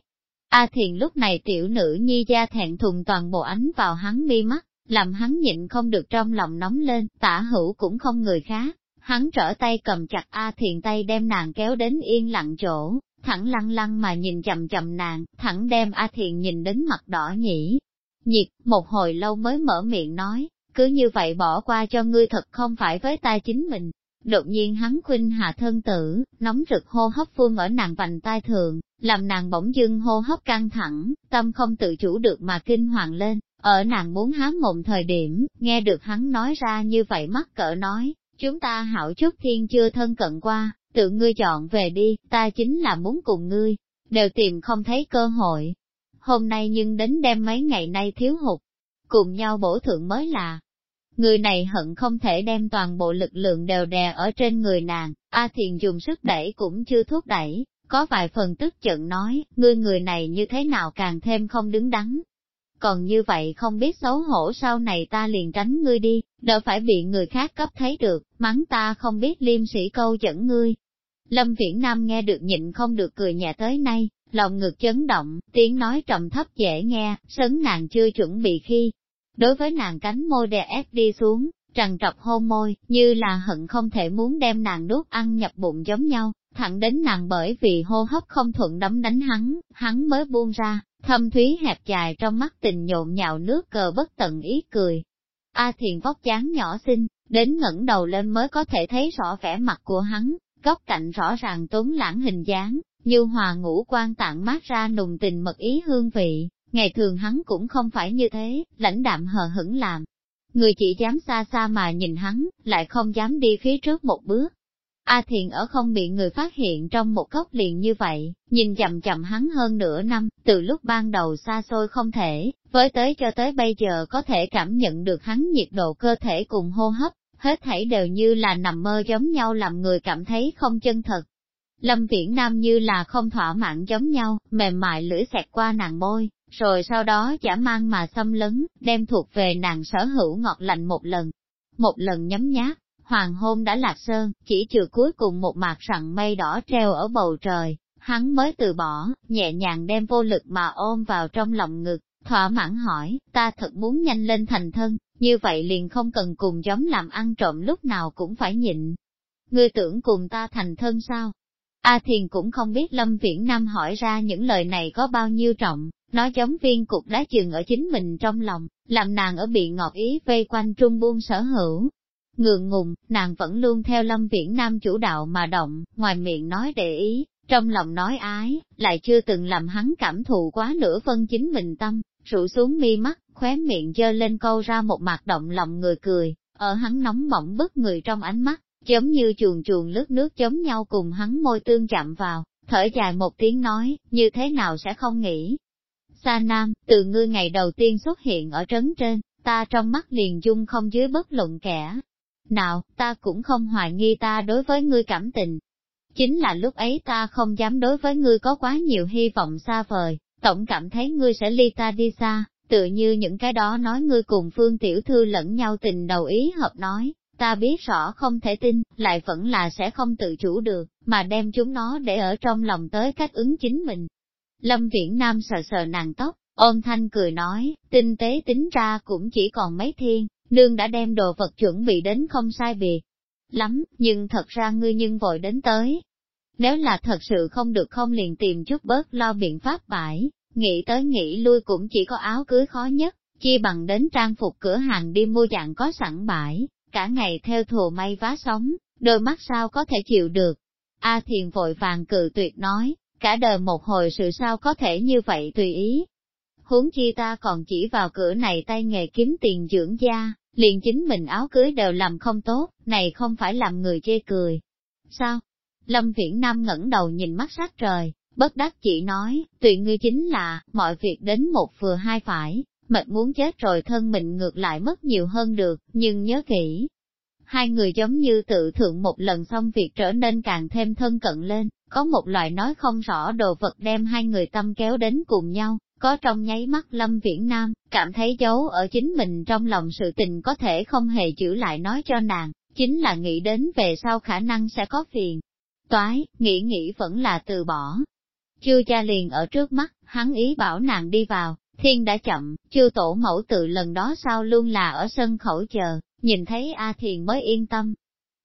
A thiện lúc này tiểu nữ nhi da thẹn thùng toàn bộ ánh vào hắn mi mắt, làm hắn nhịn không được trong lòng nóng lên, tả hữu cũng không người khác. Hắn trở tay cầm chặt A thiện tay đem nàng kéo đến yên lặng chỗ, thẳng lăng lăng mà nhìn chậm chậm nàng, thẳng đem A Thiện nhìn đến mặt đỏ nhỉ. Nhiệt, một hồi lâu mới mở miệng nói, cứ như vậy bỏ qua cho ngươi thật không phải với ta chính mình. Đột nhiên hắn khuynh hạ thân tử, nóng rực hô hấp phun ở nàng vành tai thượng, làm nàng bỗng dưng hô hấp căng thẳng, tâm không tự chủ được mà kinh hoàng lên. Ở nàng muốn há mồm thời điểm, nghe được hắn nói ra như vậy mắc cỡ nói, chúng ta hảo chút thiên chưa thân cận qua, tự ngươi chọn về đi, ta chính là muốn cùng ngươi, đều tìm không thấy cơ hội. Hôm nay nhưng đến đêm mấy ngày nay thiếu hụt, cùng nhau bổ thượng mới là. Người này hận không thể đem toàn bộ lực lượng đều đè ở trên người nàng, A Thiền dùng sức đẩy cũng chưa thúc đẩy, có vài phần tức giận nói, ngươi người này như thế nào càng thêm không đứng đắn, còn như vậy không biết xấu hổ sau này ta liền tránh ngươi đi, đỡ phải bị người khác cấp thấy được, mắng ta không biết liêm sĩ câu dẫn ngươi. Lâm Viễn Nam nghe được nhịn không được cười nhẹ tới nay, lòng ngực chấn động, tiếng nói trầm thấp dễ nghe, sấn nàng chưa chuẩn bị khi. Đối với nàng cánh môi đè ép đi xuống, trằn trọc hôn môi, như là hận không thể muốn đem nàng đốt ăn nhập bụng giống nhau, thẳng đến nàng bởi vì hô hấp không thuận đấm đánh hắn, hắn mới buông ra, Thâm thúy hẹp dài trong mắt tình nhộn nhạo nước cờ bất tận ý cười. A thiền vóc dáng nhỏ xinh, đến ngẩng đầu lên mới có thể thấy rõ vẻ mặt của hắn, góc cạnh rõ ràng tốn lãng hình dáng, như hòa ngũ quan tạng mát ra nùng tình mật ý hương vị, ngày thường hắn cũng không phải như thế, lãnh đạm hờ hững làm. Người chỉ dám xa xa mà nhìn hắn, lại không dám đi phía trước một bước. A Thiền ở không bị người phát hiện trong một góc liền như vậy, nhìn chậm chậm hắn hơn nửa năm, từ lúc ban đầu xa xôi không thể, với tới cho tới bây giờ có thể cảm nhận được hắn nhiệt độ cơ thể cùng hô hấp, hết thảy đều như là nằm mơ giống nhau làm người cảm thấy không chân thật. Lâm Viễn Nam như là không thỏa mãn giống nhau, mềm mại lưỡi xẹt qua nàng môi, rồi sau đó chả mang mà xâm lấn, đem thuộc về nàng sở hữu ngọt lạnh một lần, một lần nhấm nháp hoàng hôn đã lạc sơn, chỉ trừ cuối cùng một mặt sặng mây đỏ treo ở bầu trời, hắn mới từ bỏ, nhẹ nhàng đem vô lực mà ôm vào trong lòng ngực, thỏa mãn hỏi, ta thật muốn nhanh lên thành thân, như vậy liền không cần cùng giống làm ăn trộm lúc nào cũng phải nhịn. Ngươi tưởng cùng ta thành thân sao? A Thiền cũng không biết Lâm Viễn Nam hỏi ra những lời này có bao nhiêu trọng, nó giống viên cục đá chừng ở chính mình trong lòng, làm nàng ở bị ngọt ý vây quanh trung buông sở hữu, Ngượng ngùng, nàng vẫn luôn theo lâm viễn nam chủ đạo mà động, ngoài miệng nói để ý, trong lòng nói ái, lại chưa từng làm hắn cảm thụ quá nửa phân chính mình tâm, rủ xuống mi mắt, khóe miệng dơ lên câu ra một mặt động lòng người cười, ở hắn nóng mỏng bức người trong ánh mắt, giống như chuồn chuồn lướt nước giống nhau cùng hắn môi tương chạm vào, thở dài một tiếng nói, như thế nào sẽ không nghĩ. Sa Nam, từ ngươi ngày đầu tiên xuất hiện ở trấn trên, ta trong mắt liền dung không dưới bất luận kẻ, nào, ta cũng không hoài nghi ta đối với ngươi cảm tình. Chính là lúc ấy ta không dám đối với ngươi có quá nhiều hy vọng xa vời, tổng cảm thấy ngươi sẽ ly ta đi xa, tựa như những cái đó nói ngươi cùng phương tiểu thư lẫn nhau tình đầu ý hợp nói, ta biết rõ không thể tin, lại vẫn là sẽ không tự chủ được, mà đem chúng nó để ở trong lòng tới cách ứng chính mình. Lâm Viễn Nam sờ sờ nàng tóc, ôm thanh cười nói, tinh tế tính ra cũng chỉ còn mấy thiên, nương đã đem đồ vật chuẩn bị đến không sai biệt lắm, nhưng thật ra ngươi nhưng vội đến tới. Nếu là thật sự không được không liền tìm chút bớt lo biện pháp bãi, nghĩ tới nghĩ lui cũng chỉ có áo cưới khó nhất, chi bằng đến trang phục cửa hàng đi mua dạng có sẵn bãi, cả ngày theo thù may vá sống, đôi mắt sao có thể chịu được. A thiền vội vàng cự tuyệt nói, cả đời một hồi sự sao có thể như vậy tùy ý, huống chi ta còn chỉ vào cửa này tay nghề kiếm tiền dưỡng gia, liền chính mình áo cưới đều làm không tốt, này không phải làm người chê cười. Sao? Lâm Viễn Nam ngẩng đầu nhìn mắt sát trời, bất đắc chỉ nói, tùy ngươi chính là, mọi việc đến một vừa hai phải, mệt muốn chết rồi thân mình ngược lại mất nhiều hơn được, nhưng nhớ kỹ. Hai người giống như tự thượng một lần xong việc trở nên càng thêm thân cận lên, có một loại nói không rõ đồ vật đem hai người tâm kéo đến cùng nhau, có trong nháy mắt Lâm Viễn Nam, cảm thấy giấu ở chính mình trong lòng sự tình có thể không hề giữ lại nói cho nàng, chính là nghĩ đến về sau khả năng sẽ có phiền. Toái, nghĩ nghĩ vẫn là từ bỏ. chưa cha liền ở trước mắt, hắn ý bảo nàng đi vào, thiên đã chậm, chưa tổ mẫu từ lần đó sau luôn là ở sân khẩu chờ, nhìn thấy A Thiền mới yên tâm.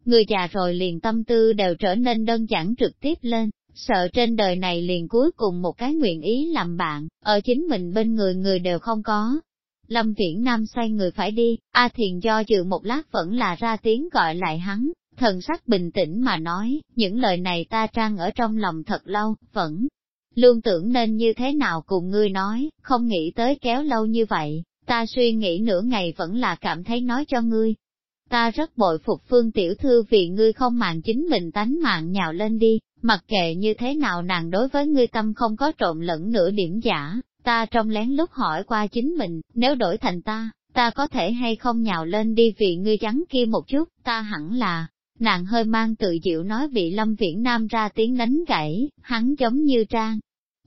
Người già rồi liền tâm tư đều trở nên đơn giản trực tiếp lên, Sợ trên đời này liền cuối cùng một cái nguyện ý làm bạn, ở chính mình bên người người đều không có. Lâm Viễn Nam xoay người phải đi, A Thiền do dự một lát vẫn là ra tiếng gọi lại hắn, thần sắc bình tĩnh mà nói, những lời này ta trang ở trong lòng thật lâu, vẫn luôn tưởng nên như thế nào cùng ngươi nói, không nghĩ tới kéo lâu như vậy, ta suy nghĩ nửa ngày vẫn là cảm thấy nói cho ngươi, ta rất bội phục phương tiểu thư vì ngươi không mạng chính mình tánh mạng nhào lên đi, mặc kệ như thế nào nàng đối với ngươi tâm không có trộn lẫn nửa điểm giả, ta trong lén lúc hỏi qua chính mình, nếu đổi thành ta, ta có thể hay không nhào lên đi vì ngươi trắng kia một chút, ta hẳn là, nàng hơi mang tự diệu nói bị lâm viễn nam ra tiếng đánh gãy, hắn giống như trang.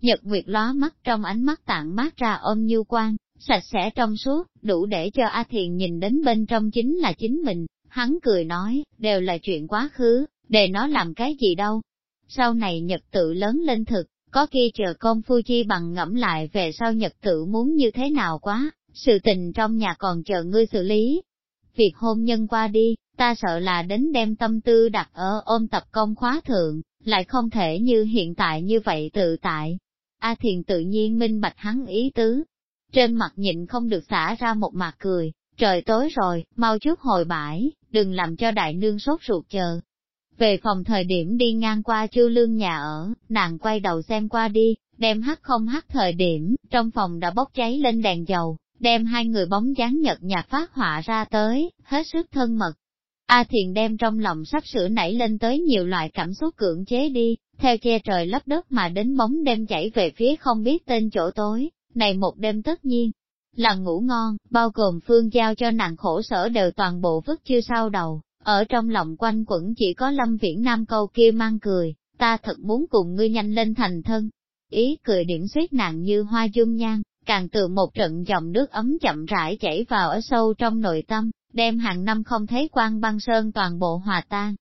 Nhật Nguyệt lóa mắt trong ánh mắt tạng mát ra ôm như quan, sạch sẽ trong suốt, đủ để cho A Thiền nhìn đến bên trong chính là chính mình, hắn cười nói, đều là chuyện quá khứ, để nó làm cái gì đâu. Sau này nhật tự lớn lên thực, có khi chờ công phu chi bằng ngẫm lại về sau nhật tự muốn như thế nào quá, sự tình trong nhà còn chờ ngươi xử lý. Việc hôn nhân qua đi, ta sợ là đến đem tâm tư đặt ở ôm tập công khóa thượng, lại không thể như hiện tại như vậy tự tại. A Thiền tự nhiên minh bạch hắn ý tứ, trên mặt nhịn không được xả ra một mặt cười, trời tối rồi, mau chút hồi bãi, đừng làm cho đại nương sốt ruột chờ. Về phòng thời điểm đi ngang qua chư lương nhà ở, nàng quay đầu xem qua đi, đem hắt không hắt thời điểm, trong phòng đã bốc cháy lên đèn dầu, đem hai người bóng dáng nhật nhạt phát họa ra tới, hết sức thân mật. A Thiền đem trong lòng sắp sửa nảy lên tới nhiều loại cảm xúc cưỡng chế đi, theo che trời lấp đất mà đến bóng đem chảy về phía không biết tên chỗ tối, này một đêm tất nhiên là ngủ ngon, bao gồm phương giao cho nàng khổ sở đều toàn bộ vứt chưa sau đầu, ở trong lòng quanh quẩn chỉ có lâm viễn nam câu kia mang cười, ta thật muốn cùng ngươi nhanh lên thành thân. Ý cười điểm suýt nàng như hoa dung nhan, càng từ một trận dòng nước ấm chậm rãi chảy vào ở sâu trong nội tâm, đem hàng năm không thấy quan băng sơn toàn bộ hòa tan.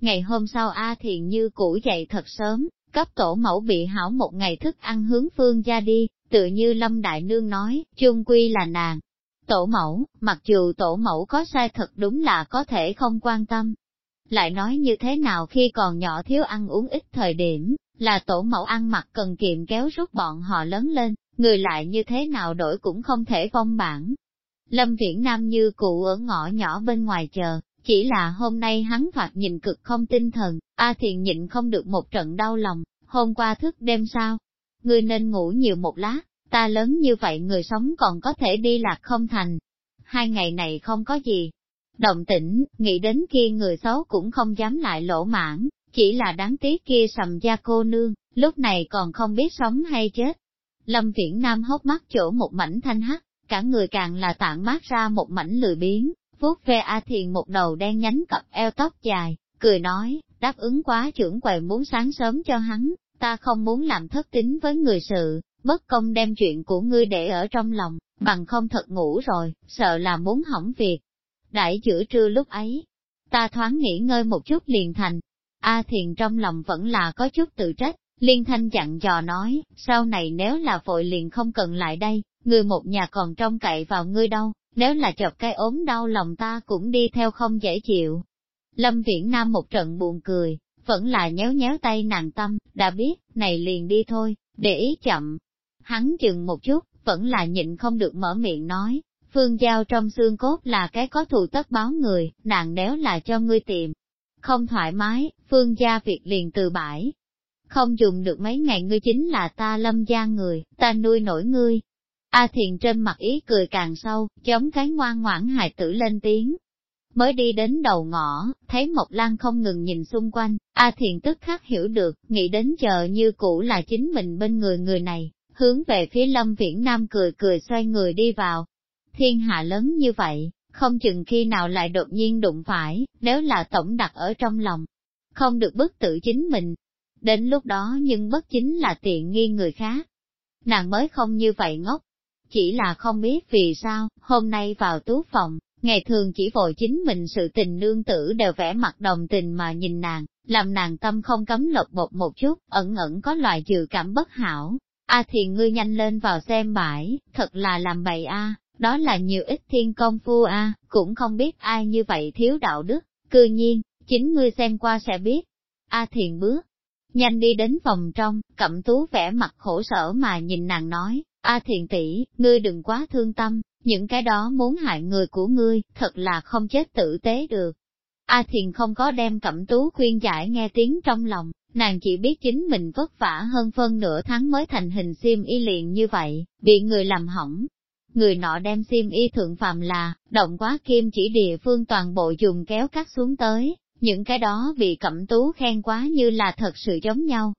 Ngày hôm sau A Thiện như cũ dậy thật sớm, cấp tổ mẫu bị hảo một ngày thức ăn hướng phương ra đi, Tựa như Lâm Đại Nương nói, chung quy là nàng. Tổ mẫu, mặc dù tổ mẫu có sai thật đúng là có thể không quan tâm. Lại nói như thế nào khi còn nhỏ thiếu ăn uống ít thời điểm, là tổ mẫu ăn mặc cần kiệm kéo rút bọn họ lớn lên, người lại như thế nào đổi cũng không thể phong bản. Lâm Viễn Nam như cụ ở ngõ nhỏ bên ngoài chờ, chỉ là hôm nay hắn thoạt nhìn cực không tinh thần, A Thiền nhịn không được một trận đau lòng, hôm qua thức đêm sao, ngươi nên ngủ nhiều một lát, ta lớn như vậy người sống còn có thể đi lạc không thành. Hai ngày này không có gì. Động tĩnh, nghĩ đến kia người xấu cũng không dám lại lỗ mãn, chỉ là đáng tiếc kia sầm gia cô nương, lúc này còn không biết sống hay chết. Lâm Viễn Nam hốc mắt chỗ một mảnh thanh hắc, cả người càng là tạng mát ra một mảnh lười biếng, vuốt ve A Thiền một đầu đen nhánh cặp eo tóc dài, cười nói, đáp ứng quá trưởng quầy muốn sáng sớm cho hắn, ta không muốn làm thất tính với người sự, bất công đem chuyện của ngươi để ở trong lòng, bằng không thật ngủ rồi, sợ là muốn hỏng việc. Đại giữa trưa lúc ấy, ta thoáng nghỉ ngơi một chút liền thành. A thiền trong lòng vẫn là có chút tự trách, liên thanh dặn dò nói, sau này nếu là vội liền không cần lại đây, người một nhà còn trông cậy vào ngươi đâu, nếu là chọc cái ốm đau lòng ta cũng đi theo không dễ chịu. Lâm Viễn Nam một trận buồn cười, vẫn là nhéo nhéo tay nàng tâm, đã biết, này liền đi thôi, để ý chậm. Hắn chừng một chút, vẫn là nhịn không được mở miệng nói, phương giao trong xương cốt là cái có thù tất báo người, nàng nếu là cho ngươi tìm. Không thoải mái, phương gia việc liền từ bãi. Không dùng được mấy ngày ngươi chính là ta lâm gia người, ta nuôi nổi ngươi. A à thiền trên mặt ý cười càng sâu, chống cái ngoan ngoãn hài tử lên tiếng, mới đi đến đầu ngõ, thấy Mộc Lan không ngừng nhìn xung quanh, A Thiền tức khắc hiểu được, nghĩ đến chờ như cũ là chính mình bên người người này, hướng về phía Lâm Viễn Nam cười cười xoay người đi vào. Thiên hạ lớn như vậy, không chừng khi nào lại đột nhiên đụng phải, nếu là tổng đặt ở trong lòng, không được bức tự chính mình. Đến lúc đó nhưng bất chính là tiện nghi người khác. Nàng mới không như vậy ngốc, chỉ là không biết vì sao, hôm nay vào tú phòng, ngày thường chỉ vội chính mình sự tình nương tử đều vẽ mặt đồng tình mà nhìn nàng, làm nàng tâm không cấm lột bột một chút, ẩn ẩn có loại dự cảm bất hảo. A thiền ngươi nhanh lên vào xem bãi, thật là làm bậy a, đó là nhiều ít thiên công phu a, cũng không biết ai như vậy thiếu đạo đức, cư nhiên, chính ngươi xem qua sẽ biết. A thiền bước, nhanh đi đến phòng trong, cẩm tú vẽ mặt khổ sở mà nhìn nàng nói, A thiền tỷ, ngươi đừng quá thương tâm, những cái đó muốn hại người của ngươi, thật là không chết tử tế được. A Thiền không có đem cẩm tú khuyên giải nghe tiếng trong lòng, nàng chỉ biết chính mình vất vả hơn phân nửa tháng mới thành hình xiêm y liền như vậy, bị người làm hỏng. Người nọ đem xiêm y thượng phàm là, động quá kim chỉ địa phương toàn bộ dùng kéo cắt xuống tới, những cái đó bị cẩm tú khen quá như là thật sự giống nhau.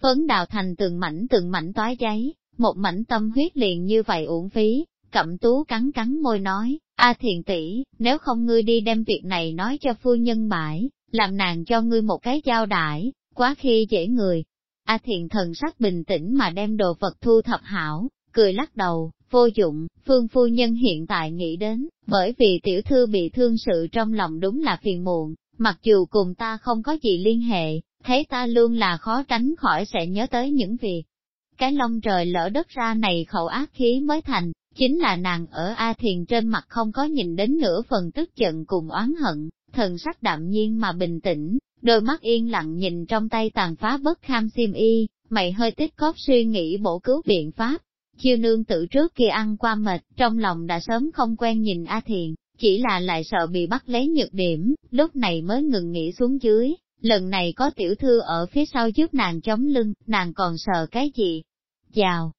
Phấn đào thành từng mảnh từng mảnh toái giấy, một mảnh tâm huyết liền như vậy uổng phí, Cẩm tú cắn cắn môi nói, a thiền tỷ, nếu không ngươi đi đem việc này nói cho phu nhân bãi, làm nàng cho ngươi một cái giao đãi, quá khi dễ người. A thiền thần sắc bình tĩnh mà đem đồ vật thu thập hảo, cười lắc đầu, vô dụng, phương phu nhân hiện tại nghĩ đến, bởi vì tiểu thư bị thương sự trong lòng đúng là phiền muộn, mặc dù cùng ta không có gì liên hệ, thấy ta luôn là khó tránh khỏi sẽ nhớ tới những việc. Cái lông trời lỡ đất ra này khẩu ác khí mới thành, Chính là nàng ở A Thiền trên mặt không có nhìn đến nửa phần tức giận cùng oán hận, thần sắc đạm nhiên mà bình tĩnh, đôi mắt yên lặng nhìn trong tay tàn phá bất kham xiêm y, mày hơi tích cóp suy nghĩ bổ cứu biện pháp. Chiêu nương tự trước kia ăn qua mệt, trong lòng đã sớm không quen nhìn A Thiền, chỉ là lại sợ bị bắt lấy nhược điểm, lúc này mới ngừng nghĩ xuống dưới, lần này có tiểu thư ở phía sau giúp nàng chống lưng, nàng còn sợ cái gì? Chào!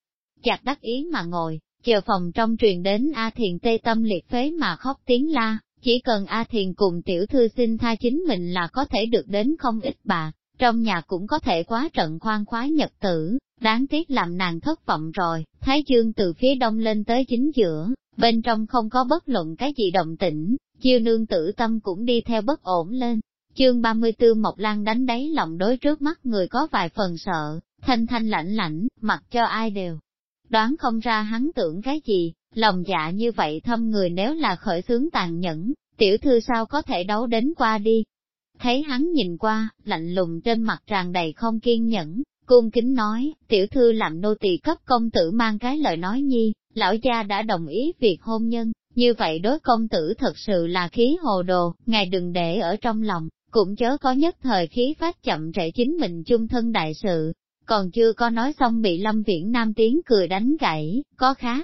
Chặt đắc ý mà ngồi, chờ phòng trong truyền đến A Thiền tê tâm liệt phế mà khóc tiếng la, chỉ cần A Thiền cùng tiểu thư xin tha chính mình là có thể được đến không ít bạc, trong nhà cũng có thể quá trận khoan khoái nhật tử, đáng tiếc làm nàng thất vọng rồi, Thái Dương từ phía đông lên tới chính giữa, bên trong không có bất luận cái gì động tĩnh, chiêu nương tử tâm cũng đi theo bất ổn lên. Chương 34 Mộc Lan đánh đáy lòng đối trước mắt người có vài phần sợ, thanh thanh lãnh lãnh, mặc cho ai đều, đoán không ra hắn tưởng cái gì, lòng dạ như vậy thâm người nếu là khởi xướng tàn nhẫn, tiểu thư sao có thể đấu đến qua đi. Thấy hắn nhìn qua, lạnh lùng trên mặt tràn đầy không kiên nhẫn, cung kính nói, tiểu thư làm nô tỳ cấp công tử mang cái lời nói nhi, lão gia đã đồng ý việc hôn nhân, như vậy đối công tử thật sự là khí hồ đồ, ngài đừng để ở trong lòng, cũng chớ có nhất thời khí phát chậm trễ chính mình chung thân đại sự, còn chưa có nói xong bị Lâm Viễn Nam tiếng cười đánh gãy, có khá.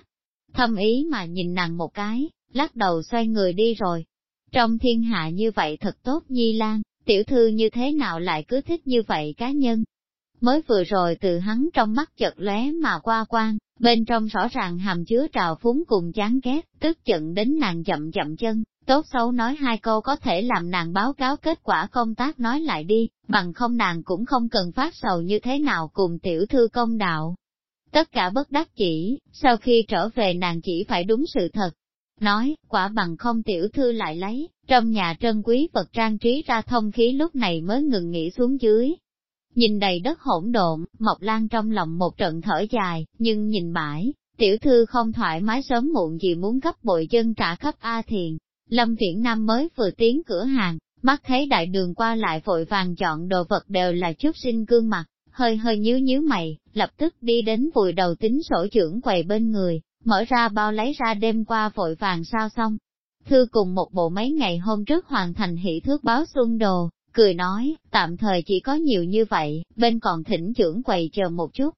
Thâm ý mà nhìn nàng một cái, lắc đầu xoay người đi rồi. Trong thiên hạ như vậy thật tốt Nhi Lan, tiểu thư như thế nào lại cứ thích như vậy cá nhân. Mới vừa rồi từ hắn trong mắt chật lé mà qua quan, bên trong rõ ràng hàm chứa trào phúng cùng chán ghét, tức giận đến nàng chậm chậm chân, tốt xấu nói hai câu có thể làm nàng báo cáo kết quả công tác nói lại đi, bằng không nàng cũng không cần phát sầu như thế nào cùng tiểu thư công đạo. Tất cả bất đắc chỉ, sau khi trở về nàng chỉ phải đúng sự thật. Nói, quả bằng không tiểu thư lại lấy, trong nhà trân quý vật trang trí ra thông khí lúc này mới ngừng nghỉ xuống dưới. Nhìn đầy đất hỗn độn, Mộc Lan trong lòng một trận thở dài, nhưng nhìn mãi, tiểu thư không thoải mái sớm muộn gì muốn gấp bội dân trả cấp A Thiền, Lâm Viễn Nam mới vừa tiến cửa hàng, mắt thấy đại đường qua lại vội vàng chọn đồ vật đều là chút sinh gương mặt, hơi hơi nhíu nhíu mày, lập tức đi đến vùi đầu tính sổ trưởng quầy bên người, mở ra bao lấy ra đêm qua vội vàng sao xong. Thư cùng một bộ mấy ngày hôm trước hoàn thành hỷ thước báo xuân đồ, cười nói, tạm thời chỉ có nhiều như vậy, bên còn thỉnh trưởng quầy chờ một chút.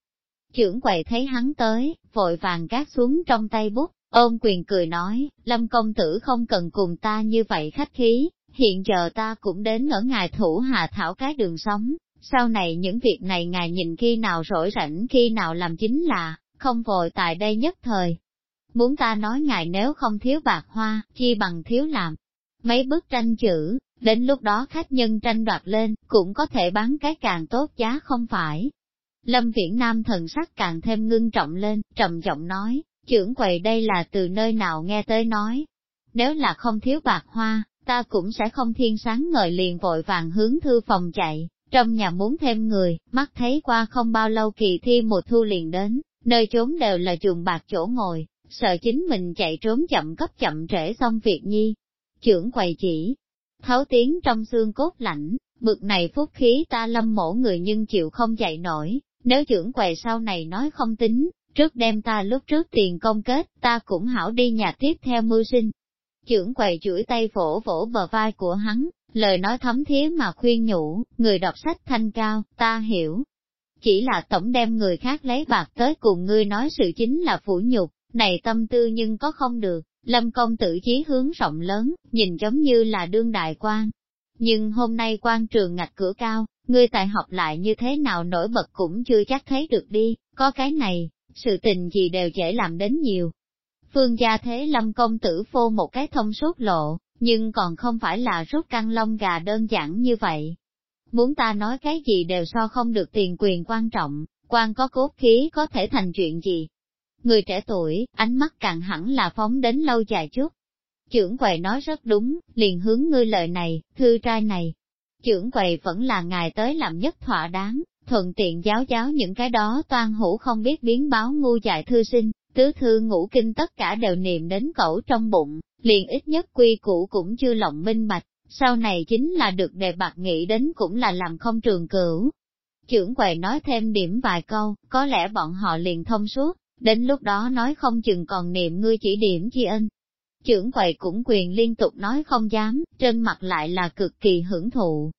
Trưởng quầy thấy hắn tới, vội vàng gác xuống trong tay bút, Ôm quyền cười nói, Lâm công tử không cần cùng ta như vậy khách khí, hiện giờ ta cũng đến ở ngài thủ hạ thảo cái đường sống, sau này những việc này ngài nhìn khi nào rỗi rảnh khi nào làm chính là, không vội tại đây nhất thời. Muốn ta nói ngài nếu không thiếu bạc hoa, chi bằng thiếu làm. Mấy bức tranh chữ, đến lúc đó khách nhân tranh đoạt lên, cũng có thể bán cái càng tốt giá không phải. Lâm Viễn Nam thần sắc càng thêm ngưng trọng lên, trầm giọng nói, Trưởng quầy đây là từ nơi nào nghe tới nói. Nếu là không thiếu bạc hoa, ta cũng sẽ không thiên sáng ngời liền vội vàng hướng thư phòng chạy, trong nhà muốn thêm người, mắt thấy qua không bao lâu kỳ thi mùa thu liền đến, nơi trốn đều là chuồng bạc chỗ ngồi, sợ chính mình chạy trốn chậm cấp chậm trễ xong việc nhi. Trưởng quầy chỉ, tháo tiếng trong xương cốt lạnh, bực này phúc khí ta lâm mổ người nhưng chịu không dậy nổi, nếu trưởng quầy sau này nói không tính, Trước đem ta lúc trước tiền công kết, ta cũng hảo đi nhà tiếp theo mưu sinh. Chưởng quầy chuỗi tay phổ vỗ bờ vai của hắn, lời nói thấm thía mà khuyên nhủ, người đọc sách thanh cao, ta hiểu. Chỉ là tổng đem người khác lấy bạc tới cùng ngươi nói sự chính là phủ nhục, này tâm tư nhưng có không được, lâm công tử chí hướng rộng lớn, nhìn giống như là đương đại quan. Nhưng hôm nay quan trường ngạch cửa cao, ngươi tài học lại như thế nào nổi bật cũng chưa chắc thấy được đi, có cái này, sự tình gì đều dễ làm đến nhiều. Phương gia thế lâm công tử phô một cái thông suốt lộ, nhưng còn không phải là rút căng lông gà đơn giản như vậy. Muốn ta nói cái gì đều so không được tiền quyền quan trọng, quan có cốt khí có thể thành chuyện gì. Người trẻ tuổi, ánh mắt càng hẳn là phóng đến lâu dài chút. Trưởng quầy nói rất đúng, liền hướng ngươi lời này, thư trai này. Trưởng quầy vẫn là ngài tới làm nhất thỏa đáng thuận tiện giáo giáo những cái đó toan hữu không biết biến báo ngu dại thư sinh, tứ thư ngũ kinh tất cả đều niệm đến cổ trong bụng, liền ít nhất quy củ cũng chưa lộng minh bạch, sau này chính là được đề bạc nghĩ đến cũng là làm không trường cửu. Trưởng quầy nói thêm điểm vài câu, có lẽ bọn họ liền thông suốt, đến lúc đó nói không chừng còn niệm ngươi chỉ điểm chi ân. Trưởng quầy cũng quyền liên tục nói không dám, trên mặt lại là cực kỳ hưởng thụ.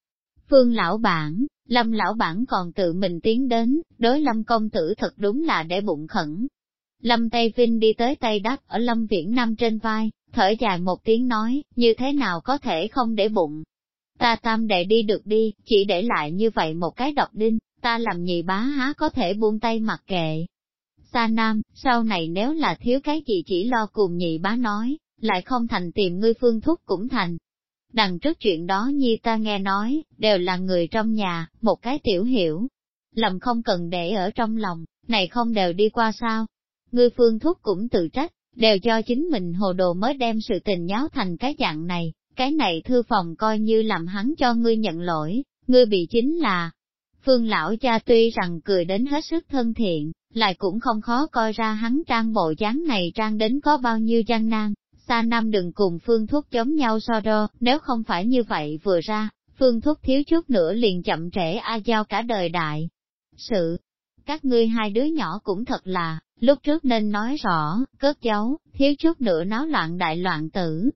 Phương lão bản, Lâm lão bản còn tự mình tiến đến, đối Lâm công tử thật đúng là để bụng khẩn. Lâm Tây Vinh đi tới tay đắp ở Lâm Viễn Nam trên vai, thở dài một tiếng nói, như thế nào có thể không để bụng. Ta tam đệ đi được đi, chỉ để lại như vậy một cái độc đinh, ta làm nhị bá há có thể buông tay mặc kệ. Sa Nam, sau này nếu là thiếu cái gì chỉ lo cùng nhị bá nói, lại không thành tìm ngươi phương thúc cũng thành, Đằng trước chuyện đó nhi ta nghe nói, đều là người trong nhà, một cái tiểu hiểu. Lầm không cần để ở trong lòng, này không đều đi qua sao? Ngươi phương thúc cũng tự trách, đều cho chính mình hồ đồ mới đem sự tình nháo thành cái dạng này, cái này thư phòng coi như làm hắn cho ngươi nhận lỗi, ngươi bị chính là. Phương lão cha tuy rằng cười đến hết sức thân thiện, lại cũng không khó coi ra hắn trang bộ dáng này trang đến có bao nhiêu gian nan, ta nam đừng cùng phương thuốc chống nhau so đo, nếu không phải như vậy vừa ra, phương thuốc thiếu chút nữa liền chậm trễ A Giao cả đời đại. Sự, các ngươi hai đứa nhỏ cũng thật là, lúc trước nên nói rõ, cất giấu thiếu chút nữa náo loạn đại loạn tử.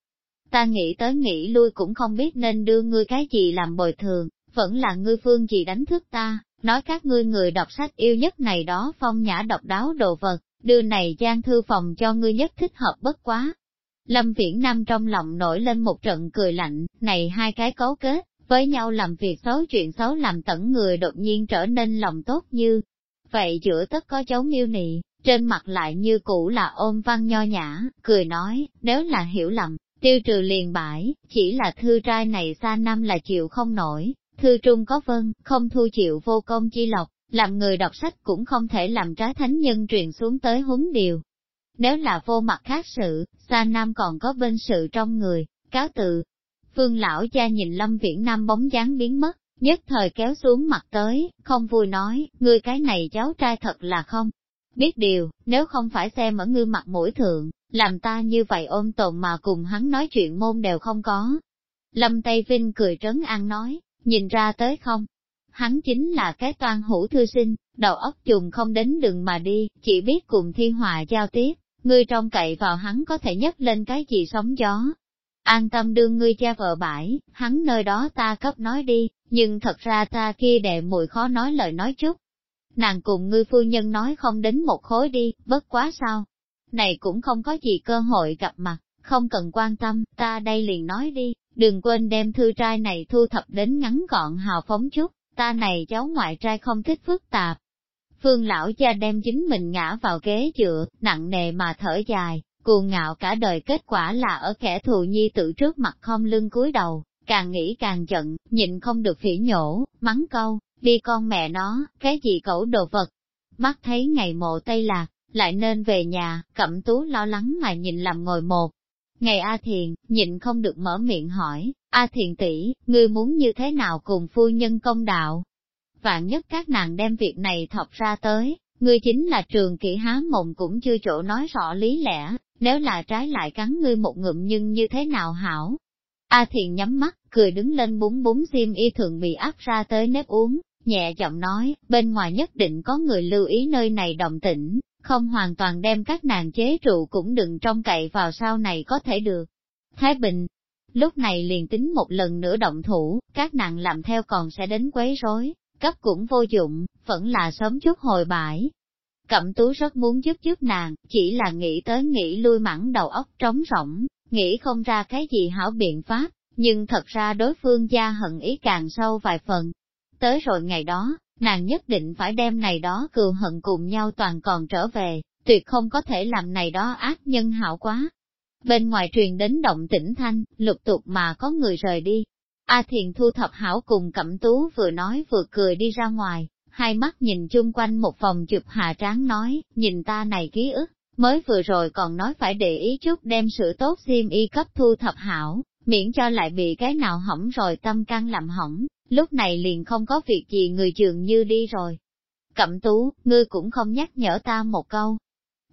Ta nghĩ tới nghĩ lui cũng không biết nên đưa ngươi cái gì làm bồi thường, vẫn là ngươi phương gì đánh thức ta, nói các ngươi người đọc sách yêu nhất này đó phong nhã độc đáo đồ vật, đưa này gian thư phòng cho ngươi nhất thích hợp bất quá, Lâm Viễn Nam trong lòng nổi lên một trận cười lạnh, này hai cái cấu kết, với nhau làm việc xấu chuyện xấu làm tẩn người đột nhiên trở nên lòng tốt như. Vậy giữa tất có dấu miêu nị, trên mặt lại như cũ là ôm văn nho nhã, cười nói, nếu là hiểu lầm, tiêu trừ liền bãi, chỉ là thư trai này xa năm là chịu không nổi, thư trung có vân, không thu chịu vô công chi lộc, làm người đọc sách cũng không thể làm trái thánh nhân truyền xuống tới huấn điều, nếu là vô mặt khác sự, Sa Nam còn có bên sự trong người, cáo tự. Phương lão cha nhìn Lâm Viễn Nam bóng dáng biến mất, nhất thời kéo xuống mặt tới, không vui nói, ngươi cái này cháu trai thật là không. Biết điều, nếu không phải xem ở ngư mặt mũi thượng, làm ta như vậy ôm tồn mà cùng hắn nói chuyện môn đều không có. Lâm Tây Vinh cười trấn an nói, nhìn ra tới không? Hắn chính là cái toan hữu thư sinh, đầu óc trùng không đến đường mà đi, chỉ biết cùng thiên hòa giao tiếp, ngươi trông cậy vào hắn có thể nhấc lên cái gì sóng gió. An tâm đương ngươi cha vợ bãi, hắn nơi đó ta cấp nói đi, nhưng thật ra ta kia đệ mùi khó nói lời nói chút. Nàng cùng ngươi phu nhân nói không đến một khối đi, bất quá sao. Này cũng không có gì cơ hội gặp mặt, không cần quan tâm, ta đây liền nói đi, đừng quên đem thư trai này thu thập đến ngắn gọn hào phóng chút, ta này cháu ngoại trai không thích phức tạp, Phương lão cha đem chính mình ngã vào ghế dựa, nặng nề mà thở dài, cuồng ngạo cả đời kết quả là ở kẻ thù nhi tự trước mặt không lưng cúi đầu, càng nghĩ càng giận, nhịn không được phỉ nhổ, mắng câu, đi con mẹ nó, cái gì cẩu đồ vật. Mắt thấy ngày mộ Tây Lạc, lại nên về nhà, cẩm tú lo lắng mà nhìn làm ngồi một. Ngày A Thiền, nhịn không được mở miệng hỏi, A Thiền tỷ, ngươi muốn như thế nào cùng phu nhân công đạo? vạn nhất các nàng đem việc này thọc ra tới, ngươi chính là trường kỵ há mộng cũng chưa chỗ nói rõ lý lẽ, nếu là trái lại cắn ngươi một ngụm nhưng như thế nào hảo. A à Thiền nhắm mắt, cười đứng lên búng búng xiêm y thường bị áp ra tới nếp uống, nhẹ giọng nói, bên ngoài nhất định có người lưu ý nơi này động tĩnh, không hoàn toàn đem các nàng chế trụ cũng đừng trông cậy vào sau này có thể được. Thái Bình, lúc này liền tính một lần nữa động thủ, các nàng làm theo còn sẽ đến quấy rối, Cấp cũng vô dụng, vẫn là sớm chút hồi bãi. Cẩm tú rất muốn giúp giúp nàng, chỉ là nghĩ tới nghĩ lui mẳng đầu óc trống rỗng, nghĩ không ra cái gì hảo biện pháp, nhưng thật ra đối phương gia hận ý càng sâu vài phần. Tới rồi ngày đó, nàng nhất định phải đem này đó cừu hận cùng nhau toàn còn trở về, tuyệt không có thể làm này đó ác nhân hảo quá. Bên ngoài truyền đến động tĩnh thanh, lục tục mà có người rời đi, A Thiện thu thập hảo cùng Cẩm Tú vừa nói vừa cười đi ra ngoài, hai mắt nhìn chung quanh một vòng chụp hạ tráng nói, nhìn ta này ký ức, mới vừa rồi còn nói phải để ý chút đem sự tốt xiêm y cấp thu thập hảo, miễn cho lại bị cái nào hỏng rồi tâm căng làm hỏng, lúc này liền không có việc gì người trường như đi rồi. Cẩm Tú, ngươi cũng không nhắc nhở ta một câu.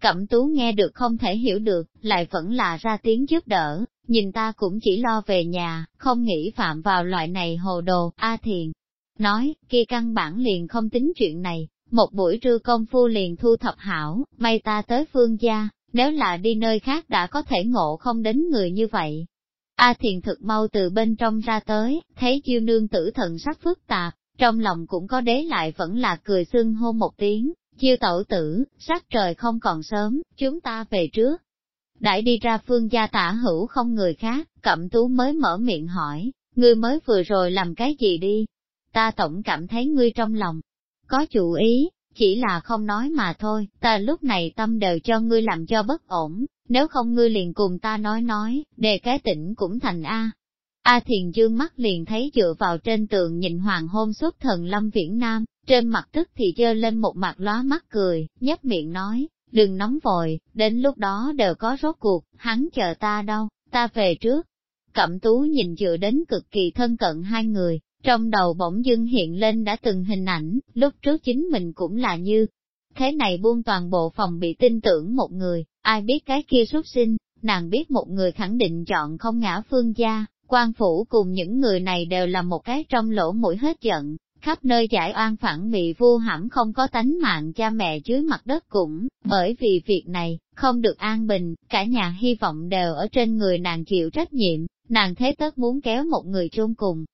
Cẩm Tú nghe được không thể hiểu được, lại vẫn là ra tiếng giúp đỡ, nhìn ta cũng chỉ lo về nhà, không nghĩ phạm vào loại này hồ đồ, A Thiền. Nói, kia căn bản liền không tính chuyện này, một buổi trưa công phu liền thu thập hảo, may ta tới phương gia, nếu là đi nơi khác đã có thể ngộ không đến người như vậy. A Thiền thực mau từ bên trong ra tới, thấy chiêu nương tử thần sắc phức tạp, trong lòng cũng có đế lại vẫn là cười xưng hô một tiếng, chiêu tẩu tử, sắc trời không còn sớm, chúng ta về trước đại đi ra phương gia tả hữu không người khác, cẩm tú mới mở miệng hỏi, ngươi mới vừa rồi làm cái gì đi? Ta tổng cảm thấy ngươi trong lòng, có chủ ý, chỉ là không nói mà thôi, ta lúc này tâm đều cho ngươi làm cho bất ổn, nếu không ngươi liền cùng ta nói nói, đề cái tỉnh cũng thành A. A thiền dương mắt liền thấy dựa vào trên tường nhìn hoàng hôn xuất thần lâm viễn nam, trên mặt tức thì dơ lên một mặt lóa mắt cười, nhấp miệng nói, Đừng nóng vội, đến lúc đó đều có rốt cuộc, hắn chờ ta đâu, ta về trước. Cẩm tú nhìn dựa đến cực kỳ thân cận hai người, trong đầu bỗng dưng hiện lên đã từng hình ảnh, lúc trước chính mình cũng là như. Thế này buông toàn bộ phòng bị tin tưởng một người, ai biết cái kia xuất sinh, nàng biết một người khẳng định chọn không ngã phương gia, quan phủ cùng những người này đều là một cái trong lỗ mũi hết giận, khắp nơi giải oan phản bị vu hãm không có tánh mạng cha mẹ dưới mặt đất cũng, bởi vì việc này, không được an bình, cả nhà hy vọng đều ở trên người nàng chịu trách nhiệm, nàng thế tất muốn kéo một người chôn cùng.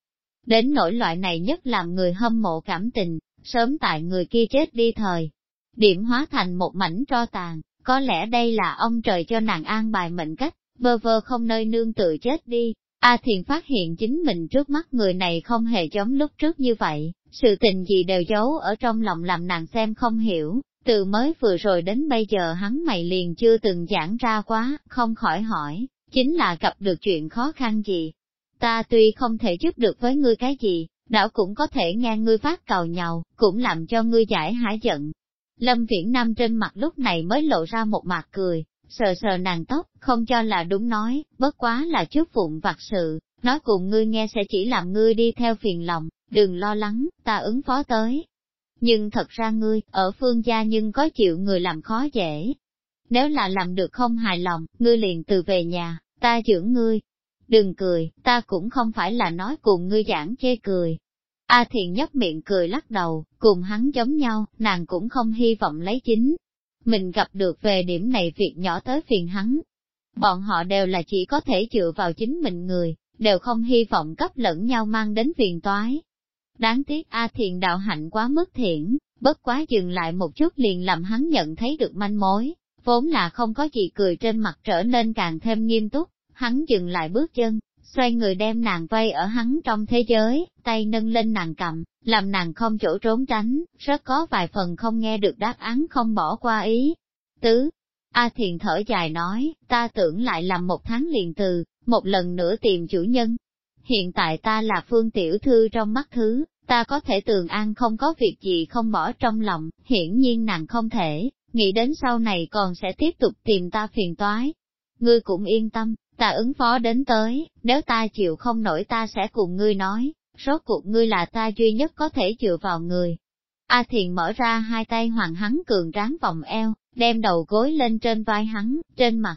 Đến nỗi loại này nhất làm người hâm mộ cảm tình, sớm tại người kia chết đi thời. Điểm hóa thành một mảnh tro tàn, có lẽ đây là ông trời cho nàng an bài mệnh cách, bơ vơ không nơi nương tự chết đi, A Thiền phát hiện chính mình trước mắt người này không hề giống lúc trước như vậy, sự tình gì đều giấu ở trong lòng làm nàng xem không hiểu, từ mới vừa rồi đến bây giờ hắn mày liền chưa từng giảng ra quá, không khỏi hỏi, chính là gặp được chuyện khó khăn gì. Ta tuy không thể giúp được với ngươi cái gì, đảo cũng có thể nghe ngươi phát cầu nhau, cũng làm cho ngươi giải hả giận. Lâm Viễn Nam trên mặt lúc này mới lộ ra một mặt cười, sờ sờ nàng tóc, không cho là đúng nói, bất quá là chút phụng vặt sự, nói cùng ngươi nghe sẽ chỉ làm ngươi đi theo phiền lòng, đừng lo lắng, ta ứng phó tới. Nhưng thật ra ngươi, ở phương gia nhưng có chịu người làm khó dễ. Nếu là làm được không hài lòng, ngươi liền từ về nhà, ta dưỡng ngươi. Đừng cười, ta cũng không phải là nói cùng ngươi giảng chê cười. A à thiền nhấp miệng cười lắc đầu, cùng hắn giống nhau, nàng cũng không hy vọng lấy chính mình gặp được về điểm này việc nhỏ tới phiền hắn. Bọn họ đều là chỉ có thể dựa vào chính mình người, đều không hy vọng cấp lẫn nhau mang đến phiền toái. Đáng tiếc A Thiền đạo hạnh quá mức thiện, bất quá dừng lại một chút liền làm hắn nhận thấy được manh mối, vốn là không có gì cười trên mặt trở nên càng thêm nghiêm túc, hắn dừng lại bước chân, xoay người đem nàng vây ở hắn trong thế giới, tay nâng lên nàng cầm, làm nàng không chỗ trốn tránh, rất có vài phần không nghe được đáp án không bỏ qua ý. Tứ, A Thiền thở dài nói, ta tưởng lại làm một tháng liền từ, một lần nữa tìm chủ nhân. Hiện tại ta là phương tiểu thư trong mắt thứ, ta có thể tường an không có việc gì không bỏ trong lòng, hiển nhiên nàng không thể, nghĩ đến sau này còn sẽ tiếp tục tìm ta phiền toái. Ngươi cũng yên tâm, Ta ứng phó đến tới, nếu ta chịu không nổi ta sẽ cùng ngươi nói, rốt cuộc ngươi là ta duy nhất có thể chịu vào người. A Thiền mở ra hai tay hoàng hắn cường ráng vòng eo, đem đầu gối lên trên vai hắn, trên mặt.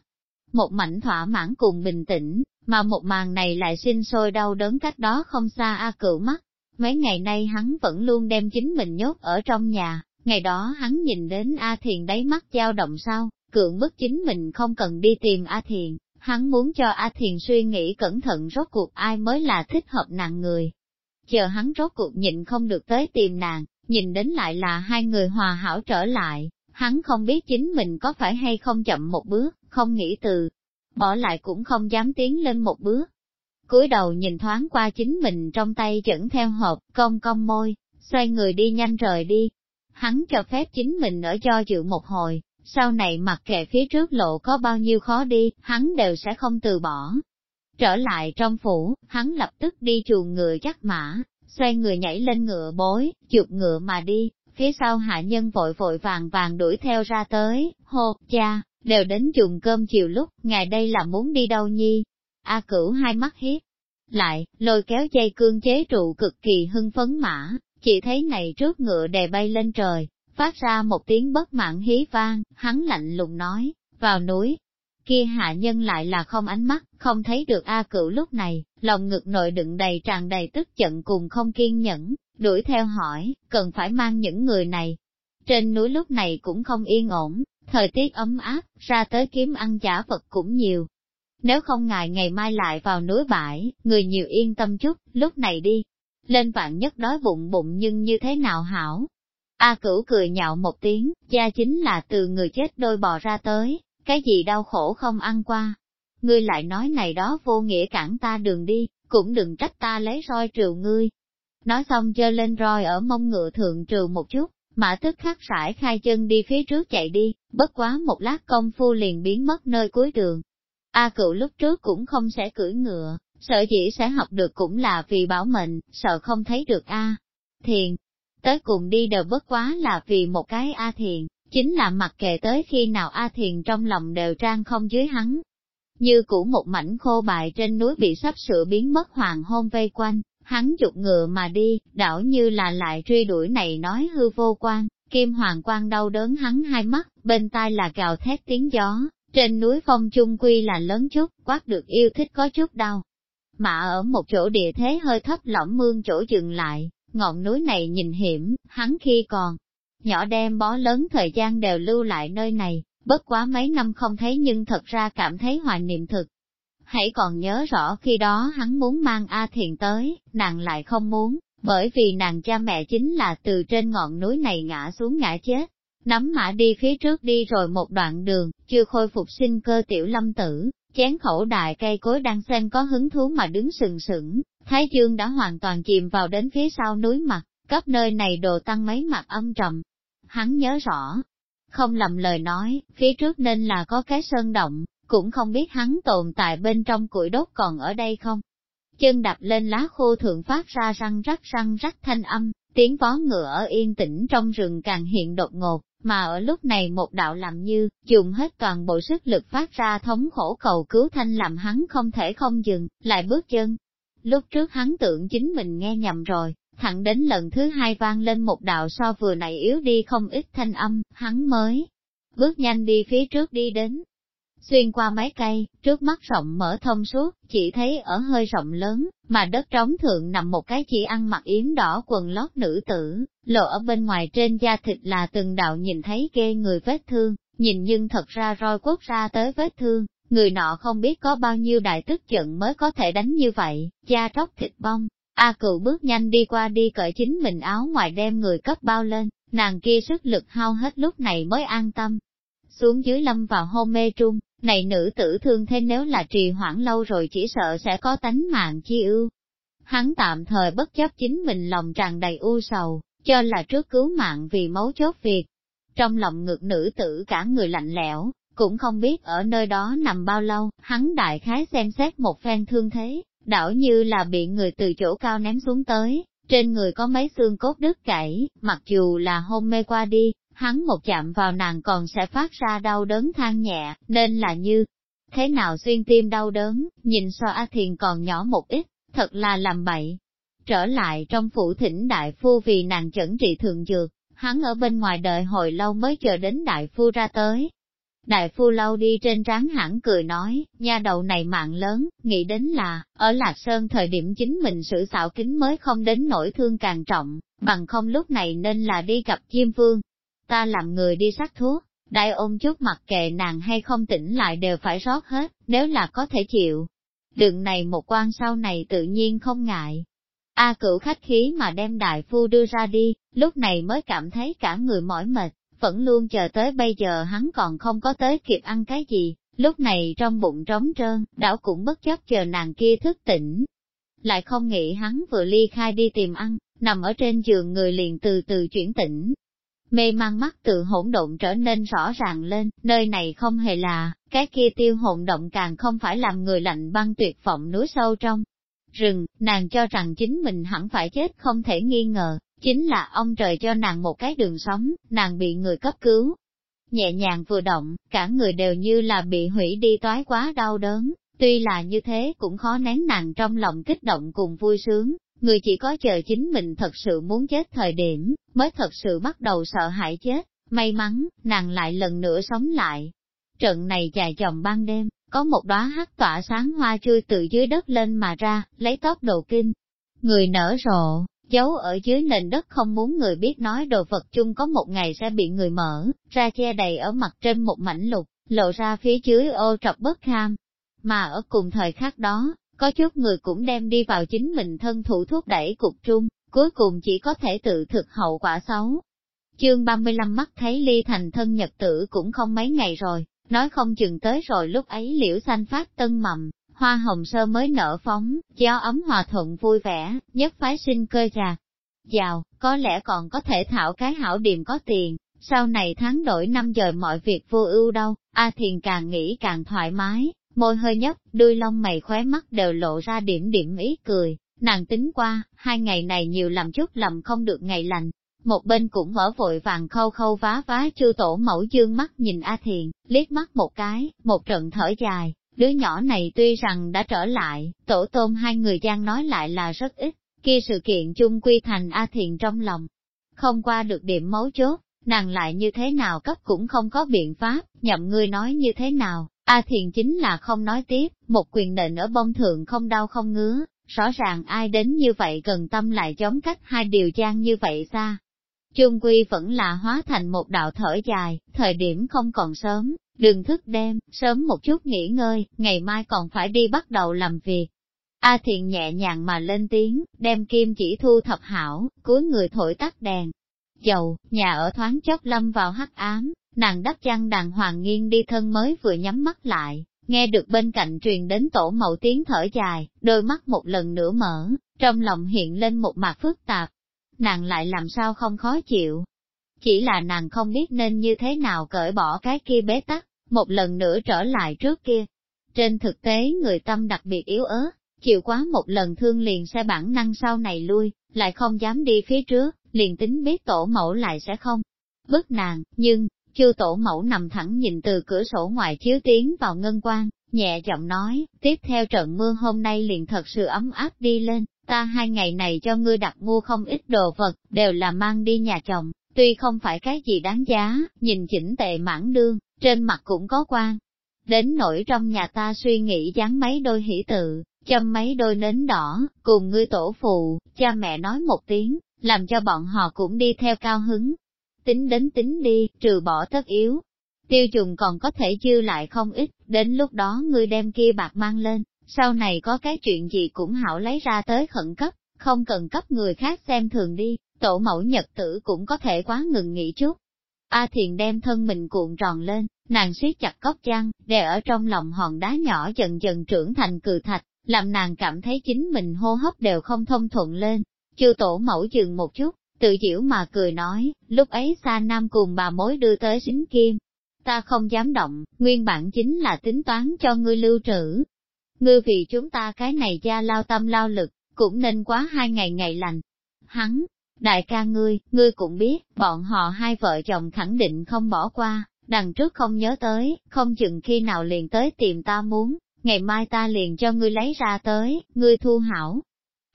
Một mảnh thỏa mãn cùng bình tĩnh, mà một màn này lại sinh sôi đau đớn cách đó không xa A cửu mắt. Mấy ngày nay hắn vẫn luôn đem chính mình nhốt ở trong nhà, ngày đó hắn nhìn đến A Thiền đáy mắt dao động sau cường bức chính mình không cần đi tìm A Thiền, Hắn muốn cho A Thiền suy nghĩ cẩn thận rốt cuộc ai mới là thích hợp nàng người. Chờ hắn rốt cuộc nhịn không được tới tìm nàng, nhìn đến lại là hai người hòa hảo trở lại, hắn không biết chính mình có phải hay không chậm một bước, không nghĩ từ, bỏ lại cũng không dám tiến lên một bước. cúi đầu nhìn thoáng qua chính mình trong tay dẫn theo hộp, cong cong môi, xoay người đi nhanh rời đi. Hắn cho phép chính mình ở cho dự một hồi, sau này mặc kệ phía trước lộ có bao nhiêu khó đi, hắn đều sẽ không từ bỏ. Trở lại trong phủ, hắn lập tức đi chuồng ngựa chắc mã, xoay người nhảy lên ngựa bối, chụp ngựa mà đi, phía sau hạ nhân vội vội vàng vàng đuổi theo ra tới, hô, cha, đều đến chuồng cơm chiều lúc, ngài đây là muốn đi đâu nhi? A cửu hai mắt hiếp, lại, lôi kéo dây cương chế trụ cực kỳ hưng phấn mã, chỉ thấy này trước ngựa đè bay lên trời, phát ra một tiếng bất mãn hí vang, hắn lạnh lùng nói, vào núi. Kia hạ nhân lại là không ánh mắt, không thấy được A cửu lúc này, lòng ngực nội đựng đầy tràn đầy tức giận cùng không kiên nhẫn, đuổi theo hỏi, cần phải mang những người này. Trên núi lúc này cũng không yên ổn, thời tiết ấm áp, ra tới kiếm ăn giả vật cũng nhiều. Nếu không ngài ngày mai lại vào núi bãi, người nhiều yên tâm chút, lúc này đi. Lên vạn nhất đói bụng bụng nhưng như thế nào hảo, A cửu cười nhạo một tiếng, cha chính là từ người chết đôi bò ra tới, cái gì đau khổ không ăn qua. Ngươi lại nói này đó vô nghĩa cản ta đường đi, cũng đừng trách ta lấy roi trừ ngươi. Nói xong dơ lên roi ở mông ngựa thượng trừ một chút, mã tức khắc sải khai chân đi phía trước chạy đi, bất quá một lát công phu liền biến mất nơi cuối đường. A cựu lúc trước cũng không sẽ cưỡi ngựa, sợ dĩ sẽ học được cũng là vì bảo mệnh, sợ không thấy được A. Thiền, Tới cùng đi đều bất quá là vì một cái A Thiền, chính là mặc kệ tới khi nào A Thiền trong lòng đều trang không dưới hắn. Như cũ một mảnh khô bài trên núi bị sắp sửa biến mất hoàng hôn vây quanh, hắn chụp ngựa mà đi, đảo như là lại truy đuổi này nói hư vô quan, kim hoàng quan đau đớn hắn hai mắt, bên tai là gào thét tiếng gió, trên núi phong chung quy là lớn chút, quát được yêu thích có chút đau. Mà ở một chỗ địa thế hơi thấp lõm mương chỗ dừng lại, Ngọn núi này nhìn hiểm, hắn khi còn nhỏ đem bó lớn thời gian đều lưu lại nơi này, bất quá mấy năm không thấy nhưng thật ra cảm thấy hoài niệm thực. Hãy còn nhớ rõ khi đó hắn muốn mang A Thiền tới, nàng lại không muốn, bởi vì nàng cha mẹ chính là từ trên ngọn núi này ngã xuống ngã chết. Nắm mã đi phía trước đi rồi một đoạn đường, chưa khôi phục sinh cơ tiểu lâm tử, Chén khẩu đại cây cối đang xem có hứng thú mà đứng sừng sững, Thái Dương đã hoàn toàn chìm vào đến phía sau núi mặt, cấp nơi này đồ tăng mấy mặt âm trầm. Hắn nhớ rõ, không lầm lời nói, phía trước nên là có cái sơn động, cũng không biết hắn tồn tại bên trong củi đốt còn ở đây không. Chân đạp lên lá khô thượng phát ra răng rắc răng rắc thanh âm, Tiếng vó ngựa yên tĩnh trong rừng càng hiện đột ngột, mà ở lúc này một đạo làm như, dùng hết toàn bộ sức lực phát ra thống khổ cầu cứu thanh làm hắn không thể không dừng, lại bước chân. Lúc trước hắn tưởng chính mình nghe nhầm rồi, thẳng đến lần thứ hai vang lên một đạo so vừa này yếu đi không ít thanh âm, hắn mới bước nhanh đi phía trước đi đến, Xuyên qua mấy cây, trước mắt rộng mở thông suốt, chỉ thấy ở hơi rộng lớn, mà đất trống thượng nằm một cái chỉ ăn mặc yếm đỏ quần lót nữ tử, lộ ở bên ngoài trên da thịt là từng đạo nhìn thấy ghê người vết thương, nhìn nhưng thật ra roi quốc ra tới vết thương, người nọ không biết có bao nhiêu đại tức giận mới có thể đánh như vậy, da tróc thịt bong. A cựu bước nhanh đi qua đi cởi chính mình áo ngoài đem người cấp bao lên, nàng kia sức lực hao hết lúc này mới an tâm. Xuống dưới lâm vào hôn mê trung, này nữ tử thương thế nếu là trì hoãn lâu rồi chỉ sợ sẽ có tánh mạng chi ưu. Hắn tạm thời bất chấp chính mình lòng tràn đầy u sầu, cho là trước cứu mạng vì mấu chốt việc. Trong lòng ngực nữ tử cả người lạnh lẽo, cũng không biết ở nơi đó nằm bao lâu, hắn đại khái xem xét một phen thương thế, đảo như là bị người từ chỗ cao ném xuống tới, trên người có mấy xương cốt đứt gãy, mặc dù là hôn mê qua đi, hắn một chạm vào nàng còn sẽ phát ra đau đớn than nhẹ, nên là như thế nào xuyên tim đau đớn, nhìn so A Thiền còn nhỏ một ít, thật là làm bậy. Trở lại trong phủ thỉnh đại phu vì nàng chẩn trị thường dược, hắn ở bên ngoài đợi hồi lâu mới chờ đến đại phu ra tới. Đại phu lâu đi trên trán hẳn cười nói, nha đầu này mạng lớn, nghĩ đến là, ở Lạc Sơn thời điểm chính mình sự xạo kính mới không đến nổi thương càng trọng, bằng không lúc này nên là đi gặp Diêm Vương ta làm người đi sát thuốc, đại ôn chút mặc kệ nàng hay không tỉnh lại đều phải rót hết, nếu là có thể chịu. Đường này một quan sau này tự nhiên không ngại. A à, cửu khách khí mà đem đại phu đưa ra đi, lúc này mới cảm thấy cả người mỏi mệt, vẫn luôn chờ tới bây giờ hắn còn không có tới kịp ăn cái gì, lúc này trong bụng trống trơn, đảo cũng bất chấp chờ nàng kia thức tỉnh. Lại không nghĩ hắn vừa ly khai đi tìm ăn, nằm ở trên giường người liền từ từ chuyển tỉnh, mê mang mắt từ hỗn độn trở nên rõ ràng lên, nơi này không hề là, cái kia tiêu hỗn động càng không phải làm người lạnh băng tuyệt vọng núi sâu trong. Rừng, nàng cho rằng chính mình hẳn phải chết không thể nghi ngờ, chính là ông trời cho nàng một cái đường sống, nàng bị người cấp cứu. Nhẹ nhàng vừa động, cả người đều như là bị hủy đi toái quá đau đớn, tuy là như thế cũng khó nén nàng trong lòng kích động cùng vui sướng, người chỉ có chờ chính mình thật sự muốn chết thời điểm, mới thật sự bắt đầu sợ hãi chết, may mắn, nàng lại lần nữa sống lại. Trận này dài dòng ban đêm, có một đóa hát tỏa sáng hoa chui từ dưới đất lên mà ra, lấy tốc độ kinh. Người nở rộ, giấu ở dưới nền đất không muốn người biết nói đồ vật chung có một ngày sẽ bị người mở, ra che đầy ở mặt trên một mảnh lục, lộ ra phía dưới ô trọc bất kham. Mà ở cùng thời khắc đó, có chút người cũng đem đi vào chính mình thân thủ thuốc đẩy cục trung, cuối cùng chỉ có thể tự thực hậu quả xấu. Chương 35 mắt thấy ly thành thân nhật tử cũng không mấy ngày rồi, nói không chừng tới rồi lúc ấy liễu xanh phát tân mầm, hoa hồng sơ mới nở phóng, gió ấm hòa thuận vui vẻ, nhất phái sinh cơ già, Giàu, có lẽ còn có thể thảo cái hảo điểm có tiền, sau này tháng đổi năm giờ mọi việc vô ưu đâu, A Thiền càng nghĩ càng thoải mái, môi hơi nhấp, đuôi lông mày khóe mắt đều lộ ra điểm điểm ý cười, nàng tính qua, hai ngày này nhiều làm chút lầm không được ngày lành. Một bên cũng mở vội vàng khâu khâu vá vá chư tổ mẫu dương mắt nhìn A Thiền, liếc mắt một cái, một trận thở dài, đứa nhỏ này tuy rằng đã trở lại, tổ tôm hai người gian nói lại là rất ít, kia sự kiện chung quy thành A Thiền trong lòng. Không qua được điểm mấu chốt, nàng lại như thế nào cấp cũng không có biện pháp, nhậm ngươi nói như thế nào, A Thiền chính là không nói tiếp, một quyền nện ở bông thượng không đau không ngứa, rõ ràng ai đến như vậy cần tâm lại chống cách hai điều gian như vậy xa. Trung Quy vẫn là hóa thành một đạo thở dài, thời điểm không còn sớm, đừng thức đêm, sớm một chút nghỉ ngơi, ngày mai còn phải đi bắt đầu làm việc. A Thiện nhẹ nhàng mà lên tiếng, đem kim chỉ thu thập hảo, cuối người thổi tắt đèn. Dầu, nhà ở thoáng chốc lâm vào hắc ám, Nàng đắp chăn đàng hoàng nghiêng đi thân mới vừa nhắm mắt lại, nghe được bên cạnh truyền đến tổ mẫu tiếng thở dài, đôi mắt một lần nữa mở, trong lòng hiện lên một mặt phức tạp. Nàng lại làm sao không khó chịu. Chỉ là nàng không biết nên như thế nào cởi bỏ cái kia bế tắc, một lần nữa trở lại trước kia. Trên thực tế người tâm đặc biệt yếu ớt, chịu quá một lần thương liền sẽ bản năng sau này lui, lại không dám đi phía trước, liền tính biết tổ mẫu lại sẽ không. Bức nàng, nhưng, chư tổ mẫu nằm thẳng nhìn từ cửa sổ ngoài chiếu tiến vào ngân quan nhẹ giọng nói, tiếp theo trận mưa hôm nay liền thật sự ấm áp đi lên, ta hai ngày này cho ngươi đặt mua không ít đồ vật, đều là mang đi nhà chồng, tuy không phải cái gì đáng giá, nhìn chỉnh tệ mãn đương, trên mặt cũng có quan. Đến nỗi trong nhà ta suy nghĩ dán mấy đôi hỷ tự, châm mấy đôi nến đỏ, cùng ngươi tổ phụ, cha mẹ nói một tiếng, làm cho bọn họ cũng đi theo cao hứng, Tính đến tính đi, trừ bỏ tất yếu. Tiêu dùng còn có thể dư lại không ít, đến lúc đó ngươi đem kia bạc mang lên, sau này có cái chuyện gì cũng hảo lấy ra tới khẩn cấp, không cần cấp người khác xem thường đi, tổ mẫu nhật tử cũng có thể quá ngừng nghỉ chút. A Thiền đem thân mình cuộn tròn lên, nàng siết chặt cốc chăn, đè ở trong lòng hòn đá nhỏ dần dần trưởng thành cừ thạch, làm nàng cảm thấy chính mình hô hấp đều không thông thuận lên. chưa tổ mẫu dừng một chút, tự diễu mà cười nói, lúc ấy Sa Nam cùng bà mối đưa tới xính kim. Ta không dám động, nguyên bản chính là tính toán cho ngươi lưu trữ. Ngươi vì chúng ta cái này gia lao tâm lao lực, cũng nên quá hai ngày ngày lành. Hắn, đại ca ngươi, ngươi cũng biết, bọn họ hai vợ chồng khẳng định không bỏ qua, đằng trước không nhớ tới, không chừng khi nào liền tới tìm ta muốn, ngày mai ta liền cho ngươi lấy ra tới, ngươi thu hảo,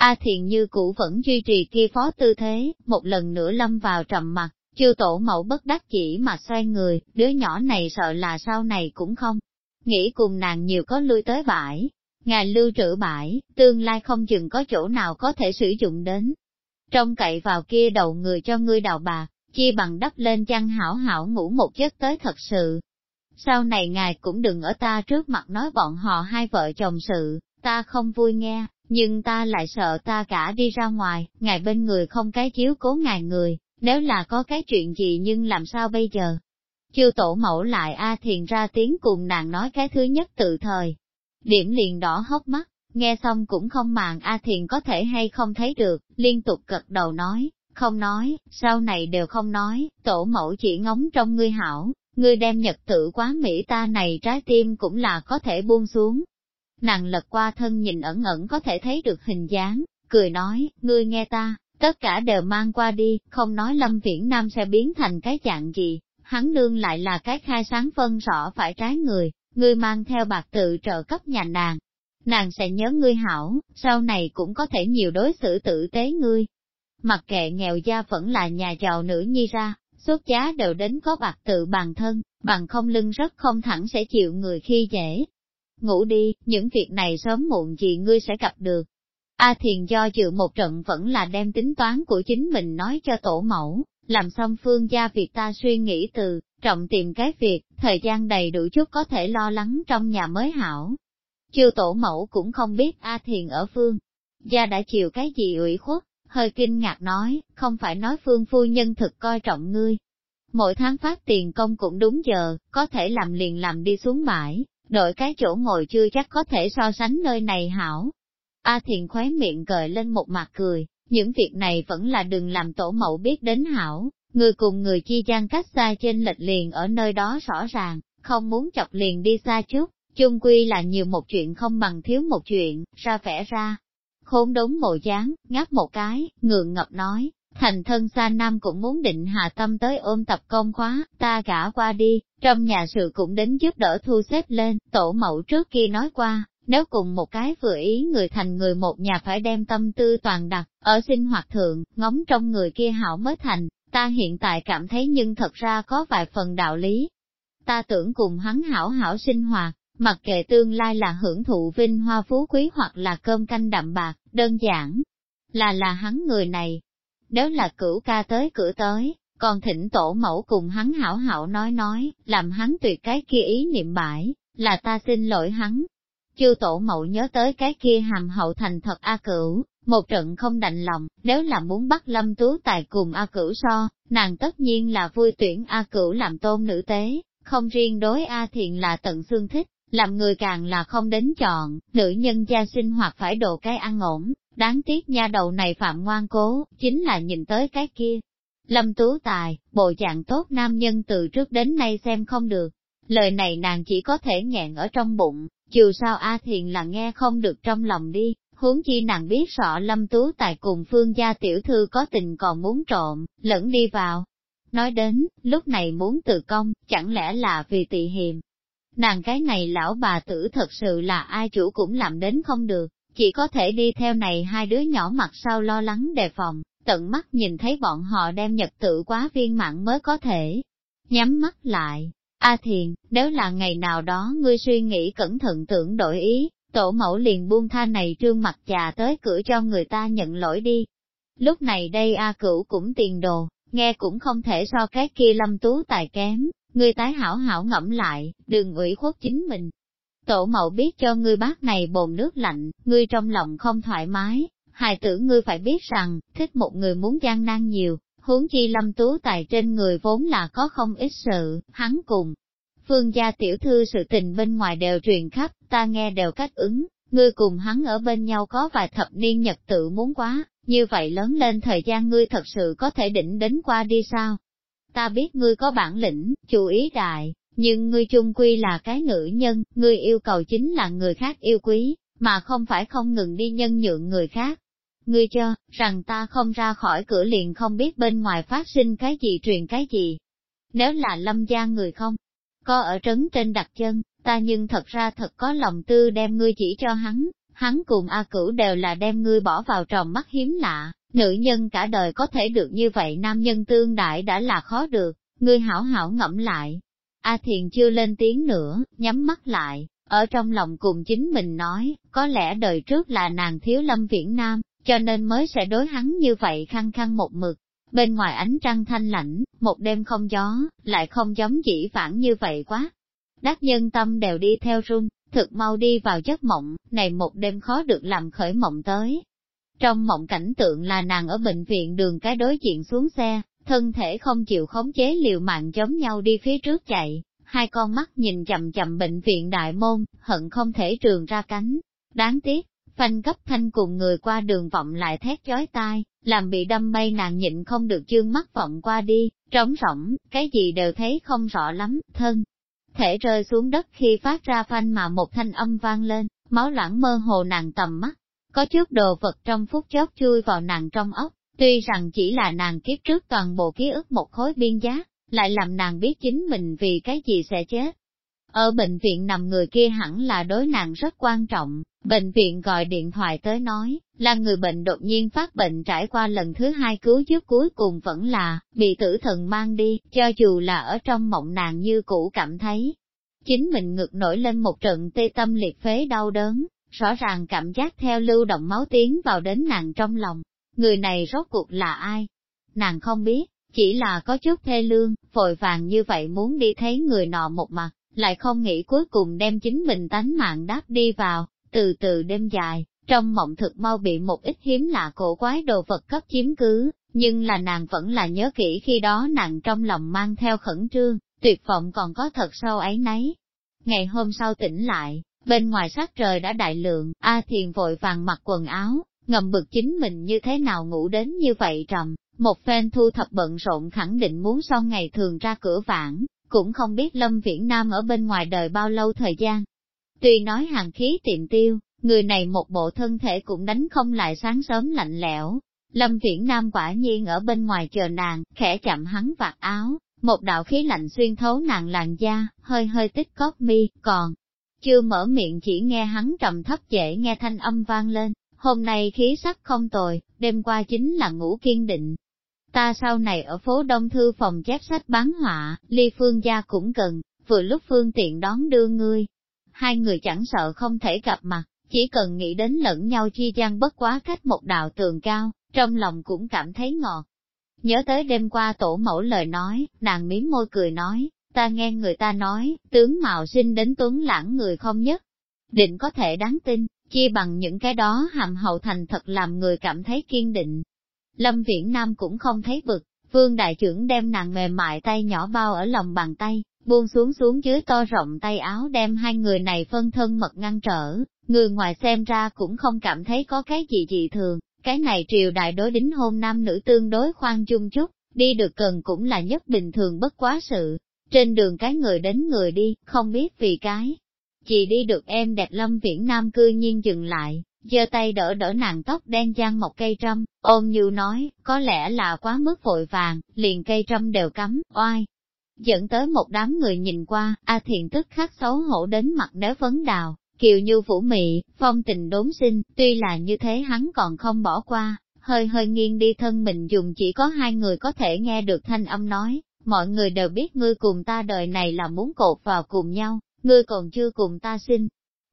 A Thiện như cũ vẫn duy trì kia phó tư thế, một lần nữa lâm vào trầm mặt, chư tổ mẫu bất đắc chỉ mà xoay người, đứa nhỏ này sợ là sau này cũng không. Nghĩ cùng nàng nhiều có lui tới bãi, ngài lưu trữ bãi, tương lai không chừng có chỗ nào có thể sử dụng đến. Trong cậy vào kia đầu người cho ngươi đào bà chi bằng đắp lên chăn hảo hảo ngủ một giấc tới thật sự. Sau này ngài cũng đừng ở ta trước mặt nói bọn họ hai vợ chồng sự, ta không vui nghe nhưng ta lại sợ ta cả đi ra ngoài, ngài bên người không cái chiếu cố ngài người, nếu là có cái chuyện gì nhưng làm sao bây giờ? Chiêu tổ mẫu lại A Thiền ra tiếng cùng nàng nói cái thứ nhất tự thời. Điểm liền đỏ hốc mắt, nghe xong cũng không màng A Thiền có thể hay không thấy được, liên tục cật đầu nói, không nói, sau này đều không nói, tổ mẫu chỉ ngóng trong ngươi hảo, ngươi đem nhật tự quá Mỹ ta này trái tim cũng là có thể buông xuống, nàng lật qua thân nhìn ẩn ẩn có thể thấy được hình dáng, cười nói, ngươi nghe ta, tất cả đều mang qua đi, không nói Lâm Viễn Nam sẽ biến thành cái dạng gì, hắn nương lại là cái khai sáng phân rõ phải trái người, ngươi mang theo bạc tự trợ cấp nhà nàng. Nàng sẽ nhớ ngươi hảo, sau này cũng có thể nhiều đối xử tử tế ngươi. Mặc kệ nghèo gia vẫn là nhà giàu nữ nhi ra, xuất giá đều đến có bạc tự bằng thân, bằng không lưng rất không thẳng sẽ chịu người khi dễ, Ngủ đi, những việc này sớm muộn gì ngươi sẽ gặp được. A Thiền do dự một trận vẫn là đem tính toán của chính mình nói cho tổ mẫu, làm xong phương gia việc ta suy nghĩ từ, trọng tìm cái việc, thời gian đầy đủ chút có thể lo lắng trong nhà mới hảo. Chưa tổ mẫu cũng không biết A Thiền ở phương. Gia đã chịu cái gì ủy khuất, hơi kinh ngạc nói, không phải nói phương phu nhân thực coi trọng ngươi. Mỗi tháng phát tiền công cũng đúng giờ, có thể làm liền làm đi xuống bãi, đổi cái chỗ ngồi chưa chắc có thể so sánh nơi này hảo. A Thiền khóe miệng cười lên một mặt cười, những việc này vẫn là đừng làm tổ mẫu biết đến hảo, người cùng người chi gian cách xa trên lệch liền ở nơi đó rõ ràng, không muốn chọc liền đi xa trước, chung quy là nhiều một chuyện không bằng thiếu một chuyện, ra vẻ ra. Khốn đống mồ dáng, ngáp một cái, ngượng ngập nói, Thành thân xa Nam cũng muốn định hạ tâm tới ôm tập công khóa, ta gả qua đi, trong nhà sự cũng đến giúp đỡ thu xếp lên, tổ mẫu trước kia nói qua, nếu cùng một cái vừa ý người thành người một nhà phải đem tâm tư toàn đặt, ở sinh hoạt thượng, ngóng trong người kia hảo mới thành, ta hiện tại cảm thấy nhưng thật ra có vài phần đạo lý. Ta tưởng cùng hắn hảo hảo sinh hoạt, mặc kệ tương lai là hưởng thụ vinh hoa phú quý hoặc là cơm canh đậm bạc, đơn giản là là hắn người này, nếu là cửu ca tới cửa tới, còn thỉnh tổ mẫu cùng hắn hảo hảo nói nói, làm hắn tuyệt cái kia ý niệm bãi, là ta xin lỗi hắn. Chư tổ mẫu nhớ tới cái kia hàm hậu thành thật A cửu, một trận không đành lòng, nếu là muốn bắt lâm tú tài cùng A cửu so, nàng tất nhiên là vui tuyển A cửu làm tôn nữ tế, không riêng đối A thiện là tận xương thích, làm người càng là không đến chọn, nữ nhân gia sinh hoạt phải đồ cái ăn ổn, Đáng tiếc nha đầu này phạm ngoan cố, chính là nhìn tới cái kia. Lâm Tú Tài, bộ dạng tốt nam nhân từ trước đến nay xem không được. Lời này nàng chỉ có thể nghẹn ở trong bụng, dù sao A Thiền là nghe không được trong lòng đi, huống chi nàng biết rõ Lâm Tú Tài cùng phương gia tiểu thư có tình còn muốn trộm, lẫn đi vào. Nói đến, lúc này muốn tự công, chẳng lẽ là vì tị hiềm. Nàng cái này lão bà tử thật sự là ai chủ cũng làm đến không được chỉ có thể đi theo này hai đứa nhỏ mặt sau lo lắng đề phòng, tận mắt nhìn thấy bọn họ đem nhật tự quá viên mặn mới có thể. Nhắm mắt lại, A Thiền, nếu là ngày nào đó ngươi suy nghĩ cẩn thận tưởng đổi ý, tổ mẫu liền buông tha này trương mặt trà tới cửa cho người ta nhận lỗi đi. Lúc này đây A Cửu cũng tiền đồ, nghe cũng không thể so cái kia lâm tú tài kém, ngươi tái hảo hảo ngẫm lại, đừng ủy khuất chính mình, Tổ mẫu biết cho ngươi bát này bồn nước lạnh, ngươi trong lòng không thoải mái, hài tử ngươi phải biết rằng, thích một người muốn gian nan nhiều, huống chi lâm tú tài trên người vốn là có không ít sự, hắn cùng. Phương gia tiểu thư sự tình bên ngoài đều truyền khắp, ta nghe đều cách ứng, ngươi cùng hắn ở bên nhau có vài thập niên nhật tự muốn quá, như vậy lớn lên thời gian ngươi thật sự có thể đỉnh đến qua đi sao? Ta biết ngươi có bản lĩnh, chú ý đại, nhưng ngươi chung quy là cái nữ nhân, ngươi yêu cầu chính là người khác yêu quý, mà không phải không ngừng đi nhân nhượng người khác. Ngươi cho, rằng ta không ra khỏi cửa liền không biết bên ngoài phát sinh cái gì truyền cái gì. Nếu là lâm gia người không, có ở trấn trên đặt chân, ta nhưng thật ra thật có lòng tư đem ngươi chỉ cho hắn, hắn cùng A Cửu đều là đem ngươi bỏ vào tròng mắt hiếm lạ, nữ nhân cả đời có thể được như vậy nam nhân tương đại đã là khó được, ngươi hảo hảo ngẫm lại, A Thiền chưa lên tiếng nữa, nhắm mắt lại, ở trong lòng cùng chính mình nói, có lẽ đời trước là nàng thiếu lâm viễn nam, cho nên mới sẽ đối hắn như vậy khăng khăng một mực. Bên ngoài ánh trăng thanh lãnh, một đêm không gió, lại không giống chỉ vãng như vậy quá. Đắc nhân tâm đều đi theo run, thực mau đi vào giấc mộng, này một đêm khó được làm khởi mộng tới. Trong mộng cảnh tượng là nàng ở bệnh viện đường cái đối diện xuống xe, thân thể không chịu khống chế liều mạng chống nhau đi phía trước chạy, hai con mắt nhìn chậm chậm bệnh viện đại môn, hận không thể trường ra cánh. Đáng tiếc, phanh cấp thanh cùng người qua đường vọng lại thét chói tai, làm bị đâm bay nàng nhịn không được chương mắt vọng qua đi, trống rỗng, cái gì đều thấy không rõ lắm, thân. Thể rơi xuống đất khi phát ra phanh mà một thanh âm vang lên, máu lãng mơ hồ nàng tầm mắt, có trước đồ vật trong phút chốc chui vào nàng trong ốc, Tuy rằng chỉ là nàng kiếp trước toàn bộ ký ức một khối biên giá, lại làm nàng biết chính mình vì cái gì sẽ chết. Ở bệnh viện nằm người kia hẳn là đối nàng rất quan trọng, bệnh viện gọi điện thoại tới nói, là người bệnh đột nhiên phát bệnh trải qua lần thứ hai cứu giúp cuối cùng vẫn là, bị tử thần mang đi, cho dù là ở trong mộng nàng như cũ cảm thấy. Chính mình ngực nổi lên một trận tê tâm liệt phế đau đớn, rõ ràng cảm giác theo lưu động máu tiến vào đến nàng trong lòng, người này rốt cuộc là ai? Nàng không biết, chỉ là có chút thê lương, vội vàng như vậy muốn đi thấy người nọ một mặt, lại không nghĩ cuối cùng đem chính mình tánh mạng đáp đi vào, từ từ đêm dài, trong mộng thực mau bị một ít hiếm lạ cổ quái đồ vật cấp chiếm cứ, nhưng là nàng vẫn là nhớ kỹ khi đó nàng trong lòng mang theo khẩn trương, tuyệt vọng còn có thật sâu ấy nấy. Ngày hôm sau tỉnh lại, bên ngoài sát trời đã đại lượng, A Thiền vội vàng mặc quần áo, ngầm bực chính mình như thế nào ngủ đến như vậy trầm, một phen thu thập bận rộn khẳng định muốn sau ngày thường ra cửa vãng, cũng không biết Lâm Viễn Nam ở bên ngoài đời bao lâu thời gian. Tuy nói hàng khí tiệm tiêu, người này một bộ thân thể cũng đánh không lại sáng sớm lạnh lẽo. Lâm Viễn Nam quả nhiên ở bên ngoài chờ nàng, khẽ chậm hắn vạt áo, một đạo khí lạnh xuyên thấu nàng làn da, hơi hơi tích cóp mi, còn chưa mở miệng chỉ nghe hắn trầm thấp dễ nghe thanh âm vang lên, hôm nay khí sắc không tồi, đêm qua chính là ngủ kiên định. Ta sau này ở phố Đông Thư phòng chép sách bán họa, ly phương gia cũng cần, vừa lúc phương tiện đón đưa ngươi. Hai người chẳng sợ không thể gặp mặt, chỉ cần nghĩ đến lẫn nhau chi gian bất quá cách một đạo tường cao, trong lòng cũng cảm thấy ngọt. Nhớ tới đêm qua tổ mẫu lời nói, nàng miếm môi cười nói, ta nghe người ta nói, tướng mạo sinh đến tuấn lãng người không nhất, định có thể đáng tin, Chia bằng những cái đó hàm hậu thành thật làm người cảm thấy kiên định. Lâm Viễn Nam cũng không thấy vực vương đại trưởng đem nàng mềm mại tay nhỏ bao ở lòng bàn tay, buông xuống xuống dưới to rộng tay áo đem hai người này phân thân mật ngăn trở, người ngoài xem ra cũng không cảm thấy có cái gì dị thường, cái này triều đại đối đính hôn nam nữ tương đối khoan chung chút, đi được cần cũng là nhất bình thường bất quá sự, trên đường cái người đến người đi, không biết vì cái Chị đi được em đẹp lâm viễn nam cư nhiên dừng lại, giơ tay đỡ đỡ nàng tóc đen giang một cây trâm, ôn như nói, có lẽ là quá mức vội vàng, liền cây trâm đều cắm, oai. Dẫn tới một đám người nhìn qua, A à Thiện tức khắc xấu hổ đến mặt đế vấn đào, kiều như vũ mị, phong tình đốn sinh, tuy là như thế hắn còn không bỏ qua, hơi hơi nghiêng đi thân mình dùng chỉ có hai người có thể nghe được thanh âm nói, mọi người đều biết ngươi cùng ta đời này là muốn cột vào cùng nhau, ngươi còn chưa cùng ta xin,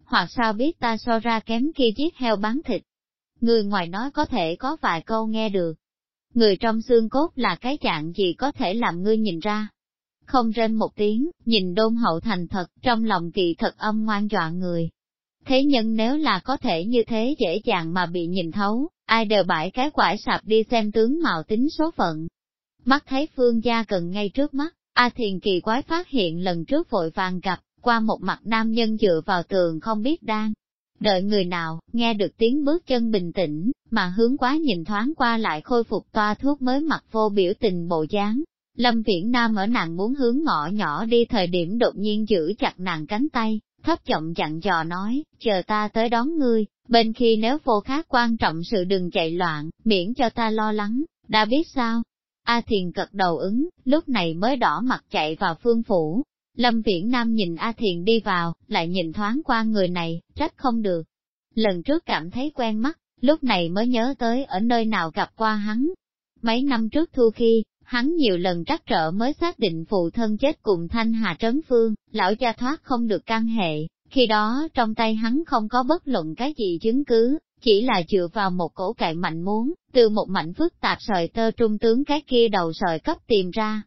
hoặc sao biết ta so ra kém khi chiếc heo bán thịt. Người ngoài nói có thể có vài câu nghe được. Người trong xương cốt là cái dạng gì có thể làm ngươi nhìn ra. Không rên một tiếng, nhìn đôn hậu thành thật, trong lòng kỳ thật âm ngoan dọa người. Thế nhưng nếu là có thể như thế dễ dàng mà bị nhìn thấu, ai đều bãi cái quải sạp đi xem tướng mạo tính số phận. Mắt thấy phương gia cần ngay trước mắt, A Thiền kỳ quái phát hiện lần trước vội vàng gặp, qua một mặt nam nhân dựa vào tường không biết đang đợi người nào, nghe được tiếng bước chân bình tĩnh, mà hướng quá nhìn thoáng qua lại khôi phục toa thuốc mới mặt vô biểu tình bộ dáng. Lâm Viễn Nam ở nàng muốn hướng ngõ nhỏ đi thời điểm đột nhiên giữ chặt nàng cánh tay, thấp giọng dặn dò nói, chờ ta tới đón ngươi, bên khi nếu vô khác quan trọng sự đừng chạy loạn, miễn cho ta lo lắng, đã biết sao? A Thiền cật đầu ứng, lúc này mới đỏ mặt chạy vào phương phủ, Lâm Viễn Nam nhìn A Thiền đi vào, lại nhìn thoáng qua người này, trách không được. Lần trước cảm thấy quen mắt, lúc này mới nhớ tới ở nơi nào gặp qua hắn. Mấy năm trước thu khi, hắn nhiều lần trắc trở mới xác định phụ thân chết cùng Thanh Hà Trấn Phương, lão gia thoát không được căn hệ, khi đó trong tay hắn không có bất luận cái gì chứng cứ, chỉ là dựa vào một cổ cậy mạnh muốn, từ một mảnh phức tạp sợi tơ trung tướng cái kia đầu sợi cấp tìm ra,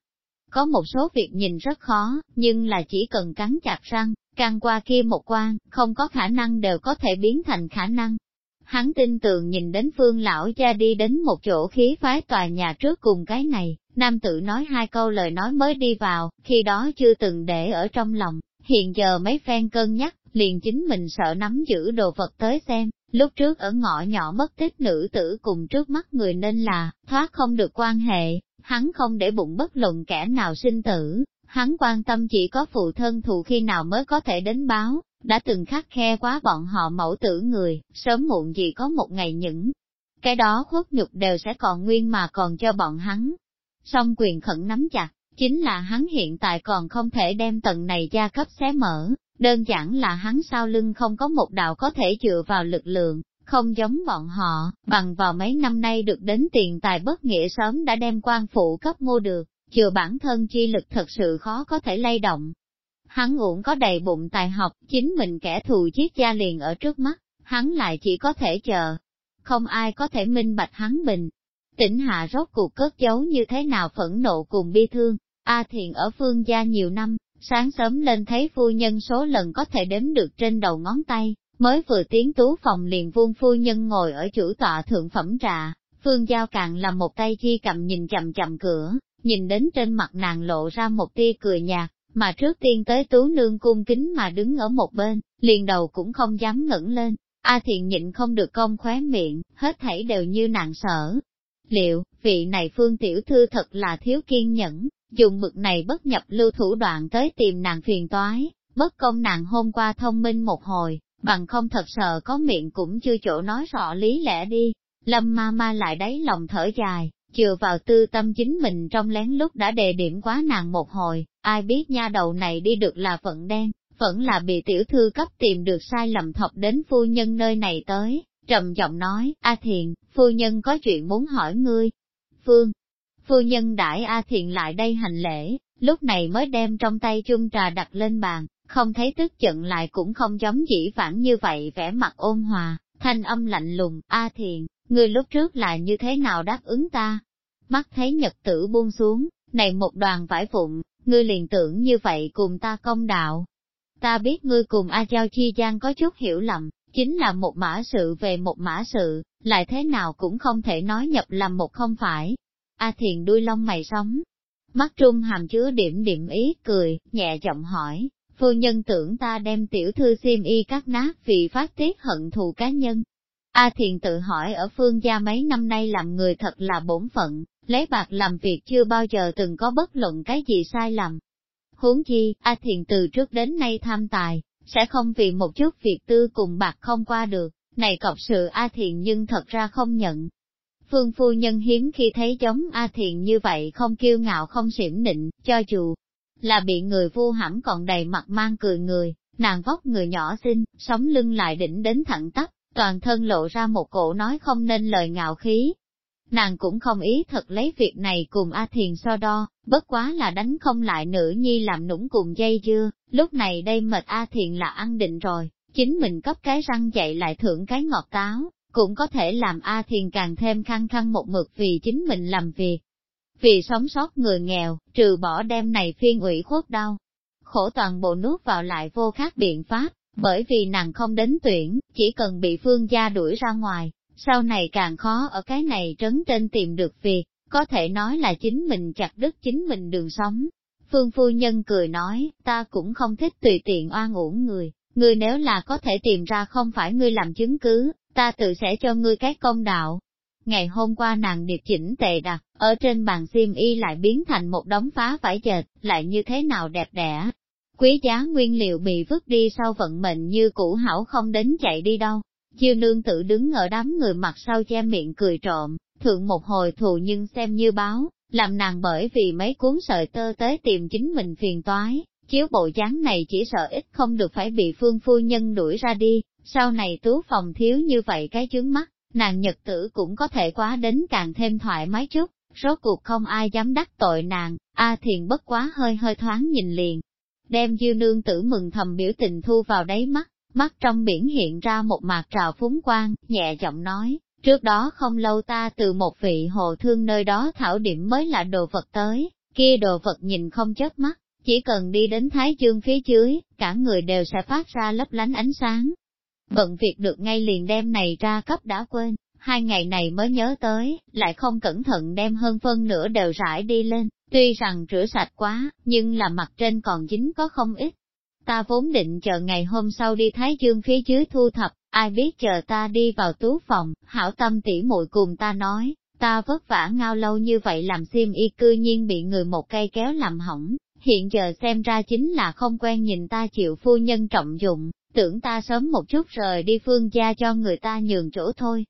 có một số việc nhìn rất khó, nhưng là chỉ cần cắn chặt răng, càng qua kia một quan, không có khả năng đều có thể biến thành khả năng. Hắn tin tưởng nhìn đến phương lão cha đi đến một chỗ khí phái tòa nhà trước cùng cái này, nam tử nói hai câu lời nói mới đi vào, khi đó chưa từng để ở trong lòng, hiện giờ mấy phen cân nhắc, liền chính mình sợ nắm giữ đồ vật tới xem, lúc trước ở ngõ nhỏ mất tích nữ tử cùng trước mắt người nên là, thoát không được quan hệ, hắn không để bụng bất luận kẻ nào sinh tử, hắn quan tâm chỉ có phụ thân thù khi nào mới có thể đến báo, đã từng khắc khe quá bọn họ mẫu tử người, sớm muộn gì có một ngày những cái đó khuất nhục đều sẽ còn nguyên mà còn cho bọn hắn. Song quyền khẩn nắm chặt, chính là hắn hiện tại còn không thể đem tận này gia cấp xé mở, đơn giản là hắn sau lưng không có một đạo có thể dựa vào lực lượng, không giống bọn họ, bằng vào mấy năm nay được đến tiền tài bất nghĩa sớm đã đem quan phụ cấp mua được, chừa bản thân chi lực thật sự khó có thể lay động. Hắn uổng có đầy bụng tài học, chính mình kẻ thù chiếc gia liền ở trước mắt, hắn lại chỉ có thể chờ. Không ai có thể minh bạch hắn bình. Tỉnh hạ rốt cuộc cất giấu như thế nào phẫn nộ cùng bi thương, A thiện ở phương gia nhiều năm, sáng sớm lên thấy phu nhân số lần có thể đếm được trên đầu ngón tay, Mới vừa tiến tú phòng liền vuông phu nhân ngồi ở chủ tọa thượng phẩm trà, phương giao càng làm một tay chi cầm nhìn chậm chậm cửa, nhìn đến trên mặt nàng lộ ra một tia cười nhạt, mà trước tiên tới tú nương cung kính mà đứng ở một bên, liền đầu cũng không dám ngẩng lên. A thiện nhịn không được cong khóe miệng, hết thảy đều như nàng sở. Liệu, vị này phương tiểu thư thật là thiếu kiên nhẫn, dùng mực này bất nhập lưu thủ đoạn tới tìm nàng phiền toái, bất công nàng hôm qua thông minh một hồi, bằng không thật sợ có miệng cũng chưa chỗ nói rõ lý lẽ đi. Lâm ma ma lại đáy lòng thở dài, chừa vào tư tâm chính mình trong lén lúc đã đề điểm quá nàng một hồi, ai biết nha đầu này đi được là vận đen, vẫn là bị tiểu thư cấp tìm được sai lầm thọc đến phu nhân nơi này tới, trầm giọng nói, A Thiền, phu nhân có chuyện muốn hỏi ngươi. Phương, phu nhân đãi A Thiền lại đây hành lễ, lúc này mới đem trong tay chung trà đặt lên bàn, không thấy tức giận lại cũng không giống dĩ vãng như vậy vẻ mặt ôn hòa, thanh âm lạnh lùng, a thiền, người lúc trước là như thế nào đáp ứng ta? Mắt thấy nhật tử buông xuống, này một đoàn vải vụn, ngươi liền tưởng như vậy cùng ta công đạo. Ta biết ngươi cùng A Giao Chi Giang có chút hiểu lầm, chính là một mã sự về một mã sự, lại thế nào cũng không thể nói nhập làm một không phải. A Thiền đuôi lông mày sống, mắt trung hàm chứa điểm điểm ý cười, nhẹ giọng hỏi, Phu nhân tưởng ta đem tiểu thư xiêm y cắt nát vì phát tiết hận thù cá nhân. A thiền tự hỏi ở phương gia mấy năm nay làm người thật là bổn phận, lấy bạc làm việc chưa bao giờ từng có bất luận cái gì sai lầm. Huống chi, A thiền từ trước đến nay tham tài, sẽ không vì một chút việc tư cùng bạc không qua được, này cọc sự A thiền nhưng thật ra không nhận, Phương phu nhân hiếm khi thấy giống A thiền như vậy không kiêu ngạo không xỉm nịnh, cho dù là bị người vu hẳn còn đầy mặt mang cười người, nàng vóc người nhỏ xinh, sống lưng lại đỉnh đến thẳng tắp, toàn thân lộ ra một cổ nói không nên lời ngạo khí. Nàng cũng không ý thật lấy việc này cùng A Thiền so đo, bất quá là đánh không lại nữ nhi làm nũng cùng dây dưa, lúc này đây mệt A Thiền là ăn định rồi, chính mình cấp cái răng dậy lại thưởng cái ngọt táo, cũng có thể làm A Thiền càng thêm khăng khăng một mực vì chính mình làm việc, vì sống sót người nghèo, trừ bỏ đem này phiên ủy khuất đau, khổ toàn bộ nuốt vào lại vô khác biện pháp, bởi vì nàng không đến tuyển, chỉ cần bị phương gia đuổi ra ngoài, sau này càng khó ở cái này trấn trên tìm được việc, có thể nói là chính mình chặt đứt chính mình đường sống. Phương phu nhân cười nói, ta cũng không thích tùy tiện oan uổng người, người nếu là có thể tìm ra không phải ngươi làm chứng cứ, ta tự sẽ cho ngươi cái công đạo, Ngày hôm qua nàng điều chỉnh tệ đặt, ở trên bàn xiêm y lại biến thành một đống phá vải dệt, lại như thế nào đẹp đẽ. Quý giá nguyên liệu bị vứt đi sau vận mệnh như cũ hảo không đến chạy đi đâu. Chiêu nương tự đứng ở đám người mặt sau che miệng cười trộm, thượng một hồi thù nhưng xem như báo, làm nàng bởi vì mấy cuốn sợi tơ tới tìm chính mình phiền toái, chiếu bộ dáng này chỉ sợ ít không được phải bị phương phu nhân đuổi ra đi, sau này tú phòng thiếu như vậy cái chướng mắt, nàng nhật tử cũng có thể quá đến càng thêm thoải mái chút, rốt cuộc không ai dám đắc tội nàng, A Thiền bất quá hơi hơi thoáng nhìn liền. Đem dư nương tử mừng thầm biểu tình thu vào đáy mắt, mắt trong biển hiện ra một mạc trào phúng quang, nhẹ giọng nói, trước đó không lâu ta từ một vị hồ thương nơi đó thảo điểm mới là đồ vật tới, kia đồ vật nhìn không chớp mắt, chỉ cần đi đến thái dương phía dưới, cả người đều sẽ phát ra lấp lánh ánh sáng, bận việc được ngay liền đem này ra cấp đã quên, hai ngày này mới nhớ tới, lại không cẩn thận đem hơn phân nửa đều rải đi lên, tuy rằng rửa sạch quá, nhưng là mặt trên còn dính có không ít. Ta vốn định chờ ngày hôm sau đi Thái Dương phía dưới thu thập, ai biết chờ ta đi vào tú phòng, hảo tâm tỉ muội cùng ta nói, ta vất vả ngao lâu như vậy làm xiêm y cư nhiên bị người một cây kéo làm hỏng, hiện giờ xem ra chính là không quen nhìn ta chịu phu nhân trọng dụng, tưởng ta sớm một chút rời đi phương gia cho người ta nhường chỗ thôi.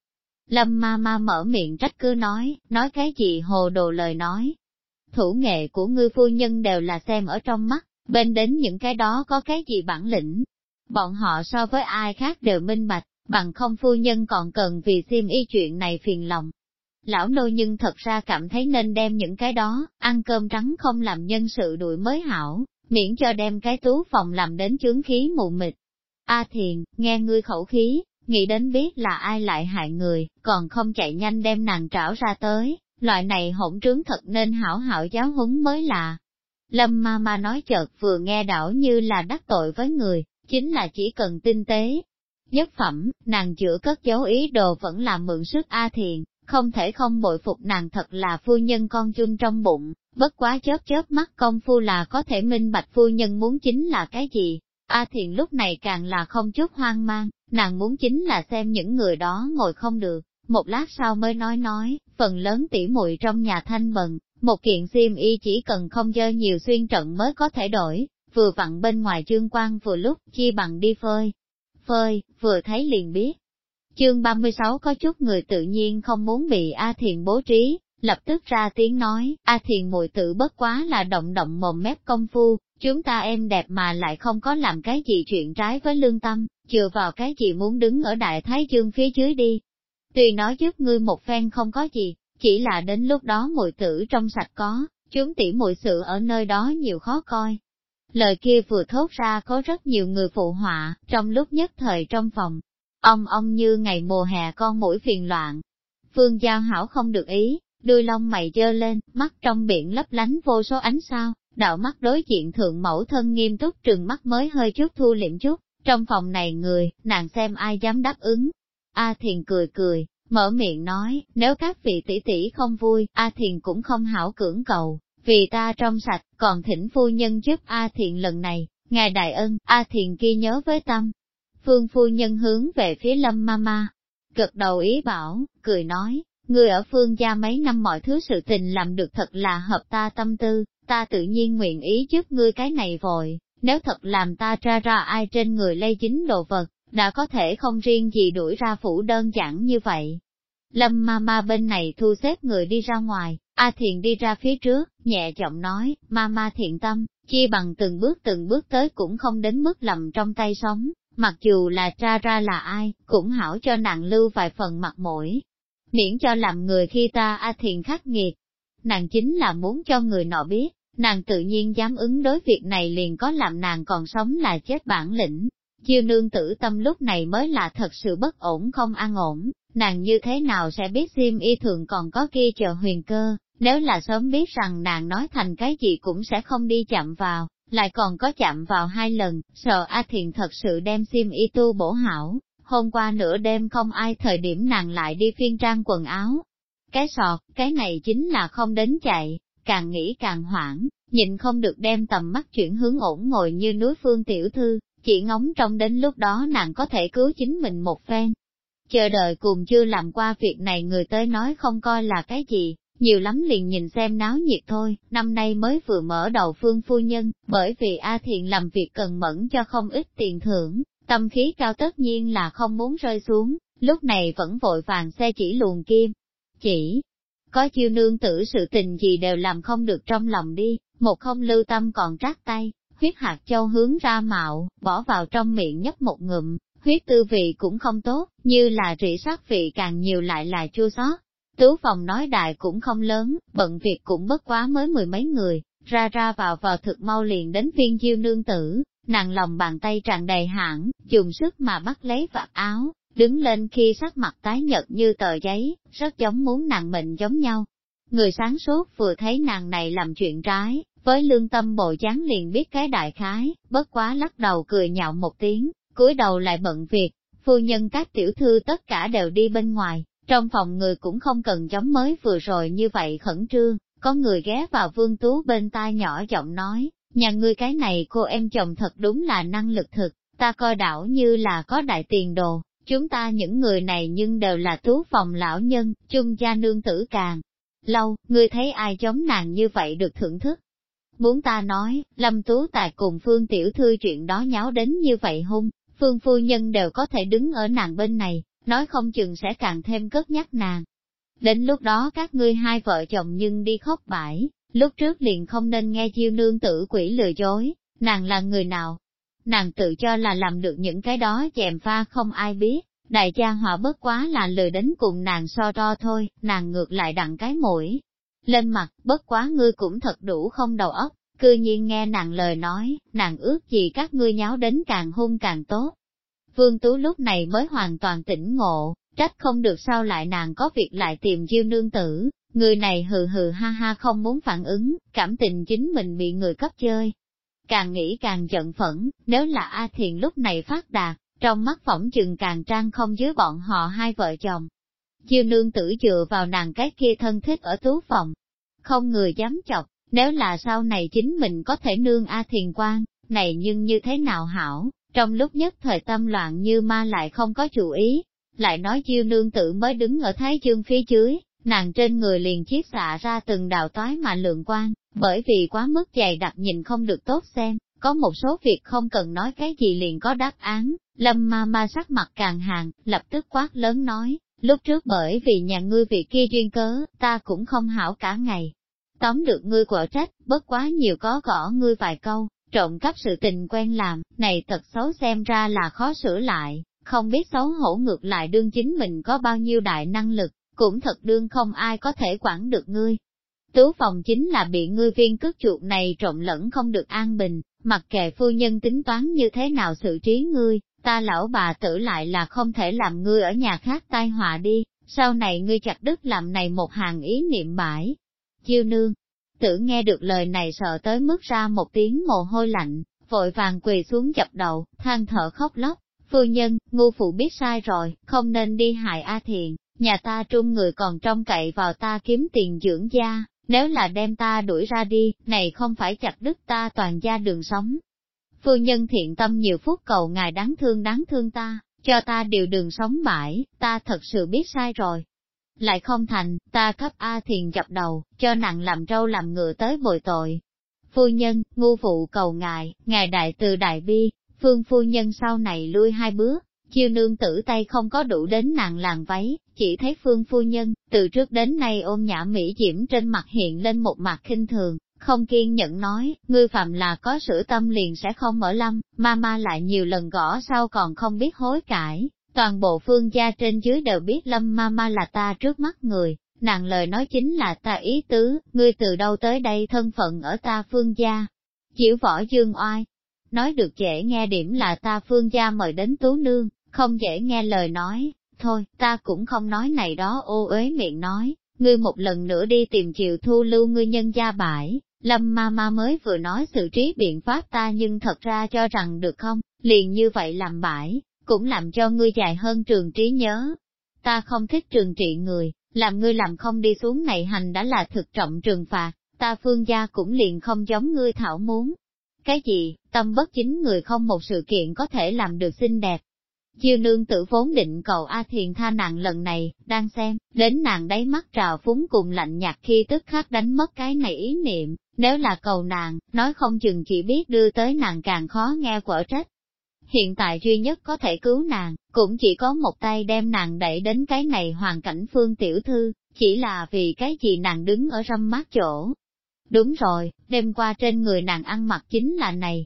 Lâm ma ma mở miệng trách cứ nói, nói cái gì hồ đồ lời nói. Thủ nghệ của ngư phu nhân đều là xem ở trong mắt, bên đến những cái đó có cái gì bản lĩnh. Bọn họ so với ai khác đều minh bạch, bằng không phu nhân còn cần vì xiêm y chuyện này phiền lòng. Lão nô nhưng thật ra cảm thấy nên đem những cái đó, ăn cơm trắng không làm nhân sự đuổi mới hảo, miễn cho đem cái tú phòng làm đến chướng khí mù mịt. A thiền, nghe ngươi khẩu khí, nghĩ đến biết là ai lại hại người, còn không chạy nhanh đem nàng trảo ra tới, loại này hỗn trướng thật nên hảo hảo giáo huấn mới là. Lâm ma ma nói chợt vừa nghe đảo như là đắc tội với người, chính là chỉ cần tinh tế. Nhất phẩm, nàng chữa cất dấu ý đồ vẫn là mượn sức A thiền, không thể không bội phục nàng thật là phu nhân con chung trong bụng, bất quá chớp chớp mắt công phu là có thể minh bạch phu nhân muốn chính là cái gì, A Thiện lúc này càng là không chút hoang mang, nàng muốn chính là xem những người đó ngồi không được, một lát sau mới nói nói, phần lớn tỉ muội trong nhà thanh bần, một kiện xiêm y chỉ cần không dơ nhiều xuyên trận mới có thể đổi, vừa vặn bên ngoài chương quan vừa lúc chi bằng đi phơi. Phơi, vừa thấy liền biết. Chương 36 có chút người tự nhiên không muốn bị A Thiện bố trí, lập tức ra tiếng nói, A Thiền muội tự bất quá là động động mồm mép công phu, Chúng ta em đẹp mà lại không có làm cái gì chuyện trái với lương tâm, chừa vào cái gì muốn đứng ở đại thái dương phía dưới đi. Tùy nói giúp ngươi một phen không có gì, chỉ là đến lúc đó mùi tử trong sạch có, chúng tỉ mùi sự ở nơi đó nhiều khó coi. Lời kia vừa thốt ra có rất nhiều người phụ họa, trong lúc nhất thời trong phòng, ông ông như ngày mùa hè con mũi phiền loạn. Phương Giao Hảo không được ý, đuôi lông mày dơ lên, mắt trong biển lấp lánh vô số ánh sao, đạo mắt đối diện thượng mẫu thân nghiêm túc trừng mắt mới hơi chút thu liệm chút, trong phòng này người, nàng xem ai dám đáp ứng. A Thiền cười cười, mở miệng nói, nếu các vị tỷ tỷ không vui, A Thiền cũng không hảo cưỡng cầu, vì ta trong sạch, còn thỉnh phu nhân giúp A Thiền lần này, ngài đại ân, A Thiền ghi nhớ với tâm. Phương phu nhân hướng về phía lâm mama, gật đầu ý bảo, cười nói, người ở phương gia mấy năm mọi thứ sự tình làm được thật là hợp ta tâm tư, ta tự nhiên nguyện ý giúp ngươi cái này vội, nếu thật làm ta ra ra ai trên người lây dính đồ vật, đã có thể không riêng gì đuổi ra phủ đơn giản như vậy. Lâm ma ma bên này thu xếp người đi ra ngoài, A Thiền đi ra phía trước, nhẹ giọng nói, ma ma thiện tâm, chi bằng từng bước từng bước tới cũng không đến mức lầm trong tay sống, mặc dù là tra ra là ai, cũng hảo cho nạn lưu vài phần mặt mũi. Miễn cho làm người khi ta A Thiền khắc nghiệt, nàng chính là muốn cho người nọ biết, nàng tự nhiên dám ứng đối việc này liền có làm nàng còn sống là chết bản lĩnh. Chiêu nương tử tâm lúc này mới là thật sự bất ổn không an ổn, nàng như thế nào sẽ biết Diêm y thường còn có kia chờ huyền cơ, nếu là sớm biết rằng nàng nói thành cái gì cũng sẽ không đi chạm vào, lại còn có chạm vào hai lần, sợ A Thiền thật sự đem Diêm y tu bổ hảo. Hôm qua nửa đêm không ai thời điểm nàng lại đi phiên trang quần áo, cái sọt, cái này chính là không đến chạy, càng nghĩ càng hoảng, nhìn không được đem tầm mắt chuyển hướng ổn ngồi như núi phương tiểu thư, chỉ ngóng trong đến lúc đó nàng có thể cứu chính mình một phen. Chờ đợi cùng chưa làm qua việc này người tới nói không coi là cái gì, nhiều lắm liền nhìn xem náo nhiệt thôi, năm nay mới vừa mở đầu phương phu nhân, bởi vì A Thiện làm việc cần mẫn cho không ít tiền thưởng, tâm khí cao tất nhiên là không muốn rơi xuống, lúc này vẫn vội vàng xe chỉ luồn kim, chỉ có chiêu nương tử sự tình gì đều làm không được trong lòng đi, một không lưu tâm còn trát tay, huyết hạt châu hướng ra mạo, bỏ vào trong miệng nhấp một ngụm, huyết tư vị cũng không tốt, như là rỉ sát vị càng nhiều lại là chua xót. Tứ phòng nói đại cũng không lớn, bận việc cũng bất quá mới mười mấy người, ra ra vào vào thực mau liền đến viên chiêu nương tử, nàng lòng bàn tay tràn đầy hãng, dùng sức mà bắt lấy vạt áo, đứng lên khi sắc mặt tái nhợt như tờ giấy, rất giống muốn nàng mình giống nhau. Người sáng suốt vừa thấy nàng này làm chuyện trái, với lương tâm bộ dáng liền biết cái đại khái, bất quá lắc đầu cười nhạo một tiếng, cúi đầu lại bận việc, phu nhân các tiểu thư tất cả đều đi bên ngoài, trong phòng người cũng không cần giống mới vừa rồi như vậy khẩn trương, có người ghé vào vương tú bên tai nhỏ giọng nói, nhà ngươi cái này cô em chồng thật đúng là năng lực thực, ta coi đảo như là có đại tiền đồ, Chúng ta những người này nhưng đều là tú phòng lão nhân, chung gia nương tử càng. Lâu, ngươi thấy ai giống nàng như vậy được thưởng thức? Muốn ta nói, Lâm Tú Tài cùng Phương Tiểu Thư chuyện đó nháo đến như vậy hung, Phương Phu Nhân đều có thể đứng ở nàng bên này, nói không chừng sẽ càng thêm cất nhắc nàng. Đến lúc đó các ngươi hai vợ chồng nhưng đi khóc bãi, lúc trước liền không nên nghe chiêu nương tử quỷ lừa dối, nàng là người nào, nàng tự cho là làm được những cái đó chèm pha không ai biết, đại gia họa bất quá là lười đến cùng nàng so đo thôi, nàng ngược lại đặng cái mũi. Lên mặt, bất quá ngươi cũng thật đủ không đầu óc, cư nhiên nghe nàng lời nói, nàng ước gì các ngươi nháo đến càng hung càng tốt. Vương Tú lúc này mới hoàn toàn tỉnh ngộ, trách không được sao lại nàng có việc lại tìm diêu nương tử, người này hừ hừ ha ha không muốn phản ứng, cảm tình chính mình bị người cấp chơi, càng nghĩ càng giận phẫn, nếu là A Thiền lúc này phát đạt, trong mắt phỏng chừng càng trang không dưới bọn họ hai vợ chồng. Chiêu nương tử dựa vào nàng cái kia thân thích ở tú phòng, không người dám chọc, nếu là sau này chính mình có thể nương A Thiền quan, này nhưng như thế nào hảo, trong lúc nhất thời tâm loạn như ma lại không có chủ ý, lại nói chiêu nương tử mới đứng ở Thái Dương phía dưới, nàng trên người liền chiết xạ ra từng đào toái mà lượng quan, bởi vì quá mức dày đặc nhìn không được tốt xem, có một số việc không cần nói cái gì liền có đáp án, lâm ma ma sắc mặt càng hàng, lập tức quát lớn nói, lúc trước bởi vì nhà ngươi vị kia duyên cớ, ta cũng không hảo cả ngày. Tóm được ngươi quả trách, bất quá nhiều có gõ ngươi vài câu, trộm cắp sự tình quen làm, này thật xấu xem ra là khó sửa lại, không biết xấu hổ ngược lại đương chính mình có bao nhiêu đại năng lực cũng thật đương không ai có thể quản được ngươi. Tứ phòng chính là bị ngươi viên cước chuột này trộn lẫn không được an bình, mặc kệ phu nhân tính toán như thế nào xử trí ngươi, ta lão bà tử lại là không thể làm ngươi ở nhà khác tai họa đi, sau này ngươi chặt đứt làm này một hàng ý niệm bãi. Chiêu nương, tử nghe được lời này sợ tới mức ra một tiếng mồ hôi lạnh, vội vàng quỳ xuống chập đầu, than thở khóc lóc, phu nhân, ngu phụ biết sai rồi, không nên đi hại A thiện. Nhà ta trung người còn trông cậy vào ta kiếm tiền dưỡng gia, nếu là đem ta đuổi ra đi, này không phải chặt đứt ta toàn gia đường sống. Phu nhân thiện tâm nhiều phút cầu ngài đáng thương đáng thương ta, cho ta điều đường sống mãi, ta thật sự biết sai rồi. Lại không thành, ta cấp A thiền dập đầu, cho nặng làm trâu làm ngựa tới bồi tội. Phu nhân, ngu phụ cầu ngài, ngài đại từ đại bi, phương phu nhân sau này lui hai bước, chiêu nương tử tay không có đủ đến nàng làng váy, chỉ thấy phương phu nhân, từ trước đến nay ôm nhã Mỹ Diễm trên mặt hiện lên một mặt khinh thường, không kiên nhẫn nói, ngươi phạm là có sửa tâm liền sẽ không mở lâm, mama lại nhiều lần gõ sau còn không biết hối cải, toàn bộ phương gia trên dưới đều biết lâm mama là ta trước mắt người, nàng lời nói chính là ta ý tứ, ngươi từ đâu tới đây thân phận ở ta phương gia, chịu võ dương oai. Nói được dễ nghe điểm là ta phương gia mời đến tú nương, không dễ nghe lời nói, Thôi, ta cũng không nói này đó ô uế miệng nói, ngươi một lần nữa đi tìm chiều thu lưu ngươi nhân gia bãi, lâm ma ma mới vừa nói sự trí biện pháp ta nhưng thật ra cho rằng được không, liền như vậy làm bãi, cũng làm cho ngươi dài hơn trường trí nhớ. Ta không thích trường trị người, làm ngươi làm không đi xuống này hành đã là thực trọng trường phạt, ta phương gia cũng liền không giống ngươi thảo muốn. Cái gì, tâm bất chính người không một sự kiện có thể làm được xinh đẹp, Chiêu nương tự vốn định cầu A Thiền tha nàng lần này, đang xem, đến nàng đáy mắt trào phúng cùng lạnh nhạt khi tức khắc đánh mất cái này ý niệm, nếu là cầu nàng, nói không chừng chỉ biết đưa tới nàng càng khó nghe quở trách. Hiện tại duy nhất có thể cứu nàng, cũng chỉ có một tay đem nàng đẩy đến cái này hoàn cảnh phương tiểu thư, chỉ là vì cái gì nàng đứng ở râm mát chỗ. Đúng rồi, đêm qua trên người nàng ăn mặc chính là này.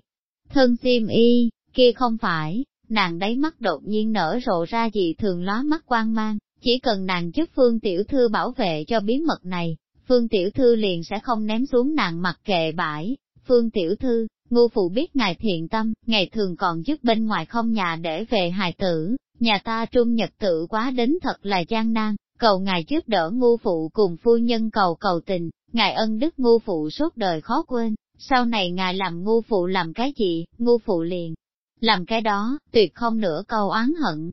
Thân xiêm y, kia không phải, nàng đáy mắt đột nhiên nở rộ ra gì thường lóa mắt quan mang, chỉ cần nàng giúp Phương Tiểu Thư bảo vệ cho bí mật này, Phương Tiểu Thư liền sẽ không ném xuống nàng mặc kệ bãi. Phương Tiểu Thư, ngu phụ biết ngài thiện tâm, ngày thường còn dứt bên ngoài không nhà để về hài tử, nhà ta trung nhật tự quá đến thật là gian nan, cầu ngài giúp đỡ ngu phụ cùng phu nhân cầu cầu tình, ngài ân đức ngu phụ suốt đời khó quên, sau này ngài làm ngu phụ làm cái gì, ngu phụ liền làm cái đó, tuyệt không nửa câu oán hận.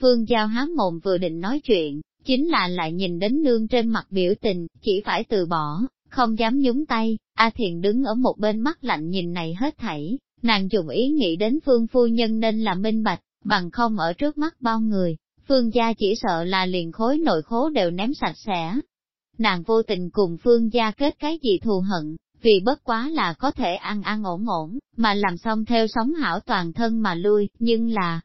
Phương Giao há mồm vừa định nói chuyện, chính là lại nhìn đến nương trên mặt biểu tình, chỉ phải từ bỏ, không dám nhúng tay. A Thiền đứng ở một bên mắt lạnh nhìn này hết thảy, nàng dùng ý nghĩ đến Phương Phu Nhân nên là minh bạch, bằng không ở trước mắt bao người, Phương gia chỉ sợ là liền khối nội khố đều ném sạch sẽ. Nàng vô tình cùng Phương gia kết cái gì thù hận, vì bất quá là có thể ăn ăn ổn ổn, mà làm xong theo sống hảo toàn thân mà lui, nhưng là,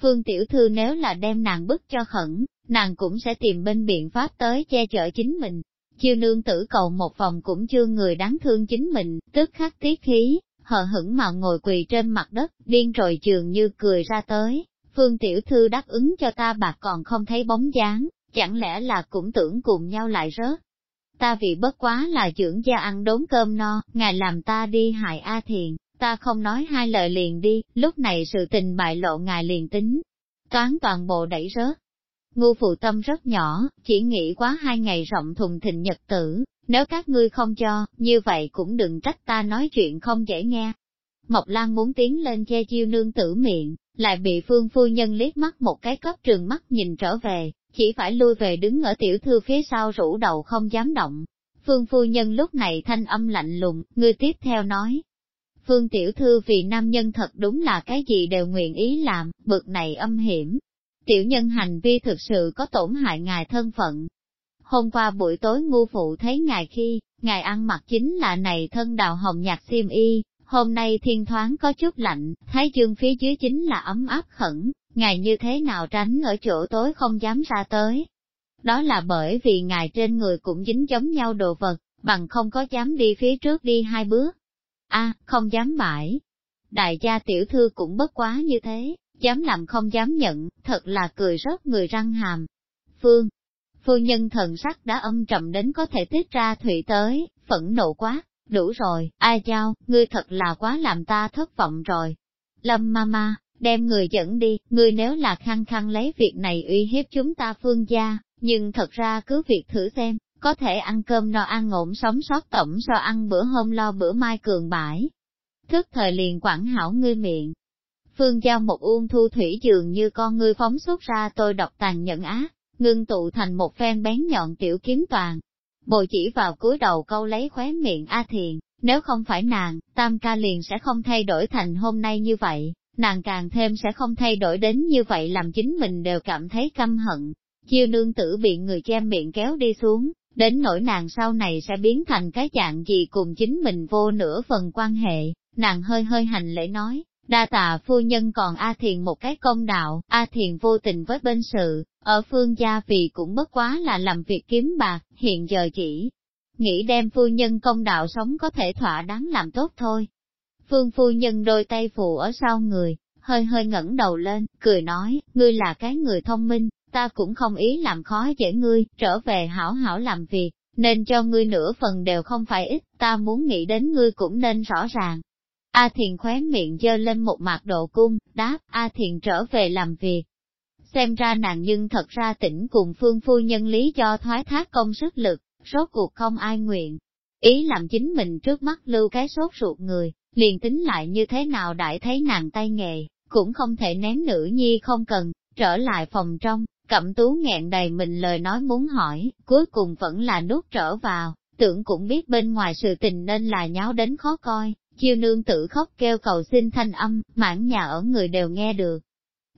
Phương Tiểu Thư nếu là đem nàng bức cho khẩn, nàng cũng sẽ tìm bên biện pháp tới che chở chính mình. Chiêu nương tử cầu một phòng cũng chưa người đáng thương chính mình, tức khắc tiết khí, hờ hững mà ngồi quỳ trên mặt đất, điên rồi trường như cười ra tới. Phương Tiểu Thư đáp ứng cho ta bạc còn không thấy bóng dáng, chẳng lẽ là cũng tưởng cùng nhau lại rớt. Ta vì bất quá là dưỡng gia ăn đốn cơm no, ngài làm ta đi hại A Thiền, ta không nói hai lời liền đi, lúc này sự tình bại lộ ngài liền tính. Toán toàn bộ đẩy rớt. Ngu phụ tâm rất nhỏ, chỉ nghĩ quá hai ngày rộng thùng thịnh nhật tử, nếu các ngươi không cho, như vậy cũng đừng trách ta nói chuyện không dễ nghe. Mộc Lan muốn tiến lên che chiêu nương tử miệng, lại bị phương phu nhân liếc mắt một cái cấp trường mắt nhìn trở về, chỉ phải lui về đứng ở tiểu thư phía sau rủ đầu không dám động. Phương phu nhân lúc này thanh âm lạnh lùng, người tiếp theo nói. Phương tiểu thư vì nam nhân thật đúng là cái gì đều nguyện ý làm, bực này âm hiểm. Tiểu nhân hành vi thực sự có tổn hại ngài thân phận. Hôm qua buổi tối ngu phụ thấy ngài khi, ngài ăn mặc chính là này thân đào hồng nhạt xiêm y, hôm nay thiên thoáng có chút lạnh, thái dương phía dưới chính là ấm áp khẩn, ngài như thế nào tránh ở chỗ tối không dám ra tới. Đó là bởi vì ngài trên người cũng dính giống nhau đồ vật, bằng không có dám đi phía trước đi hai bước. a không dám bãi. Đại gia tiểu thư cũng bất quá như thế, dám làm không dám nhận, thật là cười rớt người răng hàm. Phương, phu nhân thần sắc đã âm trầm đến có thể tiết ra thủy tới, phẫn nộ quá, đủ rồi, ai giao, ngươi thật là quá làm ta thất vọng rồi. Lâm ma ma, đem người dẫn đi, người nếu là khăng khăng lấy việc này uy hiếp chúng ta phương gia, nhưng thật ra cứ việc thử xem, có thể ăn cơm no ăn ổn sống sót tổng so ăn bữa hôm lo bữa mai cường bãi. Thức thời liền quản hảo ngươi miệng. Phương giao một uông thu thủy dường như con ngươi phóng xuất ra tôi độc tàn nhẫn á, ngưng tụ thành một phen bén nhọn tiểu kiếm toàn. Bồi chỉ vào cúi đầu câu lấy khóe miệng A Thiền, nếu không phải nàng, tam ca liền sẽ không thay đổi thành hôm nay như vậy nàng càng thêm sẽ không thay đổi đến như vậy làm chính mình đều cảm thấy căm hận. Chiêu nương tử bị người che miệng kéo đi xuống, đến nỗi nàng sau này sẽ biến thành cái dạng gì cùng chính mình vô nửa phần quan hệ, nàng hơi hơi hành lễ nói, đa tạ phu nhân còn A Thiền một cái công đạo, A Thiền vô tình với bên sự, ở phương gia vì cũng bất quá là làm việc kiếm bạc, hiện giờ chỉ nghĩ đem phu nhân công đạo sống có thể thỏa đáng làm tốt thôi. Phương phu nhân đôi tay phụ ở sau người, hơi hơi ngẩng đầu lên, cười nói, ngươi là cái người thông minh, ta cũng không ý làm khó dễ ngươi, trở về hảo hảo làm việc, nên cho ngươi nửa phần đều không phải ít, ta muốn nghĩ đến ngươi cũng nên rõ ràng. A Thiền khóe miệng dơ lên một mặt độ cung, đáp, A Thiền trở về làm việc. Xem ra nàng nhưng thật ra tỉnh cùng phương phu nhân lý do thoái thác công sức lực, rốt cuộc không ai nguyện. Ý làm chính mình trước mắt lưu cái sốt ruột người, liền tính lại như thế nào đại thấy nàng tay nghề, cũng không thể ném nữ nhi không cần, trở lại phòng trong, cẩm tú nghẹn đầy mình lời nói muốn hỏi, cuối cùng vẫn là nuốt trở vào, tưởng cũng biết bên ngoài sự tình nên là nháo đến khó coi, chiêu nương tự khóc kêu cầu xin thanh âm, mãn nhà ở người đều nghe được.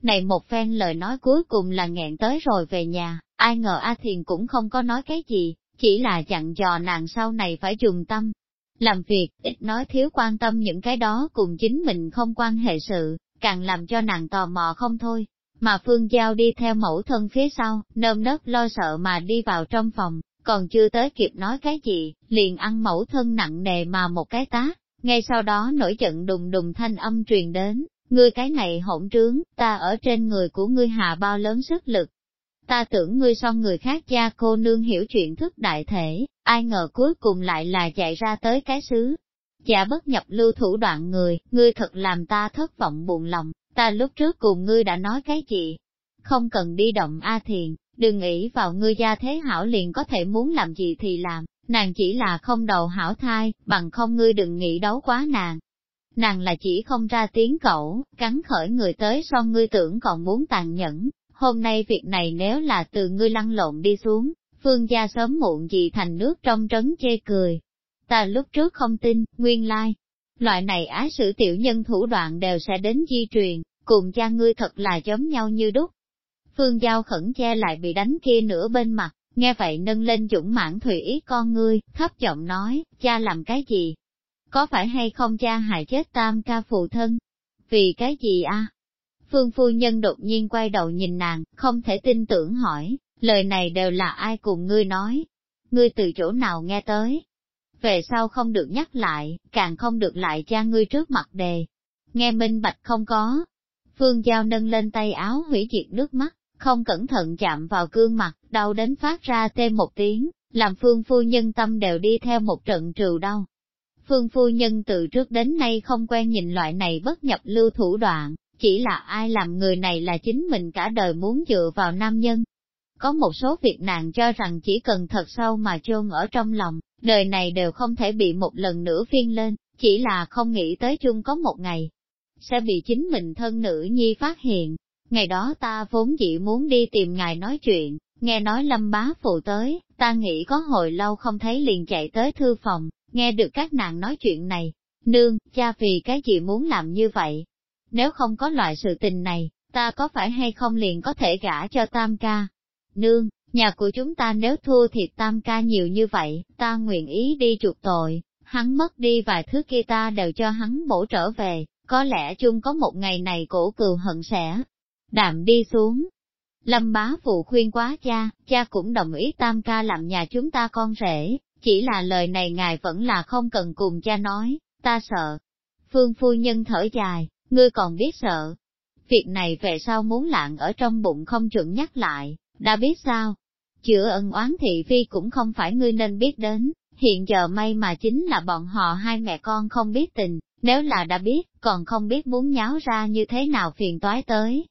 Này một phen lời nói cuối cùng là nghẹn tới rồi về nhà, ai ngờ A Thiền cũng không có nói cái gì, chỉ là dặn dò nàng sau này phải dùng tâm, làm việc, ít nói thiếu quan tâm những cái đó cùng chính mình không quan hệ sự, càng làm cho nàng tò mò không thôi. Mà Phương Giao đi theo mẫu thân phía sau, nơm nớp lo sợ mà đi vào trong phòng, còn chưa tới kịp nói cái gì, liền ăn mẫu thân nặng nề mà một cái tá. Ngay sau đó nổi trận đùng đùng thanh âm truyền đến, ngươi cái này hỗn trướng, ta ở trên người của ngươi hạ bao lớn sức lực, ta tưởng ngươi so người khác gia cô nương hiểu chuyện thức đại thể, ai ngờ cuối cùng lại là chạy ra tới cái xứ. giả bất nhập lưu thủ đoạn người, ngươi thật làm ta thất vọng buồn lòng, ta lúc trước cùng ngươi đã nói cái gì? Không cần đi động A Thiền, đừng nghĩ vào ngươi gia thế hảo liền có thể muốn làm gì thì làm, nàng chỉ là không đầu hảo thai, bằng không ngươi đừng nghĩ đấu quá nàng. Nàng là chỉ không ra tiếng cẩu, cắn khởi người tới so ngươi tưởng còn muốn tàn nhẫn, hôm nay việc này nếu là từ ngươi lăn lộn đi xuống, phương gia sớm muộn gì thành nước trong trấn chê cười. Ta lúc trước không tin, nguyên lai, loại này ái sử tiểu nhân thủ đoạn đều sẽ đến di truyền, cùng cha ngươi thật là giống nhau như đúc. Phương Giao khẩn che lại bị đánh kia nửa bên mặt, nghe vậy nâng lên dũng mãn thủy ý con ngươi, thấp giọng nói, cha làm cái gì? Có phải hay không cha hại chết tam ca phụ thân? Vì cái gì a? À? Phương phu nhân đột nhiên quay đầu nhìn nàng, không thể tin tưởng hỏi, lời này đều là ai cùng ngươi nói? Ngươi từ chỗ nào nghe tới? Về sau không được nhắc lại, càng không được lại cha ngươi trước mặt đề. Nghe minh bạch không có. Phương Giao nâng lên tay áo hủy diệt nước mắt, không cẩn thận chạm vào gương mặt, đau đến phát ra tê một tiếng, làm Phương phu nhân tâm đều đi theo một trận trừ đau. Phương phu nhân từ trước đến nay không quen nhìn loại này bất nhập lưu thủ đoạn, chỉ là ai làm người này là chính mình cả đời muốn dựa vào nam nhân. Có một số việc nàng cho rằng chỉ cần thật sâu mà chôn ở trong lòng, đời này đều không thể bị một lần nữa phiên lên, chỉ là không nghĩ tới chung có một ngày. Sẽ bị chính mình thân nữ nhi phát hiện, ngày đó ta vốn dĩ muốn đi tìm ngài nói chuyện, nghe nói lâm bá phụ tới, ta nghĩ có hồi lâu không thấy liền chạy tới thư phòng, nghe được các nàng nói chuyện này, nương, cha vì cái gì muốn làm như vậy, nếu không có loại sự tình này, ta có phải hay không liền có thể gả cho tam ca? Nương, nhà của chúng ta nếu thua thiệt tam ca nhiều như vậy, ta nguyện ý đi chuộc tội, hắn mất đi vài thứ kia ta đều cho hắn bổ trở về, có lẽ chung có một ngày này cổ cừu hận sẽ đạm đi xuống. Lâm bá phụ khuyên quá cha, cha cũng đồng ý tam ca làm nhà chúng ta con rể, chỉ là lời này ngài vẫn là không cần cùng cha nói, ta sợ. Phương phu nhân thở dài, ngươi còn biết sợ. Việc này về sau muốn lạng ở trong bụng không chuẩn nhắc lại, đã biết sao? Chữa ân oán thị phi cũng không phải ngươi nên biết đến, hiện giờ may mà chính là bọn họ hai mẹ con không biết tình, nếu là đã biết, còn không biết muốn nháo ra như thế nào phiền toái tới.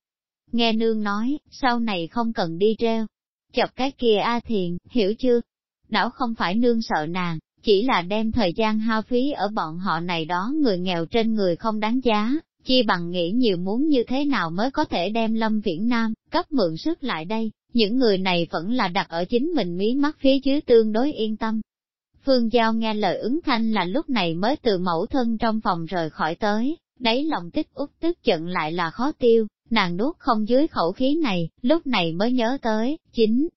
Nghe nương nói, sau này không cần đi treo, chọc cái kia A à Thiền, hiểu chưa? Đảo không phải nương sợ nàng, chỉ là đem thời gian hao phí ở bọn họ này đó người nghèo trên người không đáng giá, chi bằng nghĩ nhiều muốn như thế nào mới có thể đem Lâm Viễn Nam, cấp mượn sức lại đây, những người này vẫn là đặt ở chính mình mí mắt phía dưới tương đối yên tâm. Phương Giao nghe lời ứng thanh là lúc này mới từ mẫu thân trong phòng rời khỏi tới, đáy lòng tích út tức giận lại là khó tiêu, nàng nuốt không dưới khẩu khí này, lúc này mới nhớ tới, chính.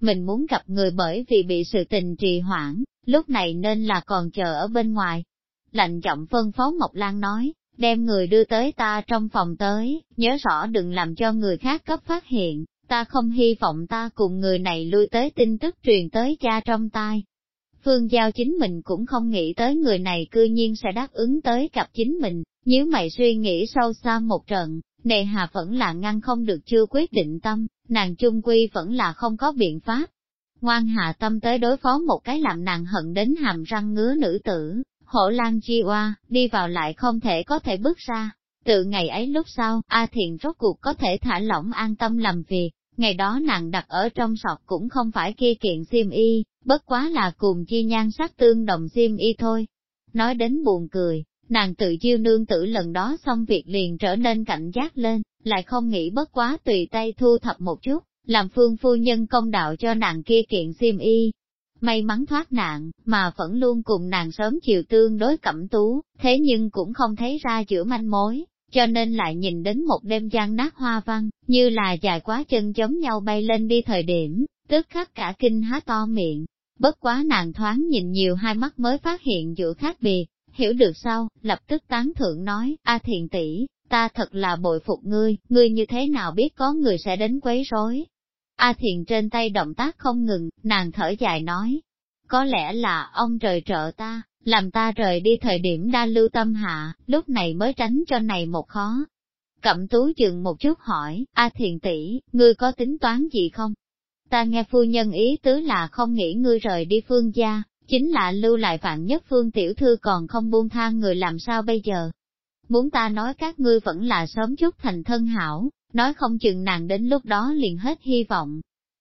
Mình muốn gặp người bởi vì bị sự tình trì hoãn, lúc này nên là còn chờ ở bên ngoài. Lạnh giọng phân phó Mộc Lan nói, đem người đưa tới ta trong phòng tới, nhớ rõ đừng làm cho người khác cấp phát hiện, ta không hy vọng ta cùng người này lui tới tin tức truyền tới cha trong tai. Phương Giao chính mình cũng không nghĩ tới người này cư nhiên sẽ đáp ứng tới gặp chính mình, nếu mày suy nghĩ sâu xa một trận, nề hà vẫn là ngăn không được chưa quyết định tâm, nàng chung quy vẫn là không có biện pháp. Ngoan hạ tâm tới đối phó một cái làm nàng hận đến hàm răng ngứa nữ tử, Hổ lang Chi Oa, đi vào lại không thể có thể bước ra. Từ ngày ấy lúc sau, A Thiện rốt cuộc có thể thả lỏng an tâm làm việc, ngày đó nàng đặt ở trong sọt cũng không phải kia kiện xiêm y, bất quá là cùng chi nhan sắc tương đồng xiêm y thôi. Nói đến buồn cười, nàng tự chiêu nương tử lần đó xong việc liền trở nên cảnh giác lên, lại không nghĩ bất quá tùy tay thu thập một chút, làm phương phu nhân công đạo cho nàng kia kiện xiêm y, may mắn thoát nạn, mà vẫn luôn cùng nàng sớm chiều tương đối cẩm tú, thế nhưng cũng không thấy ra giữa manh mối, cho nên lại nhìn đến một đêm gian nát hoa văn, như là dài quá chân giống nhau bay lên đi thời điểm, tức khắc cả kinh há to miệng. Bất quá nàng thoáng nhìn nhiều hai mắt mới phát hiện giữa khác biệt, hiểu được sau, lập tức tán thưởng nói, a thiền tỷ, ta thật là bội phục ngươi, ngươi như thế nào biết có người sẽ đến quấy rối, A Thiền trên tay động tác không ngừng, nàng thở dài nói. Có lẽ là ông trời trợ ta, làm ta rời đi thời điểm đa lưu tâm hạ, lúc này mới tránh cho này một khó. Cẩm tú dừng một chút hỏi, A Thiền tỷ, ngươi có tính toán gì không? Ta nghe phu nhân ý tứ là không nghĩ ngươi rời đi phương gia, chính là lưu lại vạn nhất phương tiểu thư còn không buông tha người làm sao bây giờ. Muốn ta nói các ngươi vẫn là sớm chút thành thân hảo, nói không chừng nàng đến lúc đó liền hết hy vọng.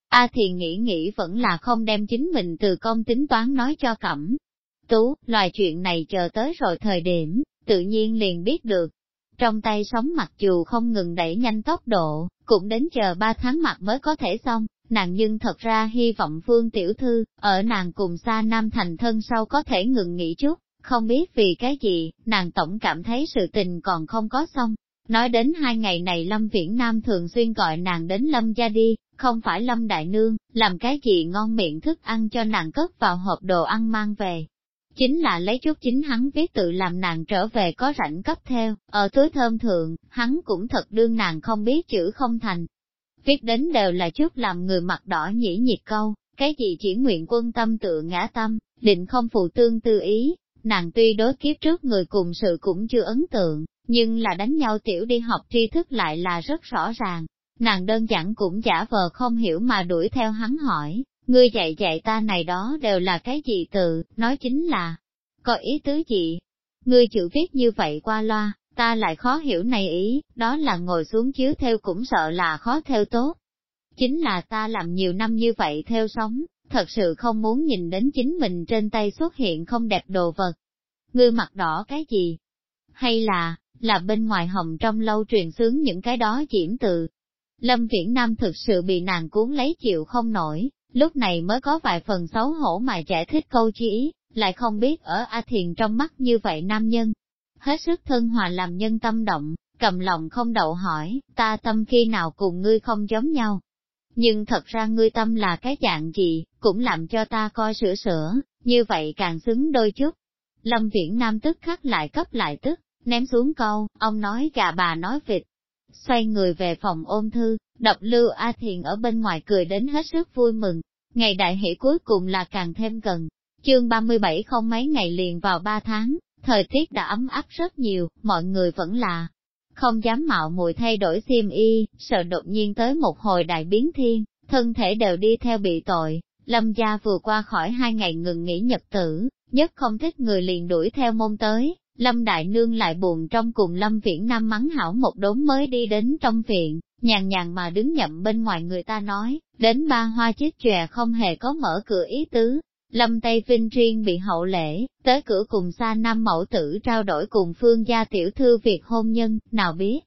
A à nghĩ nghĩ vẫn là không đem chính mình từ công tính toán nói cho cẩm. Tú, loài chuyện này chờ tới rồi thời điểm, tự nhiên liền biết được. Trong tay sống mặc dù không ngừng đẩy nhanh tốc độ, cũng đến chờ ba tháng mặt mới có thể xong, nàng nhưng thật ra hy vọng Phương Tiểu Thư, ở nàng cùng xa Nam Thành thân sau có thể ngừng nghỉ chút, không biết vì cái gì, nàng tổng cảm thấy sự tình còn không có xong, Nói đến hai ngày này Lâm Viễn Nam thường xuyên gọi nàng đến Lâm gia đi, không phải Lâm Đại Nương, làm cái gì ngon miệng thức ăn cho nàng cất vào hộp đồ ăn mang về. Chính là lấy chút chính hắn viết tự làm nàng trở về có rảnh cấp theo, ở túi thơm thượng, hắn cũng thật đương nàng không biết chữ không thành. Viết đến đều là chút làm người mặt đỏ nhỉ nhịt câu, cái gì chỉ nguyện quân tâm tự ngã tâm, định không phụ tương tư ý, nàng tuy đối kiếp trước người cùng sự cũng chưa ấn tượng, nhưng là đánh nhau tiểu đi học tri thức lại là rất rõ ràng. Nàng đơn giản cũng giả vờ không hiểu mà đuổi theo hắn hỏi, ngươi dạy dạy ta này đó đều là cái gì từ, nói chính là, có ý tứ gì? Ngươi chữ viết như vậy qua loa, ta lại khó hiểu này ý, đó là ngồi xuống chiếu theo cũng sợ là khó theo tốt. Chính là ta làm nhiều năm như vậy theo sống, thật sự không muốn nhìn đến chính mình trên tay xuất hiện không đẹp đồ vật. Ngươi mặt đỏ cái gì? Hay là, là bên ngoài hồng trong lâu truyền sướng những cái đó diễm từ? Lâm Viễn Nam thực sự bị nàng cuốn lấy chịu không nổi, lúc này mới có vài phần xấu hổ mà giải thích câu chỉ lại không biết ở A Thiền trong mắt như vậy nam nhân. Hết sức thân hòa làm nhân tâm động, cầm lòng không đậu hỏi, ta tâm khi nào cùng ngươi không giống nhau nhưng thật ra ngươi tâm là cái dạng gì, cũng làm cho ta coi sửa sửa, như vậy càng xứng đôi chút. Lâm Viễn Nam tức khắc lại cấp lại tức, ném xuống câu, ông nói gà bà nói vịt. Xoay người về phòng ôm thư, đọc Lưu A Thiền ở bên ngoài cười đến hết sức vui mừng. Ngày đại hỷ cuối cùng là càng thêm gần, chương 37 không mấy ngày liền vào 3 tháng, thời tiết đã ấm áp rất nhiều, mọi người vẫn là không dám mạo muội thay đổi xiêm y, sợ đột nhiên tới một hồi đại biến thiên, thân thể đều đi theo bị tội. Lâm gia vừa qua khỏi hai ngày ngừng nghỉ nhật tử, nhất không thích người liền đuổi theo môn tới, Lâm Đại Nương lại buồn trong cùng Lâm Viễn Nam mắng hảo một đốn mới đi đến trong viện, nhàn nhàn mà đứng nhậm bên ngoài người ta nói, đến ba hoa chết chòe không hề có mở cửa ý tứ, Lâm Tây Vinh riêng bị hậu lễ, tới cửa cùng xa nam mẫu tử trao đổi cùng phương gia tiểu thư việc hôn nhân, nào biết.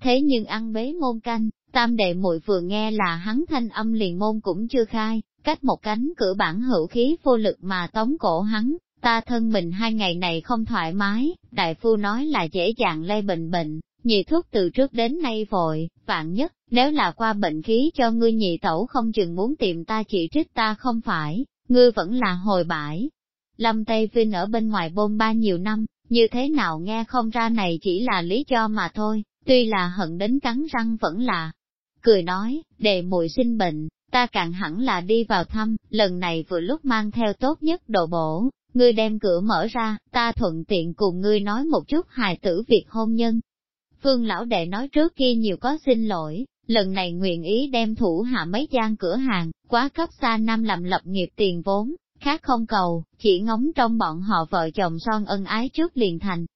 Thế nhưng ăn bế môn canh, tam đệ muội vừa nghe là hắn thanh âm liền môn cũng chưa khai, cách một cánh cửa bản hữu khí vô lực mà tống cổ hắn, ta thân mình hai ngày này không thoải mái, đại phu nói là dễ dàng lây bệnh bệnh, nhị thuốc từ trước đến nay vội, vạn nhất, nếu là qua bệnh khí cho ngươi nhị tẩu không chừng muốn tìm ta chỉ trích ta không phải, ngươi vẫn là hồi bãi. Lâm Tây Vinh ở bên ngoài bôn ba nhiều năm, như thế nào nghe không ra này chỉ là lý do mà thôi, tuy là hận đến cắn răng vẫn là. Cười nói, đề mùi sinh bệnh, ta càng hẳn là đi vào thăm, lần này vừa lúc mang theo tốt nhất đồ bổ, ngươi đem cửa mở ra, ta thuận tiện cùng ngươi nói một chút hài tử việc hôn nhân. Phương lão đệ nói trước kia nhiều có xin lỗi, lần này nguyện ý đem thủ hạ mấy gian cửa hàng, quá cấp xa nam làm lập nghiệp tiền vốn, khác không cầu, chỉ ngóng trong bọn họ vợ chồng son ân ái trước liền thành.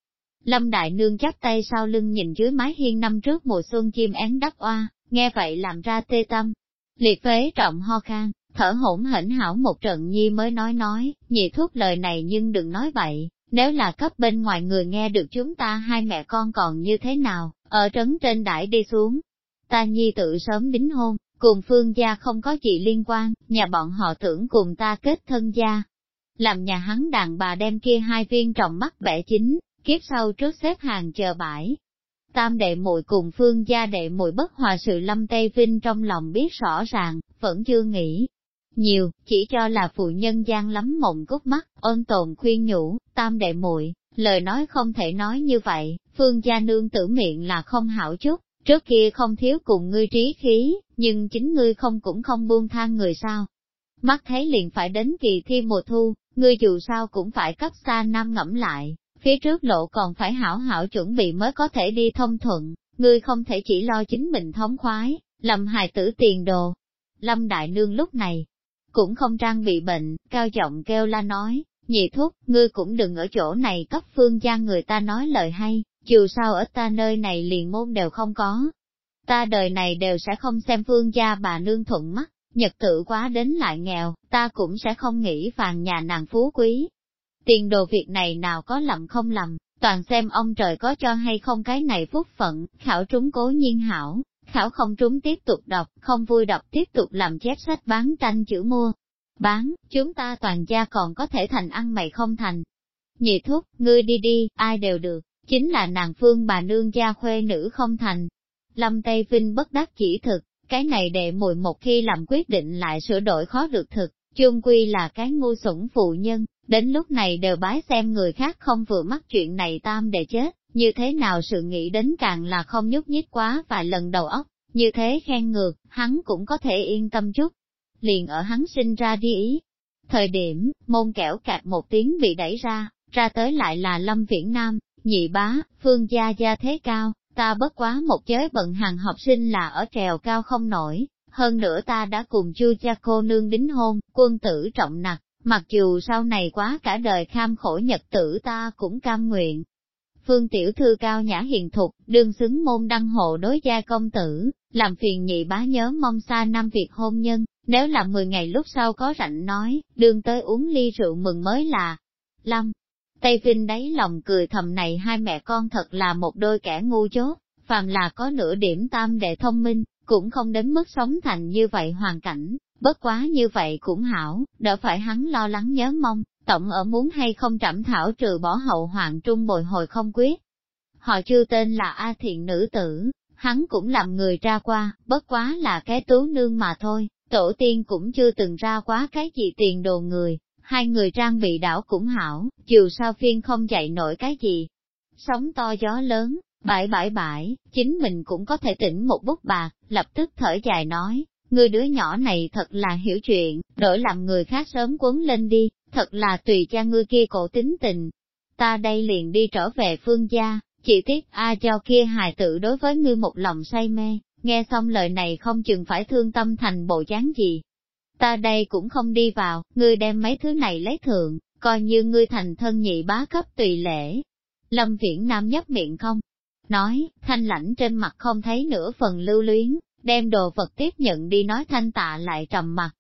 Lâm Đại Nương chắp tay sau lưng nhìn dưới mái hiên năm trước mùa xuân chim én đắc oa, nghe vậy làm ra tê tâm. Liệt phế trọng ho khan, thở hổn hển hảo một trận nhi mới nói nói, nhị thuốc lời này nhưng đừng nói vậy, nếu là cấp bên ngoài người nghe được chúng ta hai mẹ con còn như thế nào, ở trấn trên đãi đi xuống, ta nhi tự sớm đính hôn, cùng phương gia không có gì liên quan, nhà bọn họ tưởng cùng ta kết thân gia. Làm nhà hắn đàn bà đem kia hai viên trọng mắt bẻ chính, kiếp sau trước xếp hàng chờ bãi. Tam đệ muội cùng phương gia đệ muội bất hòa sự lâm Tây Vinh trong lòng biết rõ ràng, vẫn chưa nghĩ. Nhiều, chỉ cho là phụ nhân gian lắm mộng cúc mắt, ôn tồn khuyên nhủ, tam đệ muội lời nói không thể nói như vậy, phương gia nương tử miệng là không hảo chút, Trước kia không thiếu cùng ngươi trí khí, nhưng chính ngươi không cũng không buông tha người sao. Mắt thấy liền phải đến kỳ thi mùa thu, ngươi dù sao cũng phải cấp xa năm ngẫm lại, phía trước lộ còn phải hảo hảo chuẩn bị mới có thể đi thông thuận, ngươi không thể chỉ lo chính mình thống khoái, lầm hài tử tiền đồ. Lâm Đại Nương lúc này, cũng không trang bị bệnh, cao giọng kêu la nói, nhị thúc, ngươi cũng đừng ở chỗ này cấp phương gia người ta nói lời hay, dù sao ở ta nơi này liền môn đều không có. Ta đời này đều sẽ không xem phương gia bà nương thuận mắt, nhật tự quá đến lại nghèo, ta cũng sẽ không nghĩ vàng nhà nàng phú quý. Tiền đồ việc này nào có lầm không lầm, toàn xem ông trời có cho hay không cái này phúc phận, khảo trúng cố nhiên hảo, khảo không trúng tiếp tục đọc, không vui đọc tiếp tục làm chép sách bán tranh chữ mua. Bán, chúng ta toàn gia còn có thể thành ăn mày không thành. Nhị thúc, ngươi đi đi, ai đều được chính là nàng phương bà nương gia khuê nữ không thành. Lâm Tây Vinh bất đắc chỉ thực, cái này đệ mùi một khi làm quyết định lại sửa đổi khó được thực, chung quy là cái ngu sủng phụ nhân, đến lúc này đều bái xem người khác không vừa mắc chuyện này tam để chết, như thế nào sự nghĩ đến càng là không nhúc nhích quá và lần đầu óc, như thế khen ngược, hắn cũng có thể yên tâm chút. Liền ở hắn sinh ra đi ý. Thời điểm, môn kẻo cạc một tiếng bị đẩy ra, ra tới lại là Lâm Viễn Nam, Nhị bá, phương gia gia thế cao, ta bất quá một giới bận hàng học sinh là ở trèo cao không nổi, hơn nữa ta đã cùng chu cha cô nương đính hôn, quân tử trọng nặc, mặc dù sau này quá cả đời kham khổ nhật tử ta cũng cam nguyện. Phương tiểu thư cao nhã hiền thục, đương xứng môn đăng hộ đối gia công tử, làm phiền nhị bá nhớ mong xa năm việc hôn nhân, nếu là 10 ngày lúc sau có rảnh nói, đương tới uống ly rượu mừng mới là. Lâm, Tây Vinh đáy lòng cười thầm này hai mẹ con thật là một đôi kẻ ngu chốt, phàm là có nửa điểm tam đệ thông minh, cũng không đến mức sống thành như vậy hoàn cảnh, bất quá như vậy cũng hảo, đỡ phải hắn lo lắng nhớ mong, tổng ở muốn hay không trảm thảo trừ bỏ hậu hoàng trung bồi hồi không quyết. Họ chưa tên là A Thiện Nữ Tử, hắn cũng làm người ra qua, bất quá là cái tú nương mà thôi, tổ tiên cũng chưa từng ra quá cái gì tiền đồ người, hai người trang bị đảo cũng hảo, dù sao phiên không dậy nổi cái gì. Sóng to gió lớn, bãi bãi bãi, chính mình cũng có thể tỉnh một bút bạc, lập tức thở dài nói, người đứa nhỏ này thật là hiểu chuyện, đổi làm người khác sớm quấn lên đi, thật là tùy cha ngươi kia cổ tính tình. Ta đây liền đi trở về phương gia, chỉ tiếc A cho kia hài tử đối với ngươi một lòng say mê, nghe xong lời này không chừng phải thương tâm thành bộ dáng gì ta đây cũng không đi vào, ngươi đem mấy thứ này lấy thượng, coi như ngươi thành thân nhị bá cấp tùy lễ. Lâm Viễn Nam nhấp miệng không? Nói, thanh lãnh trên mặt không thấy nửa phần lưu luyến, đem đồ vật tiếp nhận đi nói thanh tạ lại trầm mặt.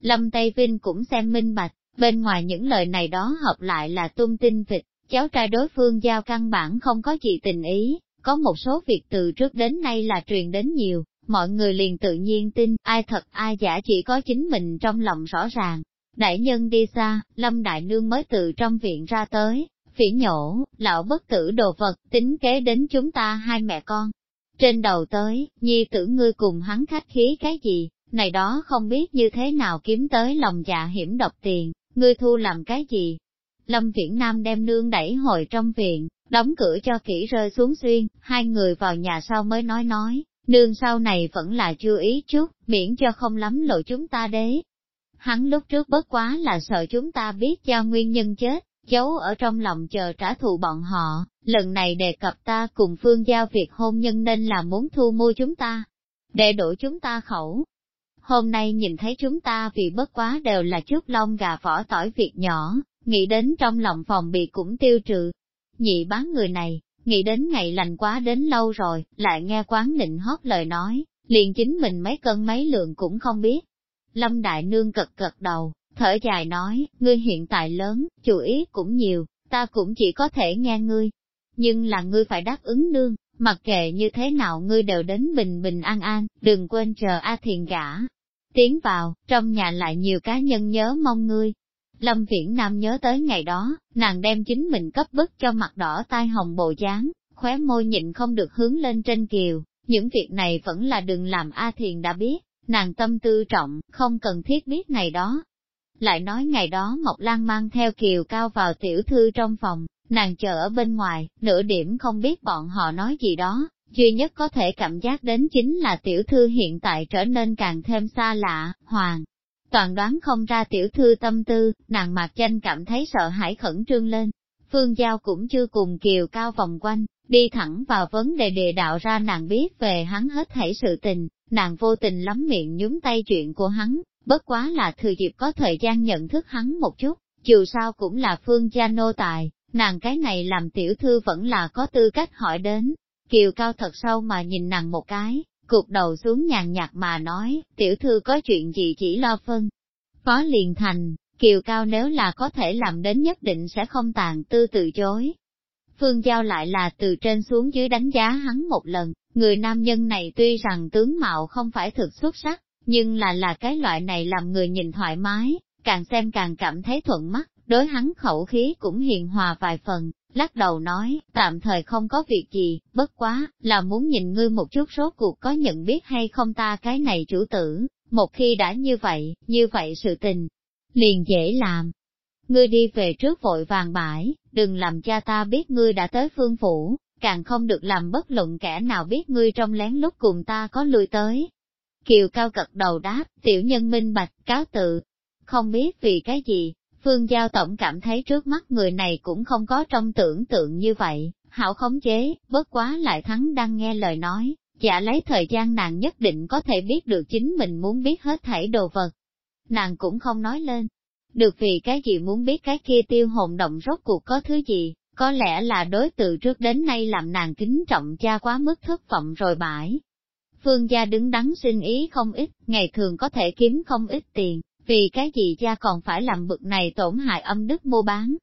Lâm Tây Vinh cũng xem minh bạch, bên ngoài những lời này đó hợp lại là tung tin vịt, cháu trai đối phương giao căn bản không có gì tình ý, có một số việc từ trước đến nay là truyền đến nhiều, mọi người liền tự nhiên tin ai thật ai giả chỉ có chính mình trong lòng rõ ràng. Đại nhân đi xa, Lâm Đại Nương mới từ trong viện ra tới, phỉ nhổ, lão bất tử đồ vật, tính kế đến chúng ta hai mẹ con. Trên đầu tới, nhi tử ngươi cùng hắn khách khí cái gì, này đó không biết như thế nào kiếm tới lòng dạ hiểm độc tiền, ngươi thu làm cái gì. Lâm Viễn Nam đem nương đẩy hồi trong viện, đóng cửa cho kỹ rơi xuống xuyên, hai người vào nhà sau mới nói nói, nương sau này vẫn là chưa ý chút miễn cho không lắm lộ chúng ta đấy. Hắn lúc trước bất quá là sợ chúng ta biết cho nguyên nhân chết, giấu ở trong lòng chờ trả thù bọn họ, lần này đề cập ta cùng phương giao việc hôn nhân nên là muốn thu mua chúng ta, để đổi chúng ta khẩu. Hôm nay nhìn thấy chúng ta vì bất quá đều là trước lông gà vỏ tỏi việc nhỏ, nghĩ đến trong lòng phòng bị cũng tiêu trừ. Nhị bán người này, Nghĩ đến ngày lành quá đến lâu rồi, lại nghe quán định hót lời nói, liền chính mình mấy cân mấy lượng cũng không biết. Lâm Đại Nương cật cật đầu, thở dài nói, ngươi hiện tại lớn, chủ ý cũng nhiều, ta cũng chỉ có thể nghe ngươi. Nhưng là ngươi phải đáp ứng nương, mặc kệ như thế nào ngươi đều đến bình bình an an, đừng quên chờ A Thiền gã. Tiến vào, trong nhà lại nhiều cá nhân nhớ mong ngươi, Lâm Viễn Nam nhớ tới ngày đó, nàng đem chính mình cấp bức cho mặt đỏ tai hồng bộ dáng, khóe môi nhịn không được hướng lên trên kiều, những việc này vẫn là đừng làm A Thiền đã biết, nàng tâm tư trọng, không cần thiết biết ngày đó. Lại nói ngày đó Mộc Lan mang theo kiều cao vào tiểu thư trong phòng, nàng chờ ở bên ngoài, nửa điểm không biết bọn họ nói gì đó, duy nhất có thể cảm giác đến chính là tiểu thư hiện tại trở nên càng thêm xa lạ, hoàng toàn đoán không ra tiểu thư tâm tư, nàng mạc danh cảm thấy sợ hãi khẩn trương lên. Phương Giao cũng chưa cùng Kiều Cao vòng quanh, đi thẳng vào vấn đề đề đạo ra nàng biết về hắn hết thảy sự tình, nàng vô tình lắm miệng nhúng tay chuyện của hắn, bất quá là thừa dịp có thời gian nhận thức hắn một chút, dù sao cũng là Phương Gia nô tài, nàng cái này làm tiểu thư vẫn là có tư cách hỏi đến. Kiều Cao thật sâu mà nhìn nàng một cái, cục đầu xuống nhàn nhạt mà nói, tiểu thư có chuyện gì chỉ lo phân. Phó liền thành, kiều cao nếu là có thể làm đến nhất định sẽ không tàn tư từ chối. Phương Giao lại là từ trên xuống dưới đánh giá hắn một lần, người nam nhân này tuy rằng tướng mạo không phải thực xuất sắc, nhưng là là cái loại này làm người nhìn thoải mái, càng xem càng cảm thấy thuận mắt, đối hắn khẩu khí cũng hiền hòa vài phần, lắc đầu nói, tạm thời không có việc gì, bất quá, là muốn nhìn ngươi một chút rốt cuộc có nhận biết hay không ta cái này chủ tử, một khi đã như vậy, như vậy sự tình, liền dễ làm. Ngươi đi về trước vội vàng bãi, đừng làm cha ta biết ngươi đã tới phương phủ, càng không được làm bất luận kẻ nào biết ngươi trong lén lúc cùng ta có lui tới. Kiều cao cật đầu đáp, tiểu nhân minh bạch, cáo tự, không biết vì cái gì, Phương Giao Tổng cảm thấy trước mắt người này cũng không có trong tưởng tượng như vậy, hảo khống chế, bất quá lại thắng đang nghe lời nói, giả lấy thời gian nàng nhất định có thể biết được chính mình muốn biết hết thảy đồ vật. Nàng cũng không nói lên, được vì cái gì muốn biết cái kia tiêu hồn động rốt cuộc có thứ gì, có lẽ là đối từ trước đến nay làm nàng kính trọng cha quá mức thất vọng rồi bãi. Phương gia đứng đắn xin ý không ít, ngày thường có thể kiếm không ít tiền, vì cái gì cha còn phải làm bực này tổn hại âm đức mua bán.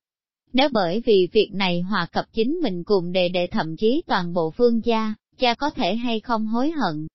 Nếu bởi vì việc này hòa cập chính mình cùng đệ đệ thậm chí toàn bộ phương gia, cha có thể hay không hối hận,